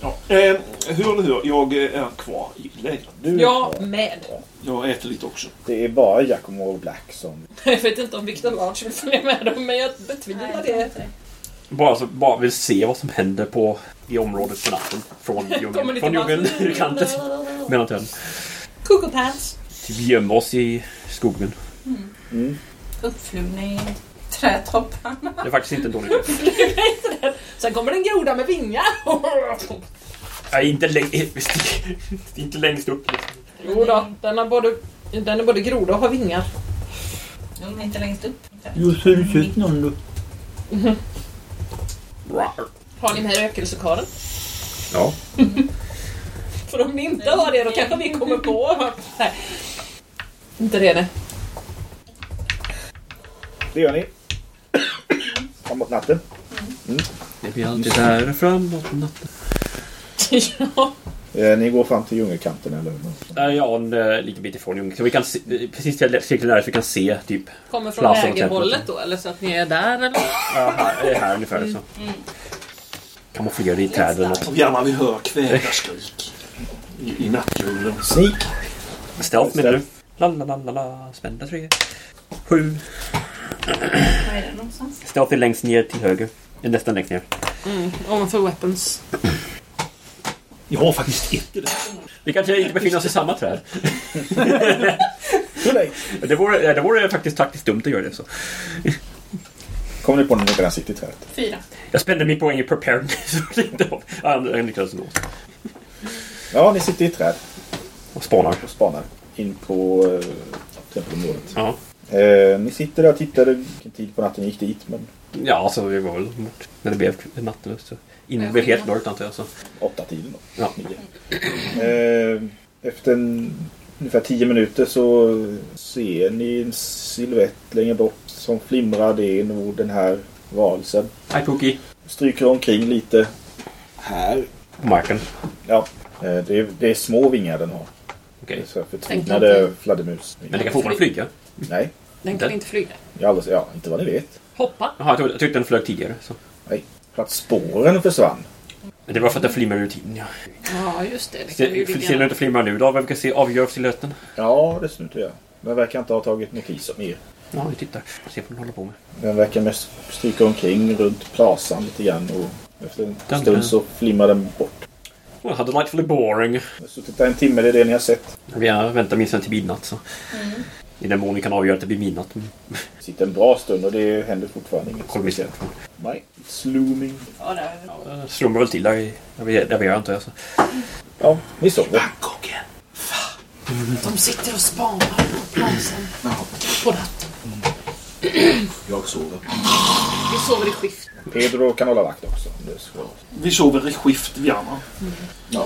Ja. Eh, hur eller hur, jag är kvar i lägret. Du, Jag med. Jag äter lite också. Det är bara Giacomo och Black som... Jag vet inte om Victor Large vill följa med dem, men jag betvivlar det. Bara, så, bara vill se vad som händer på, i området på natten. Från djungeln. Från djungeln till kanten. Mellan. Cuckoo pants. Vi gömmer oss i skogen. Uppflugna i trädtopparna. Det är faktiskt inte en dålig idé. Sen kommer en groda med vingar. Nej, inte, läng inte längst upp. Jo då, den, har både, den är både groda och har vingar. De är inte längst upp. Jo, så du sett någon då? Har ni med rökelsekaren? Ja. För om ni inte har det, då kanske vi kommer på... Nej. Inte det det. det gör ni. Framåt natten. Det blir alltid där framåt natten. ja. Eh, ni går fram till djungelkanten eller? Är jag en eh, liten bit ifrån djungeln. Så vi kan se, eh, precis till cirkeln där så vi kan se typ... Kommer från lägerhållet då? Eller så att ni är där eller? Ja, här, det är här ungefär så. Kamouflerade i träden och... Och gärna vi hör kväkarskrik i, i nattljummen. Sneak. Stealth menar du? La la la la la. Spända tre. Sju. Var är det någonstans? Stealth är längst ner till höger. Nästan längst ner. Mm. Ovanför weapons. Jag har faktiskt ett i det. Vi kanske inte befinner oss i samma träd. Det vore, det vore faktiskt taktiskt dumt att göra det så. Kommer ni på när ni redan sitter i trädet? Fyra. Jag spände min poäng i preparedness. Ja, jag lyckades ändå. Ja, ni sitter i ett träd Och spanar. och spanar in på eh, tempelområdet. Ja. Eh, ni sitter där och tittar vilken tid på natten ni gick dit. Men Ja, alltså vi var väl bort när det blev natten. Så. Innan det blev helt mörkt antar jag. Så. åtta tiden då. Ja. Eh, efter en, ungefär tio minuter så ser ni en silhuett längre bort som flimrar. Det är nog den här varelsen. Hej Pookie. Stryker omkring lite här. På marken. Ja, eh, det är, det är små vingar den har. Okej. Tänkte förtvinade fladdermus. Men det kan fortfarande flyga. Nej, Den kan Inte? flyga. jag aldrig, ja, inte vad ni vet. Hoppa. Jaha, jag, trodde, jag tyckte den flög tidigare. Så. Nej, för att spåren försvann. Men det var för att den flimmar ur tiden, ja. Ja, just det. det Ser ser den inte flimma nu då? Vi kan se avgör silhuetten. Ja, det syns inte jag. Den verkar inte ha tagit notis om er. Ja, vi tittar. Se vad den håller på med. Den verkar mest stryka omkring runt plazan lite grann och efter en Den- stund så flimmar den bort. Well, how delightfully boring. Jag har suttit där en timme, det är det ni har sett. Vi har väntat minst till midnatt så. I den mån vi kan avgöra att det blir midnatt. Mm. Sitter en bra stund och det händer fortfarande inget sen. speciellt. Nej, it's looming. Ja. Jag Slumrar väl till där, i, där, vi, är antar jag. Så. Ja, ni sover. De sitter och spanar på platsen. På natten. Jag sover. Vi sover i skift. Pedro kan hålla vakt också. om Det ska. Vi sover i skift vi andra.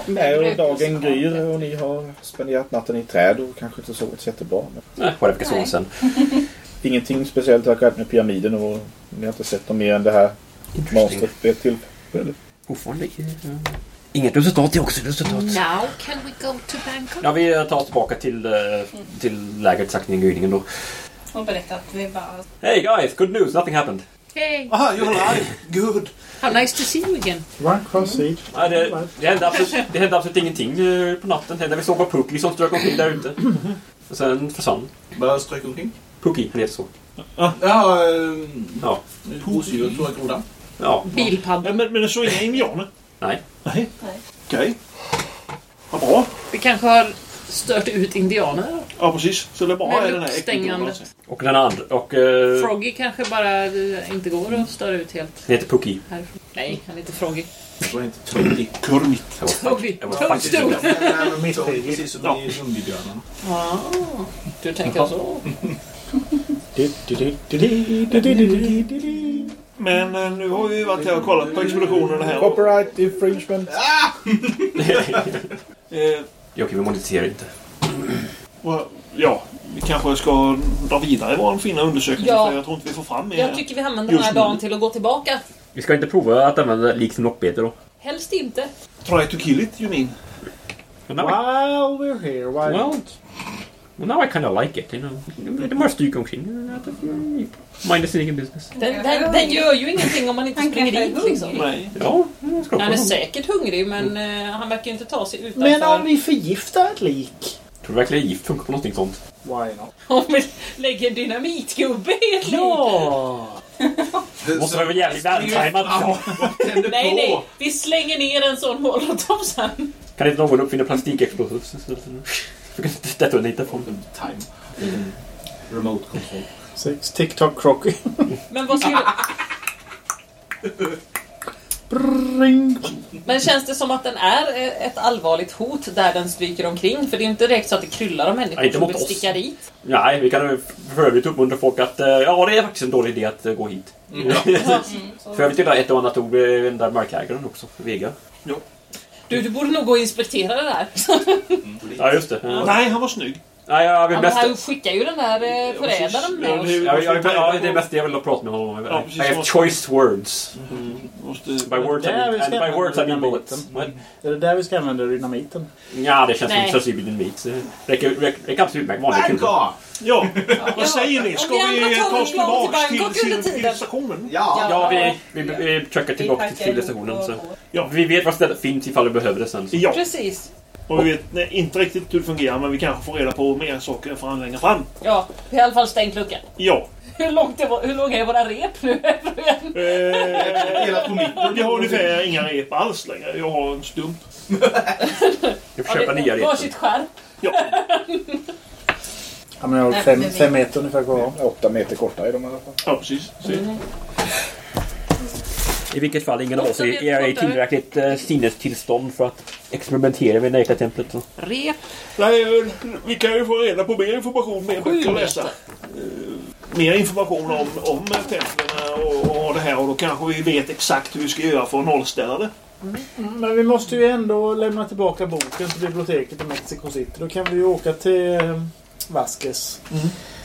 Nej, och dagen gryr och ni har spenderat natten i träd och kanske inte sovit jättebra. Men Nej, sova sen. ingenting speciellt har skett med pyramiden och ni har inte sett något mer än det här monstret vid ett tillfälle. Fortfarande eh, inget resultat är också resultat. Now can we go to Bangkok? Ja, vi tar oss tillbaka till, eh, till lägret sagt i gryningen då. Och berätta att vi bara... Hey guys, good news, nothing happened. Hey, Aha, you're alive. Good. how nice to see you again. Run cross siege. Nej, det, det, hände absolut, det hände absolut ingenting eh, på natten. Det enda vi såg var Pookie som strök omkring där ute. Och sen försvann. Bara strök omkring. Pookie, han heter så. Ja, äh, Ja. Osydda stora grodan. Ja. Bilpadda. Men, men det så inga indianer? Nej. Nej. Nej. Okej. Vad bra. Vi kanske har stört ut indianer. Ja, precis. Så det bara Med är den här äckliga alltså. Och den andra, och... Eh, Froggy kanske bara eh, inte går att störa ut helt han heter Pookie. härifrån. Nej, han heter Froggy. Inte var var faktiskt Toadstool. Tony, precis som i Zumbiebjörnarna. Ah, du tänker så. Men eh, nu har vi varit här och kollat på expeditionen här. Copyright infringement. Eh, Ja, okej, vi monetiserar inte. och, ja, vi kanske ska dra vidare i vår fina undersökning. Ja. För jag tror inte vi får fram mer. Jag tycker vi använder den här nu. dagen till att gå tillbaka. Vi ska inte prova att använda lik som lockbete då? Helst inte. Try to kill it, you mean? While we're here, why well, not? Well, now I kind of like it. You know. Det bara stryk omkring. Mind is egen business. Den, den, den gör ju ingenting om man inte springer dit liksom. Nej. Ja, Han är säkert hungrig men eh, han verkar ju inte ta sig utanför. Men om vi förgiftar ett lik? Tror du verkligen gift funkar på någonting sånt? Why not? Om vi lägger dynamitgubbe i ett lik. Ja! Måste vara jävligt vältajmat. Nej, nej. Vi slänger ner en sån molotov sen. Kan inte någon uppfinna plastikexplosiv? Kan inte detonata från Time. Remote control. Sex TikTok crocky. Men vad skulle... Ring. Men känns det som att den är eh, ett allvarligt hot där den stryker omkring? För det är inte direkt så att det kryllar av människor Nej, som vill sticka dit. Nej, vi kan för övrigt uppmuntra folk att eh, ja, det är faktiskt en dålig idé att eh, gå hit. För övrigt är det ett och annat ord med den där markägaren också, Vega. Du, du borde nog gå och inspektera det där. Ja, just det. Ja. Nej, han var snygg. Nej, jag vill men mest... han skickar ju den där eh, förrädaren med oss. det- Ja, jag, ja, det är mest det jag vill prata med honom om. Ja, precis. I have choice words. Måste... By words I Där mean, vi ska and by använda words I mean dynamiten. bullets. What? Är det där vi ska använda dynamiten? Ja, det känns som Nej. explosiv dynamit. Det räcker, räcker, räcker absolut utmärkt vanlig kulor. Bangkok! Ja, vad säger ni? Om Ska vi andra vi tar ta en oss plan till tillbaks till, Bangkok under till, tiden. till stationen? Ja. Ja, vi, vi, tillbaka till fyllestationen. Så. Ja. Vi vet var stället finns ifall vi behöver det sen. Så. Ja, Precis. och vi vet nej, inte riktigt hur det fungerar men vi kanske får reda på mer saker fram längre fram. Ja, vi har i alla fall stängt luckan. Ja. Hur, långt är, vår- hur långa är våra rep nu? Eh, Delat på mitten. vi har ungefär inga rep alls längre. Jag har en stump. Vi får köpa nya repor. Varsitt skärp. Ja, Ja, men jag har Nej, fem, men vi- fem meter ungefär kvar. Åtta meter korta är de i alla fall. ja precis. Se. I vilket fall ingen av oss är, i tillräckligt eh, sinnestillstånd för att experimentera med Nejka-templet. så. Rep. Nej, eh, vi kan ju få reda på mer information, mer böcker att läsa. Eh, Mer information om, om templen och, och det här och då kanske vi vet exakt hur vi ska göra för att nollställa det. Men vi måste ju ändå lämna tillbaka boken till biblioteket i Mexico City. Då kan vi ju åka till eh, Vasquez.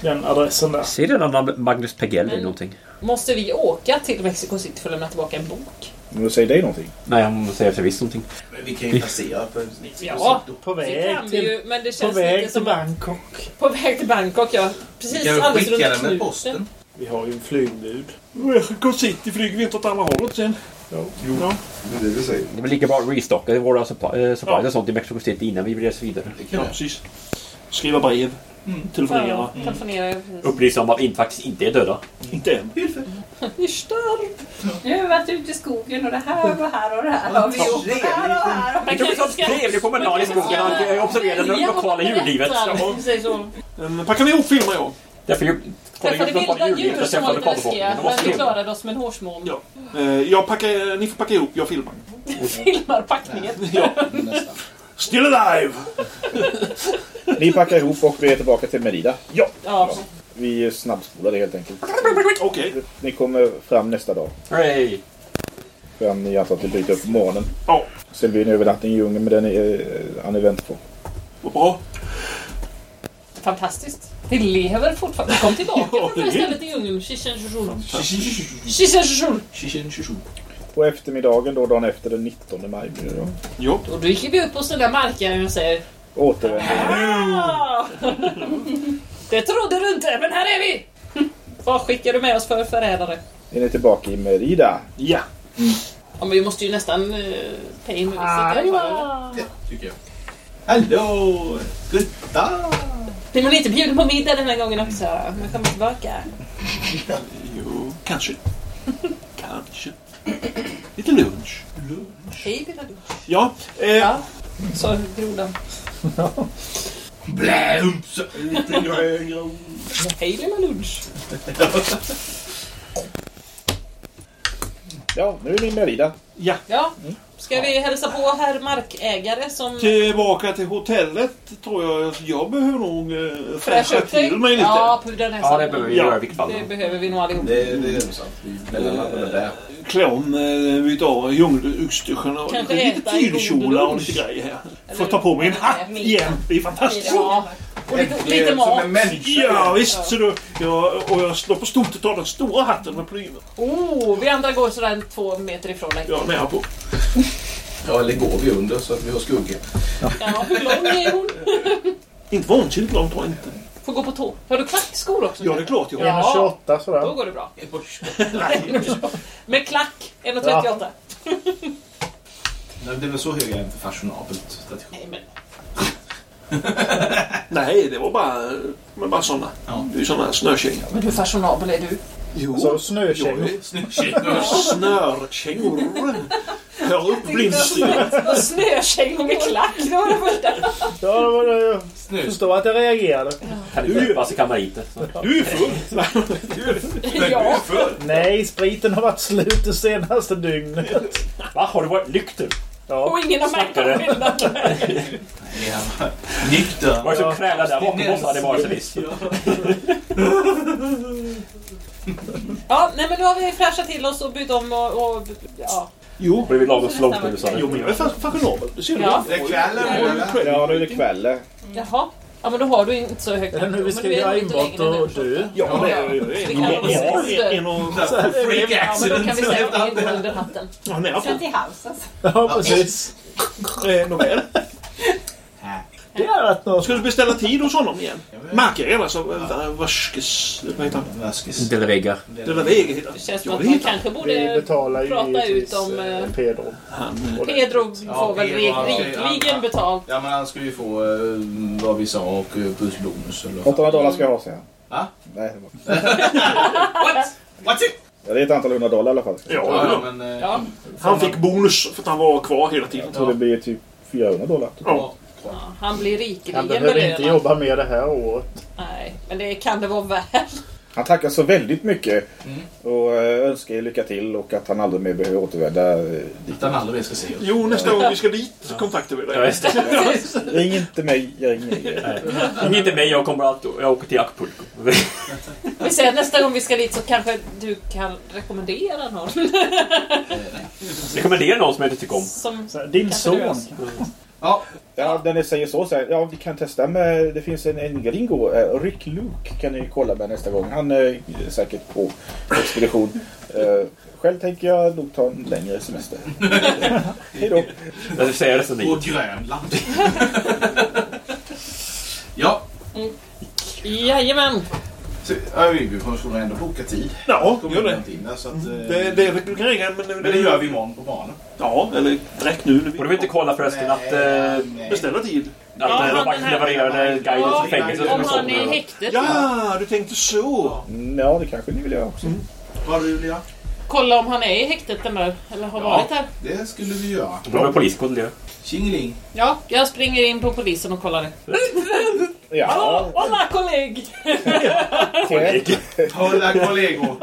Den adressen där. Ser redan namnet Magnus Pagell i någonting? Måste vi åka till Mexico City för att lämna tillbaka en bok? Men säger dig någonting? Nej, han säger sig visst någonting. Men vi kan ju passera på Ja, På det väg kan vi till, ju. Men det på känns väg lite till Bangkok. på väg till Bangkok, ja. Vi Precis kan väl alldeles skicka den med posten. Vi har ju en flygbud. Mexico City flyger vi inte åt andra hållet sen. Ja. Ja. Det är det vi säger. Det är lika bra att restocka våra supply- eh, supplies Ja. och sånt i Mexico City innan vi reser vidare. Det ja, kan vi. precis. Skriva brev. Telefonera. Ja, telefonera. Upplysa om att vi faktiskt inte är döda. Inte än. Nystar. Nu har vi varit ute i skogen och det här och det här och det här har vi gjort. Det här och det här Jag tror vi som trevlig promenad i skogen och eh, observera det lokala djurlivet. Men packar ni ihop filmer ja. Därför ju- kolla Träffade in det lokala vilda djurlivet och som var träffa lite läskiga, lokalbefolkningen. De men vi klarade oss med en hårsmån. ja. Eh, Jag packar, ni får packa ihop, jag filmar. Filmar packningen. Ja. Still alive! Ni packar ihop och vi är tillbaka till Merida. Ja, Ja. Vi snabbspolar det helt enkelt. okej. Ni kommer fram nästa dag. Hooray! Fram, ni antar att ni bryter upp på morgonen. Ja, Sen blir det en övernattning i djungeln med den eh, han är vänt på. vad bra. Fantastiskt. Vi lever fortfarande. Kom tillbaka Ja, från det det är- här stället i djungeln. Shishen Shushun. Shishen Shushun. På eftermiddagen då, dagen efter den 19 maj blir det då. Ja. Och då gick vi upp hos den där markägaren och säger Återvänder. "Ah!" Det trodde du inte, men här är vi! Vad skickar du med oss för förrädare? Är ni tillbaka i Merida? Ja. Ja, men vi måste ju nästan uh, pay in visit i alla fall, eller? Ja, tycker jag. Hallå! Gutta! Blir man inte bjuden på middag den här gången också? Man kommer tillbaka. Jo, kanske. kanske. Lite lunch. Hej lilla du. Ja, eh, Ja, sa grodan. Blums! Hej lilla lunch. Ja, nu är ni i Merida. Ja. Ja, ska vi hälsa på herr markägare som Tillbaka till hotellet tror jag. Jag behöver nog eh, fräscha till mig lite. Ja, pudra näsan. Ja, det behöver vi Ja. göra i vilket fall. Det behöver vi nog allihop. Det, det är nog sant. Vi mellanlandar där. Klä om, eh, byta av djungelutstyrseln och Kanske lite äta en god tylkjolar och lunch. lite grejer här. Får ta på mig en hatt middag. igen. Det är fantastiskt. Ja, och lite, Det är lite Som mat. en människa. Ja visst, så då, ja, och jag slår på stort och tar den stora hatten med plymen. Oh, vi andra går sådär två meter ifrån dig. Jag är med på. Ja, eller går vi under så att vi har skugga? Ja, hur lång är hon? Inte vansinnigt långt tror jag inte. Får gå på tå. Har du klackskor också? Ja, det är klart jag har. Ja. 1,28 Då sådär. går det bra. Nej, Med klack, 1,38. Nej, det är väl så höga är inte fashionabelt. Nej, men nej, det var bara, men bara sådana. Ja. Det är ju sådana snökängor. Men hur fashionabel är du? Jo, Så snökängor. snörkängor. Hör upp blindstyret. Snökängor med klack, det var det första. Ja, det var det. Jag förstår att jag reagerade. Kan inte döpas i kammariter. så. Du är full. Ja. Nej, spriten har varit slut det senaste dygnet. Va? Har du varit nykter? Ja. Och ingen har märkt någon skillnad. Ja. Nykter. Var det som krälade där bakom oss hade varit så visst. Ja, nej men nu har vi fräschat till oss och bytt om och... och ja. Jo, Blivit lagom slångt nu sa jo men jag är fa- fashionabel. Det ser du. Ja. Det är kvällen. Ja, nu är det kväll. Jaha. Ja men då har du inte så högt Är det nu vi ska göra inbrott och dö? Ja, det är ju Vi en och-. Freak Ja men då kan vi accident. säga att det är under hatten. Ja, nej, Ska till halsen. Ja, precis. Eh, Nåväl. Det är rätt något. Ska du beställa tid hos honom igen? Markägare alltså. Va- Vaskes... Vad heter han? Vaskes. De la Vega. Heter han. Det känns som att man kanske borde prata ut om... eh, eh, Pedro. Han... Pedro får väl rikligen betalt. Ja, men han ska ju få eh, vad vi sa och plus bonus. Eller vad. 800 dollar ska jag ha, säger han. Va? Nej, det var- What? What's it? ja, det är ett antal hundra dollar i alla fall. Ja, Ja, men... Ja. han fick bonus för att han var kvar hela tiden. Jag tror det blir typ 400 dollar. Ja. Ja, han blir Han rikligen behöver inte belönad. jobba mer det här året. Nej, men det kan det vara värt. Han tackar så väldigt mycket och eh, önskar er lycka till och att han aldrig mer behöver återvända eh, dit. Utan aldrig mer ska se oss. Jo, nästa gång vi ska dit kontaktar vi Ja, dig. just det. Ring inte mig, jag ringer er. Ring inte mig, jag kommer att... Jag åker till Acapulco. Vi säger att nästa gång vi ska dit så kanske du kan rekommendera någon. Rekommendera någon som jag inte tycker om. Som Så Din kanske son. Ja, Ja, när ni säger så, så här, ja vi kan testa med, det finns en, en gringo, eh, Rick Luke kan ni kolla med nästa gång. Han är säkert på expedition. Eh, själv tänker jag nog ta en längre semester. Hej då. Jag säger det så på ni. Grönland. ja, Jajamän! Så, ja, vi får nog ändå boka tid. Ja, Kommer gör det. in där, så att, eh, Det, det är grejen, men, Men det gör vi imorgon på morgonen. Ja, eller direkt nu. Borde vi inte kolla förresten att, eh, Beställa tid. att Ja, eh, de faktiskt levererade guiden Ja, till fängelset? Om som han är i häktet. Ja, du tänkte så. Mm, Ja, det kanske ni vill göra också. Vad vill du göra? Kolla om han är i häktet den där. Eller har Ja. varit här. Det skulle vi göra. De har poliskoll Tjingeling. Ja, jag springer in på polisen och kollar det. Ja, Hallå, hola kolleg! okej. Hola kollegor.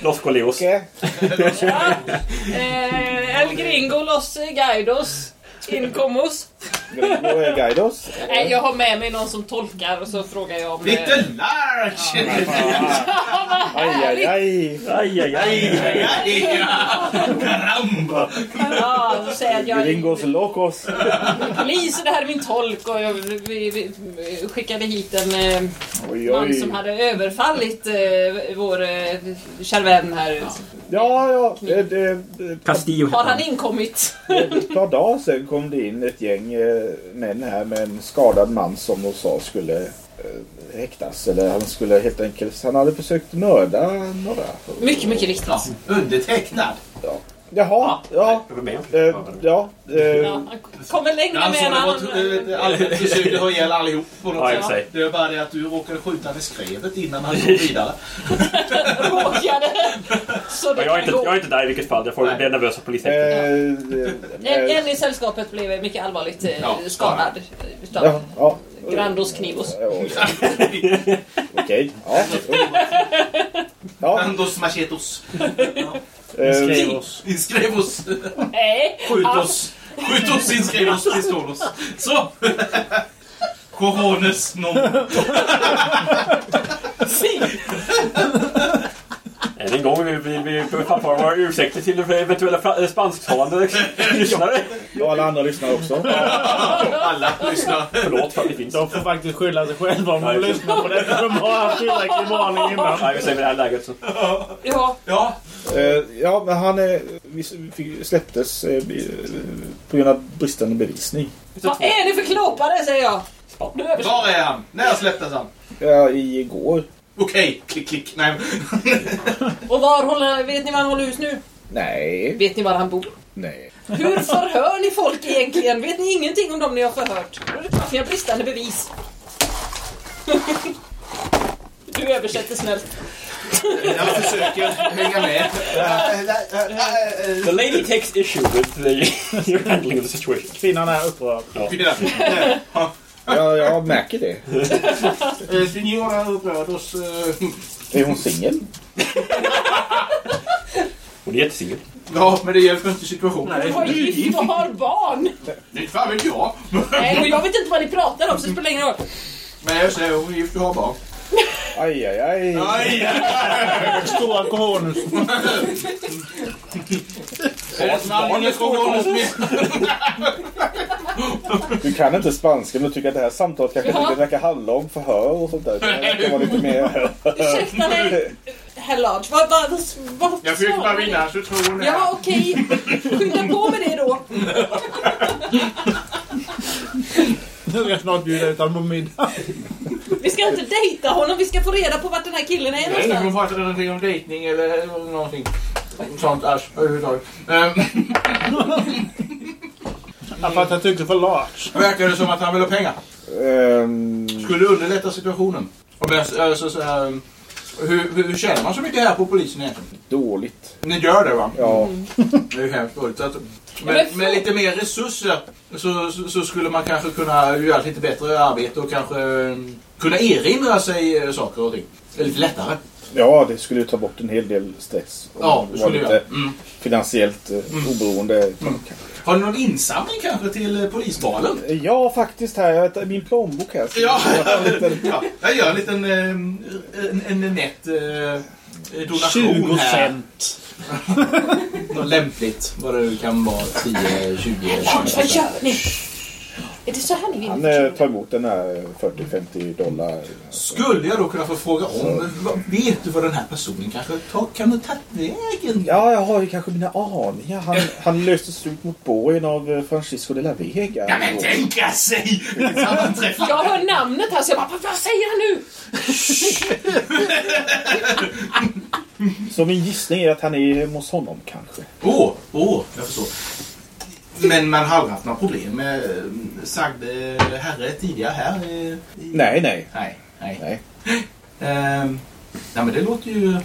Los Coleos. Okej. Eh, El gringo los guidos. Incomos. Är guidos. Nej, jag har med mig någon som tolkar och så frågar jag om... Lite large! Aj, aj, aj. Aj, aj, aj. Caramba! Ja, så säger jag Gringos locos. polis och det här är min tolk och jag, vi, vi, vi skickade hit en eh, Oj, man oj. som hade överfallit eh, vår eh, kära vän här. Ja, ja. Det, det, det, Castillo Har han inkommit? ett par dagar sedan kom det in ett gäng eh, män här med en skadad man som de sa skulle eh, häktas. Eller han skulle helt enkelt... Han hade försökt mörda några. Mycket, mycket riktigt. Ja, undertecknad. Jaha, ja. Jag var med. Eh, ja. Ja, Eh, han kommer längre Han med än det han... var ett allmänt försök att ha ihjäl allihop på Ja, något i och för sig. sätt. Det är bara det att du råkade skjuta med skrevet innan han gick vidare. råkade. Så det Ja, Jag är, kan inte, gå. jag är inte där i vilket fall. Jag får Nej. bli nervös av polishäktet. eh, En, eh, en i sällskapet blev mycket allvarligt eh, Ja, skadad utav ja, ja. Grandos Knivos. Okej. Ja. Ja. Andos machetos. eh, Skrev oss. Nej! Skjut oss. Skjut oss, inskrevos, pistolos. Så! Corones nom. Än en gång vill vi, framföra våra ursäkter till eventuella fra- spansktalande lyssnare. och alla andra lyssnar också. Alla lyssnar. Förlåt för att vi finns. De får faktiskt skylla sig själva om de lyssnar på det. för De har haft tillräcklig varning innan. Nej, vi säger det här läget så. Ja, Ja, Eh, ja, men han eh, släpptes eh, på grund av bristande bevisning. vad är det för klåpare säger jag? Var är han? När släpptes han? Ja, igår. Okej, klick, klick. Nej. Och var håller, vet ni var han håller hus nu? Nej, Vet ni var han bor? nej. Hur förhör ni folk egentligen? Vet ni ingenting om dem ni har förhört? Då är det klart ni har bristande bevis. Du översätter snällt. Jag försöker hänga med. The lady takes issue with the, your handling of the situation. Kvinnan är upprörd. Ja, jag märker det. Eh, Signora upprördos. eh, Är hon singel? Hon är jättesingel. Ja, men det hjälper inte situationen. Du har gift och har barn. Det fan vet jag. Nej, och jag vet inte vad ni pratar om så det spelar ingen roll. Men jag säger hon är gift och har barn. Stora cojones. Är det som aldrig coronas med? Du kan inte spanska men du tycker att det här samtalet kanske Ja. inte verkar handla om förhör och sånt där. Det vara lite mer... Ursäkta mig, herr Large. Vad, vad, vad, vad Jag försöker bara vinna hans förtroende. Ja, okej. Skynda på med det då. Nu ska jag snart bjuda ut honom på middag. Vi ska inte dejta honom, vi ska få reda på vart den här killen är Nej, ingen någonstans. pratar någonting om dejtning eller någonting sånt alls överhuvudtaget. Ehm, Ja, för att jag tyckte för large. verkar det som att han vill ha pengar? Ehm, Skulle underlätta situationen? Om jag, alltså, så här, hur, hur känner man så mycket här på polisen egentligen? dåligt. Ni gör det va? Ja. Det är ju hemskt dåligt. Så att, med, med lite mer resurser så, så, så skulle man kanske kunna göra ett lite bättre arbete och kanske eh, kunna erinra sig eh, saker och ting. Lite lättare. Ja, det skulle ju ta bort en hel del stress. Om Ja, det skulle lite. Mm. finansiellt eh, oberoende. Har ni någon insamling kanske till eh, polisbalen? Ja, faktiskt här. Jag har min plånbok här. Ja, jag liten... ja, jag gör en liten eh, en, en nätt donation 20 här. cent. Något lämpligt. Vad det kan vara. 10, 20, Large, vad gör ni? Är det så här ni vill? Han eh, tar emot den här 40-50 dollar. Skulle jag då kunna få fråga om, vad- vet du vad den här personen kanske tar, kan ha tagit vägen? Ja, jag har ju kanske mina aningar. Han, han löste slut mot borgen av eh, Francisco de la Vega. Ja men tänka sig! Jag hör namnet här så jag bara, vad säger han nu? Så min gissning är att han är hos honom kanske. Åh, åh, jag förstår. Men man har aldrig haft några problem med eh, sagd eh, herre tidigare här? i- Nej, nej. Nej, nej. nej. Ehm, nej men det låter ju...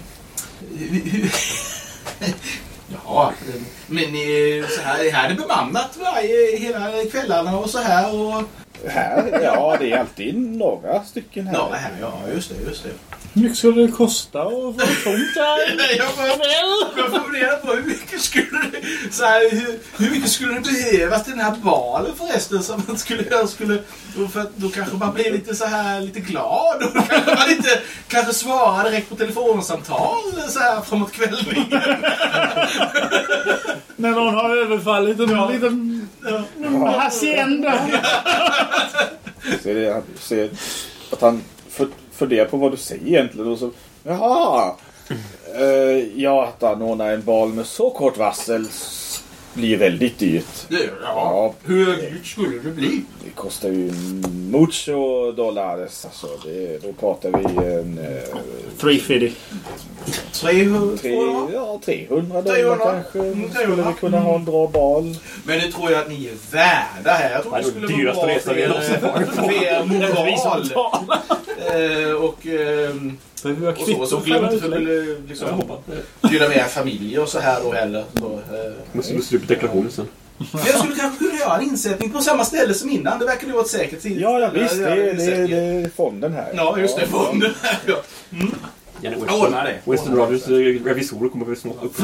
Ja, eh, men eh, så här, här är det bemannat varje, hela kvällarna och så här och... Här? Ja, det är alltid några stycken här. Ja, här, ja just det, just det. Hur mycket skulle det kosta att få tomt här? Jag bara, funderar på hur mycket skulle det, så här, hur, hur mycket skulle det behövas till den här balen förresten så man skulle, jag skulle, för att då kanske man blir lite så här lite glad och då kanske man inte kanske svarar direkt på telefonsamtal så här framåt kvällningen. När någon har överfallit en liten hacienda. Så det, han ser att han för, funderar på vad du säger egentligen. Och så, Jaha! Uh, ja, att anordna en bal med så kort varsel blir väldigt dyrt. Det, ja. Ja. Hur dyrt skulle det bli? Det kostar ju mucho dollars. Alltså, det, då pratar vi en... Eh, 350. 300? tre, ja, 300 dollar 300. kanske. Mm, Skulle 300. vi kunna ha en bra bal. Men det tror jag att ni är värda här. Jag tror Det skulle vara bra för er, på. för er moral. Eh, och... ehm, Vi har Och så, kvitto så för glöm inte för liksom, bjuda med familjer och så här då heller. Så, eh. Måste gå upp deklarationen sen. Jag skulle kanske kunna göra en insättning på samma ställe som innan. Det verkar ju vara ett säkert ställe. Ja, ja visst. Det, Ja, det, säkert. det är fonden här. Ja, just det. Fonden. Ja. Gärna Jag ordnar det. Winston Rogers eh, revisorer kommer väl snart upp.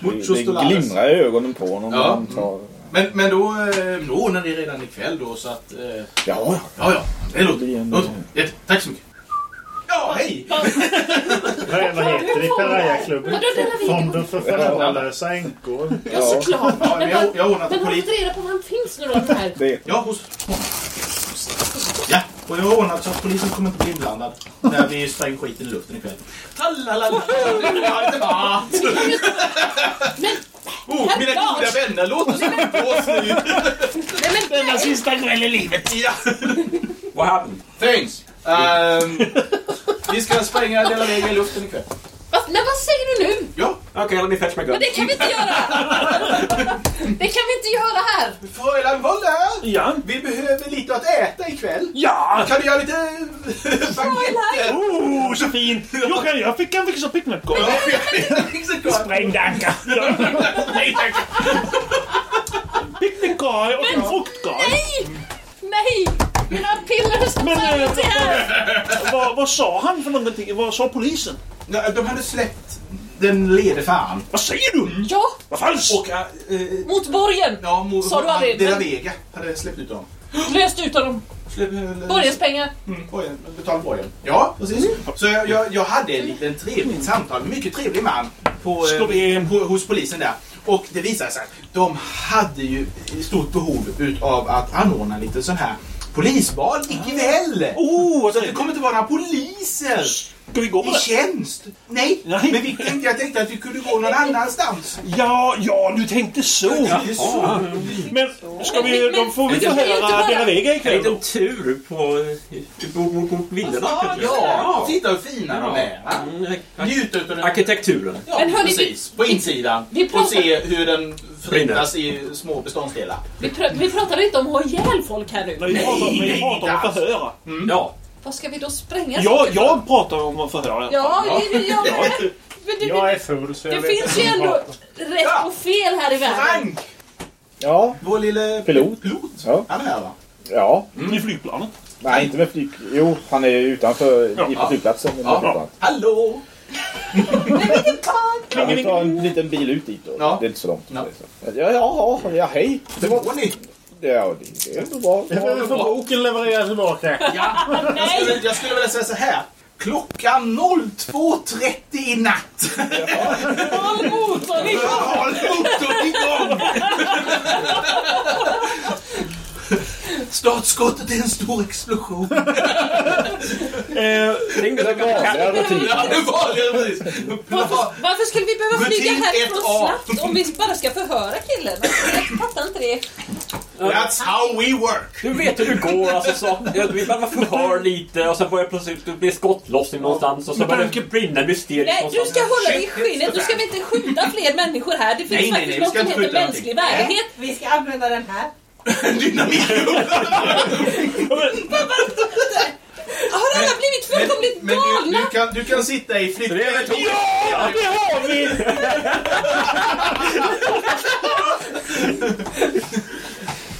Muchos Det, det glimrar i ögonen på honom. Ja. tar... Men, men då, eh, då ordnar ni redan ikväll då så att... Eh, Ja, ja. ja, ja. Det låter... En- låter- jätte- Tack så mycket. Ja, hej! Vad, vad heter det? Pirayaklubben? Har vi- Fonden för föräldralösa änkor. Ja, såklart. Ja, men jag, jag ordnar till Men har du reda på var han finns nu då, här? Ja, hos Ja, och jag har ordnat så att polisen kommer inte bli inblandad när vi spränger skiten i luften ikväll. Talalala, lite mat! Men, Oh, mina goda vänner, låt oss umgås nu! nej men, Denna sista kväll i livet. Ja, What happened? thanks! Ehm, vi ska spränga Dela Vega i luften ikväll. vad, men vad säger du nu? Ja, Okay, let me fetch my gun. Men det kan vi inte göra! Det kan vi inte göra här! Fräulein Woller! Ja. Vi behöver lite att äta ikväll. Ja! Kan du göra lite baguetter? Oh, så fint! Jag, kan, jag fick en fixa picknickkorv. Sprängdanka. Picknickkorv och en fruktkorv. Nej! Nej! Mina piller Men samlas eh, vad, vad sa han för någonting? Vad sa polisen? Ja, De hade släppt den lede fan. Vad säger du? Ja, Vad falskt! Och äh, mot borgen! ja, mo- Sa du aldrig? De La Men- Vega hade släppt ut dem. Löst ut honom. Borgenspengar. Mm, borgen, betala borgen. Ja, precis. Så jag, jag, jag hade en liten trevligt samtal mycket trevlig man på, eh, vi- på, hos polisen där. Och det visade sig att de hade ju stort behov utav att anordna lite sån här polisbal ikväll. Oh, vad Så det kommer inte vara några poliser Ska vi gå på i det? tjänst. Nej, Nej. men vi tänkte, jag tänkte att vi kunde gå någon annanstans. Ja, ja, du tänkte så. Det är så. Men ska vi, då får vi Men- men- förhöra Della Vega En ikväll liten tur på, mot, mot, mot villorna kanske? Ja, titta hur fina de är. va? Mm, Njuta utav den. Arkitekturen. Ja, Men hörni, precis. På insidan. vi Och pratar- se hur den förintas i små beståndsdelar. Vi, pr vi pratar inte om att ha ihjäl folk här nu. Nej, vi pratar, vi Nej, pratar om inte att förhöra. Ja. Vad ska vi då spränga Ja, saker för? jag pratar om att förhöra. Ja, ja. ja, men, men det, Jag är full så jag det vet finns ju inte vad ändå jag rätt och fel här i världen. Frank! Ja, Vår lille Pilot. pilot. Ja. Han är här va? ja. I flygplanet. Nej, inte med flyg... Jo, han är utanför Ja. i på flygplatsen. med Ja. Hallå! Ja, vi tar en liten bil ut dit då. Ja. Det är inte så långt. Ja. Ja, ja, ja, ja hej. Mår ni? Ja, det, det är ändå bra. Jag behöver få boken levererad tillbaka. Ja, jag skulle, jag skulle vilja säga så här. Klockan 02.30 i natt. Håll motorn igång! Håll motorn igång! Startskottet är en stor explosion. Eh, Ringde Den vanliga rutinen. Ja, det var det precis. Varför, varför skulle vi behöva flyga härifrån 1A. snabbt om vi bara ska förhöra killen? Jag fattar inte det. That's how we work. Du vet hur det går. Alltså, så, vi bara förhör lite och sen börjar plötsligt det blir skottlossning någonstans och så börjar det brinna mysteriskt Nej, du någonstans. ska hålla dig i skinnet. Du ska väl inte skjuta fler människor här? Det finns Nej, nej, faktiskt nej, vi något ska som inte heter skjuta mänsklig värdighet. Vi ska använda den här. Har alla blivit fullkomligt Men du, galna? du, kan, du kan sitta i to- ja, det har vi!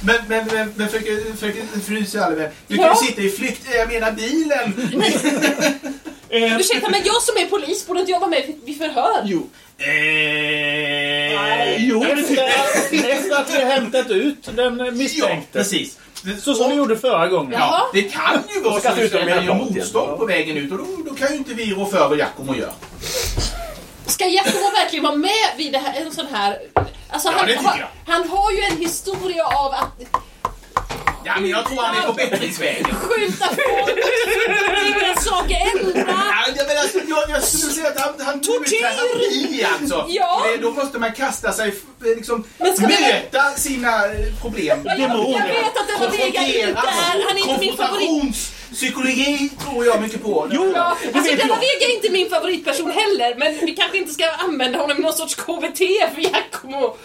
Men, men, men, men fröken, fröken fru Salve, du kan Ja. ju sitta i flykt... Jag menar bilen. Eh, Ursäkta, men jag som är polis, borde inte jag vara med vid förhör? jo. Eh, Jo, det tycker jag. Efter, efter att vi har hämtat ut den Ja, misstänkte. precis. Det- Så som vi gjorde förra gången. Ja, det kan ju vara Så att med man gör igen. motstånd på vägen ut och då, då kan ju inte vi rå för vad Giacomo gör. Ska Giacomo verkligen vara med vid det här, en sån här... Alltså Ja, han, det tycker jag. han har ju en historia av att Ja, men jag tror han är på bättringsvägen. skjuta folk, driva saker, elda. Ja, menar, alltså, jag, jag skulle säga att han, han Tortyr! terapi alltså. Ja. Det, då måste man kasta sig, f- liksom, Men möta sina eh, problem. Jag, jag vet att denna Vega inte är... Han är inte min favorit. Konfrontationspsykologi tror jag mycket på. Jo, Ja, det alltså vet denna jag. Vega är inte min favoritperson heller, men vi kanske inte ska använda honom i någon sorts KBT för Giacomo.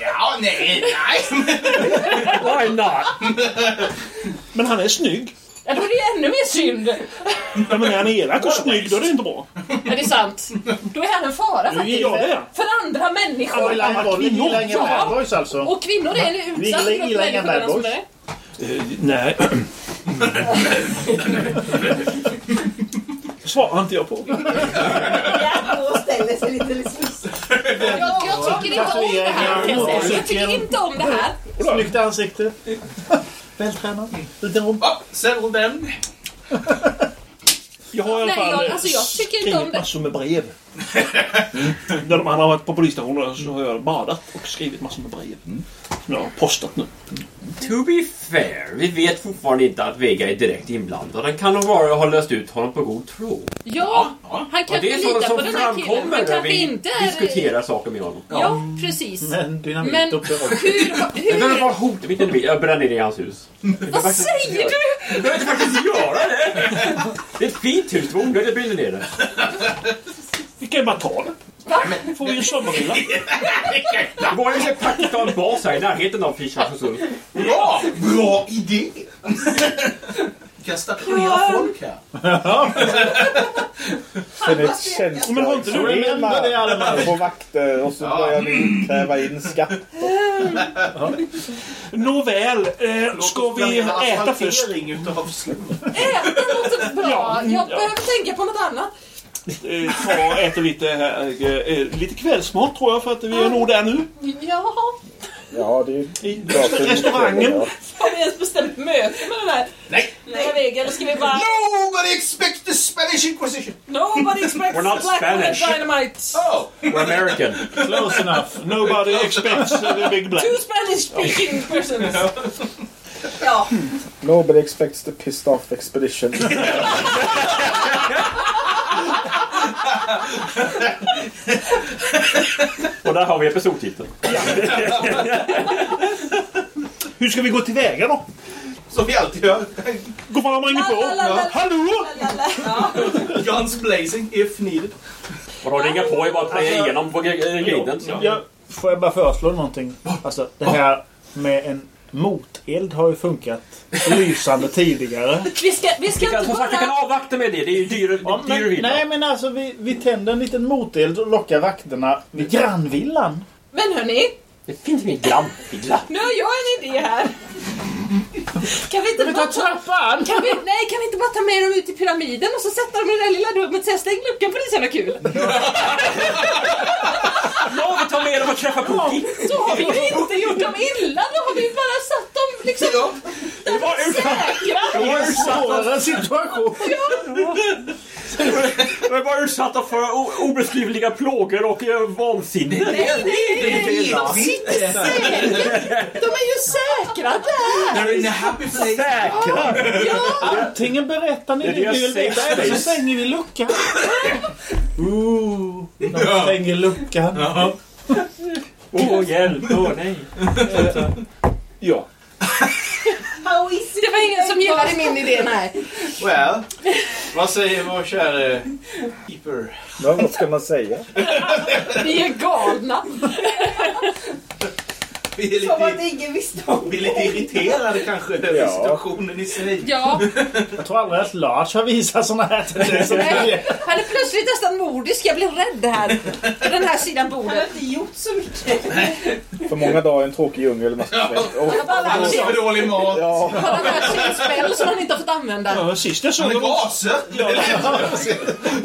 Ja, nej, nej. Why not? Men han är snygg. Ja, då är det ännu mer synd. Ja, men är han elak och snygg, då är det inte bra. Ja, det är sant. Då är han en fara faktiskt. Ja, det är han. För andra Han människor. kvinnor. gillar inga Ja. bad boys alltså. Och kvinnor är en utsatt grupp gillar inga människor. Eh, nej. Svarar inte jag på. Giacomo ställer sig lite smutsigt. Jag, jag tycker inte om det här. jag tycker inte om det här. Snyggt ansikte. Vältränad. Liten rumpa. Settle den. Jag har i alla Nej, fall jag- alltså, jag tycker inte om skrivit det. massor med brev. Mm. När man har varit på polisstationen så har jag badat och skrivit massor med brev. Som jag har postat nu. To be fair, vi vet fortfarande inte att Vega är direkt inblandad. Han kan nog bara ha löst ut honom på god tro. Ja, han Och det är sådant litar på som den här killen. Framkommer när kanske vi inte är... diskuterar saker med honom. Ja, precis. Men dynamit Men uppe och... hur... Jag behöver hur bara hota mitt enemy. Jag bränner ner i hans hus. vad säger du? Jag behöver inte faktiskt göra det! Det är ett fint hus, det var onödigt att brinna ner det. Vi kan ju bara ta det. Då får vi en sommarvilla. Det går ju en bas här i närheten av Fischersundsund. Bra! Bra idé! Vi kan stationera folk här. Sen ett Men har inte du- det på vakter och så Ja. börjar vi kräva in skatt. Nåväl, eh, ska vi äta först? Äta låter bra. Ja, Jag ja. behöver tänka på något annat. Eh, ta och äta lite, eh, eh, lite kvällsmat tror jag för att vi är nog där nu. Jaha. Ja, det är I restaurangen. Ja. Har vi ens bestämt möte med den här Nej! väggen? Eller ska vi bara... Nobody expect the Spanish Inquisition! Nobody expects We're not black Spanish. dynamite! Oh! We're American. Close enough. Nobody expects the big black. Two Spanish speaking persons! Ja, Nobody expects the pissed off expedition. Och där har vi episodtiteln. Hur ska vi gå tillväga då? Som vi alltid gör. Gå fram och ringa på. La. Hallå! Guns blazing if needed. Vadå ringa på är bara att playa Alltså- igenom på gr- griden. Jag, får jag bara föreslå någonting? Alltså, det här med en moteld har ju funkat lysande tidigare. vi ska, vi ska Vi kan, inte sagt, vi kan bara... avvakta med det. Det är ju dyrare Ja, dyr men, villa. nej men alltså vi, vi tänder en liten moteld och lockar vakterna vid grannvillan. Men hörni, Det finns ingen grannvilla. nu har jag en idé här. Kan vi inte bara ta... trappan! Kan vi, nej, kan vi inte bara ta med dem ut i pyramiden och så sätta dem i det där lilla rummet och säga stäng luckan för det är så jävla kul. Ja, vi tar med dem och träffar Pookie. Då har vi ju inte gjort dem illa, då har vi bara satt dem liksom där de är säkra. Det var en svårare situation. De är bara utsatta för obeskrivliga plågor och eh, vansinne. De sitter säkert. De är ju säkra där. They're in a happy place. Säkra! Antingen berättar ni Det ni vill veta eller så stänger vi luckan. Ooh, de stänger luckan. Åh, hjälp! Åh, nej. Ja. Det var ingen som gillade min idé, nej. Well, vad säger vår käre keeper? Ja, vad ska man säga? Vi är galna. Vi är Som att lite, ingen visste om vi är lite irriterade kanske över Ja. situationen i sig. Ja, Jag tror aldrig att Lars har visat såna här tendenser. nej. han är plötsligt nästan mordisk. Jag blir rädd här. På den här sidan Han har bordet. inte gjort så mycket. För många dagar i en tråkig djungel. Svett. Och, Han har sig, För dålig mat. ja, han har lärt sig ett spel som han inte har fått använda. Ja, sist, jag såg Han är gaser.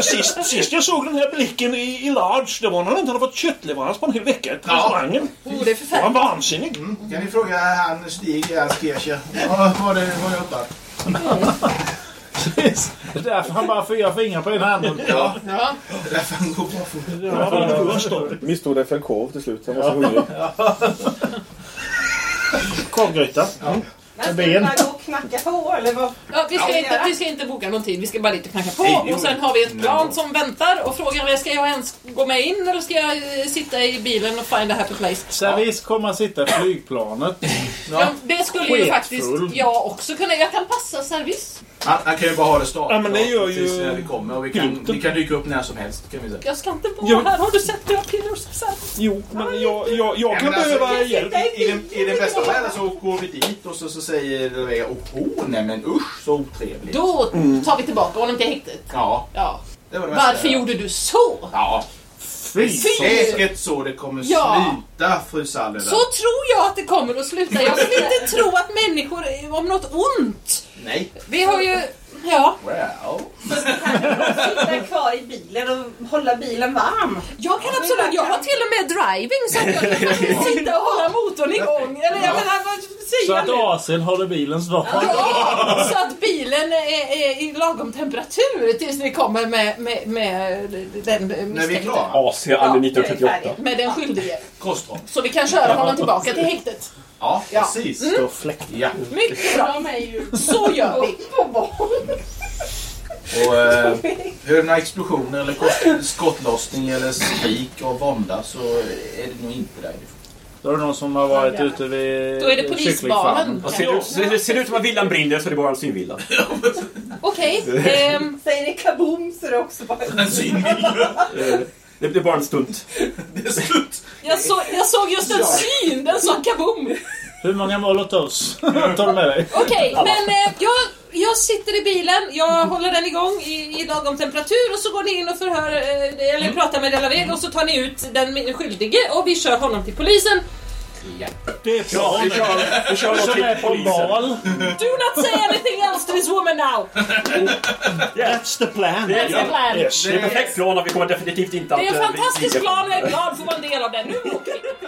sist, sist jag såg den här blicken i, i Large, det var när han inte hade fått köttleverans på en hel vecka till Ja. restaurangen. Oh, det är förfärligt. Vansinnig? Kan ni fråga han Stig i Alskircher? Vad var det vad jag uppfattade? Det är därför han bara fyra fingrar på ena handen. Ja, Ja. det är därför han går var en då. misstog det för en korv till slut. Han var så hungrig. Korvgryta. Men ska ben. Och knacka på eller vad? Ja, vi, ska Ja, inte, vi ska inte boka någon tid, vi ska bara lite knacka på. Nej, Och sen har vi ett plan som väntar och frågan är, ska jag ens gå med in eller ska jag eh, sitta i bilen och find a happy place? Servis kommer att sitta i flygplanet. Ja, det skulle ju Sketfull. faktiskt jag också kunna. Jag kan passa service. Han, han kan ju bara ha det startat Ja, men det gör precis ju när vi kommer. Och vi kan, vi kan dyka upp när som helst kan vi säga. Jag ska inte vara Jo. här. Har du sett hur jag pillar sen? Jo, men jag, jag, jag kan men alltså, behöva i- hjälp. I, i, den, I den bästa världen så går vi dit och så, så säger Levega oh, oh, nej men usch så otrevligt. Då tar vi tillbaka honom till häktet. Ja, Ja. det var det bästa. Varför gjorde du så? Ja, Fy! säkert så det kommer Ja. sluta fru Salleda. Så tror jag att det kommer att sluta. Jag vill inte tro att människor är om något ont. Nej. Vi har ju... Ja, Well. Sitta kvar i bilen och hålla bilen varm. jag kan absolut... Jag har till och med driving så att jag kan sitta och hålla motorn igång. Eller jag menar, vad säger Så att? AC'n håller bilens dag. Ja, så att bilen är, är i lagom temperatur tills vi kommer med, med, med den När vi är misstänkte. klara. AC under 1938. Med den skyldige. Så vi kan köra honom tillbaka till häktet. Ja, Ja. precis. Står fläkt. Ja. Mycket bra. De är ju Så gör vi. på barn. Och eh, hör några explosioner eller kost- skottlossning eller skrik och vånda så är det nog inte därifrån. Då är det någon som har varit ute vid Då är det. Och ser, det ut, ser, det- ser det ut som att villan brinner så är det bara en synvilla. Okej. ehm, Säger det kaboom så är det också bara... En synvilla. Eh, Det, är bara en stunt. Det är slut. jag, så, jag såg just en syn. Den sa kaboom. Hur många molotovs tar du med dig? Okej, men eh, jag, jag sitter i bilen, jag håller den igång i, i lagom temperatur och så går ni in och förhör, eh, eller pratar med Della Vega och så tar ni ut den skyldige och vi kör honom till polisen. Det är Ja, planen. vi kör, vi kör på bal. Do not say anything else to this woman now! That's the plan. Det är, That's the plan. Yes. det är en perfekt plan och vi kommer definitivt inte att... Det är en eh, fantastisk plan och jag är glad för att vara en del av den. Nu åker vi!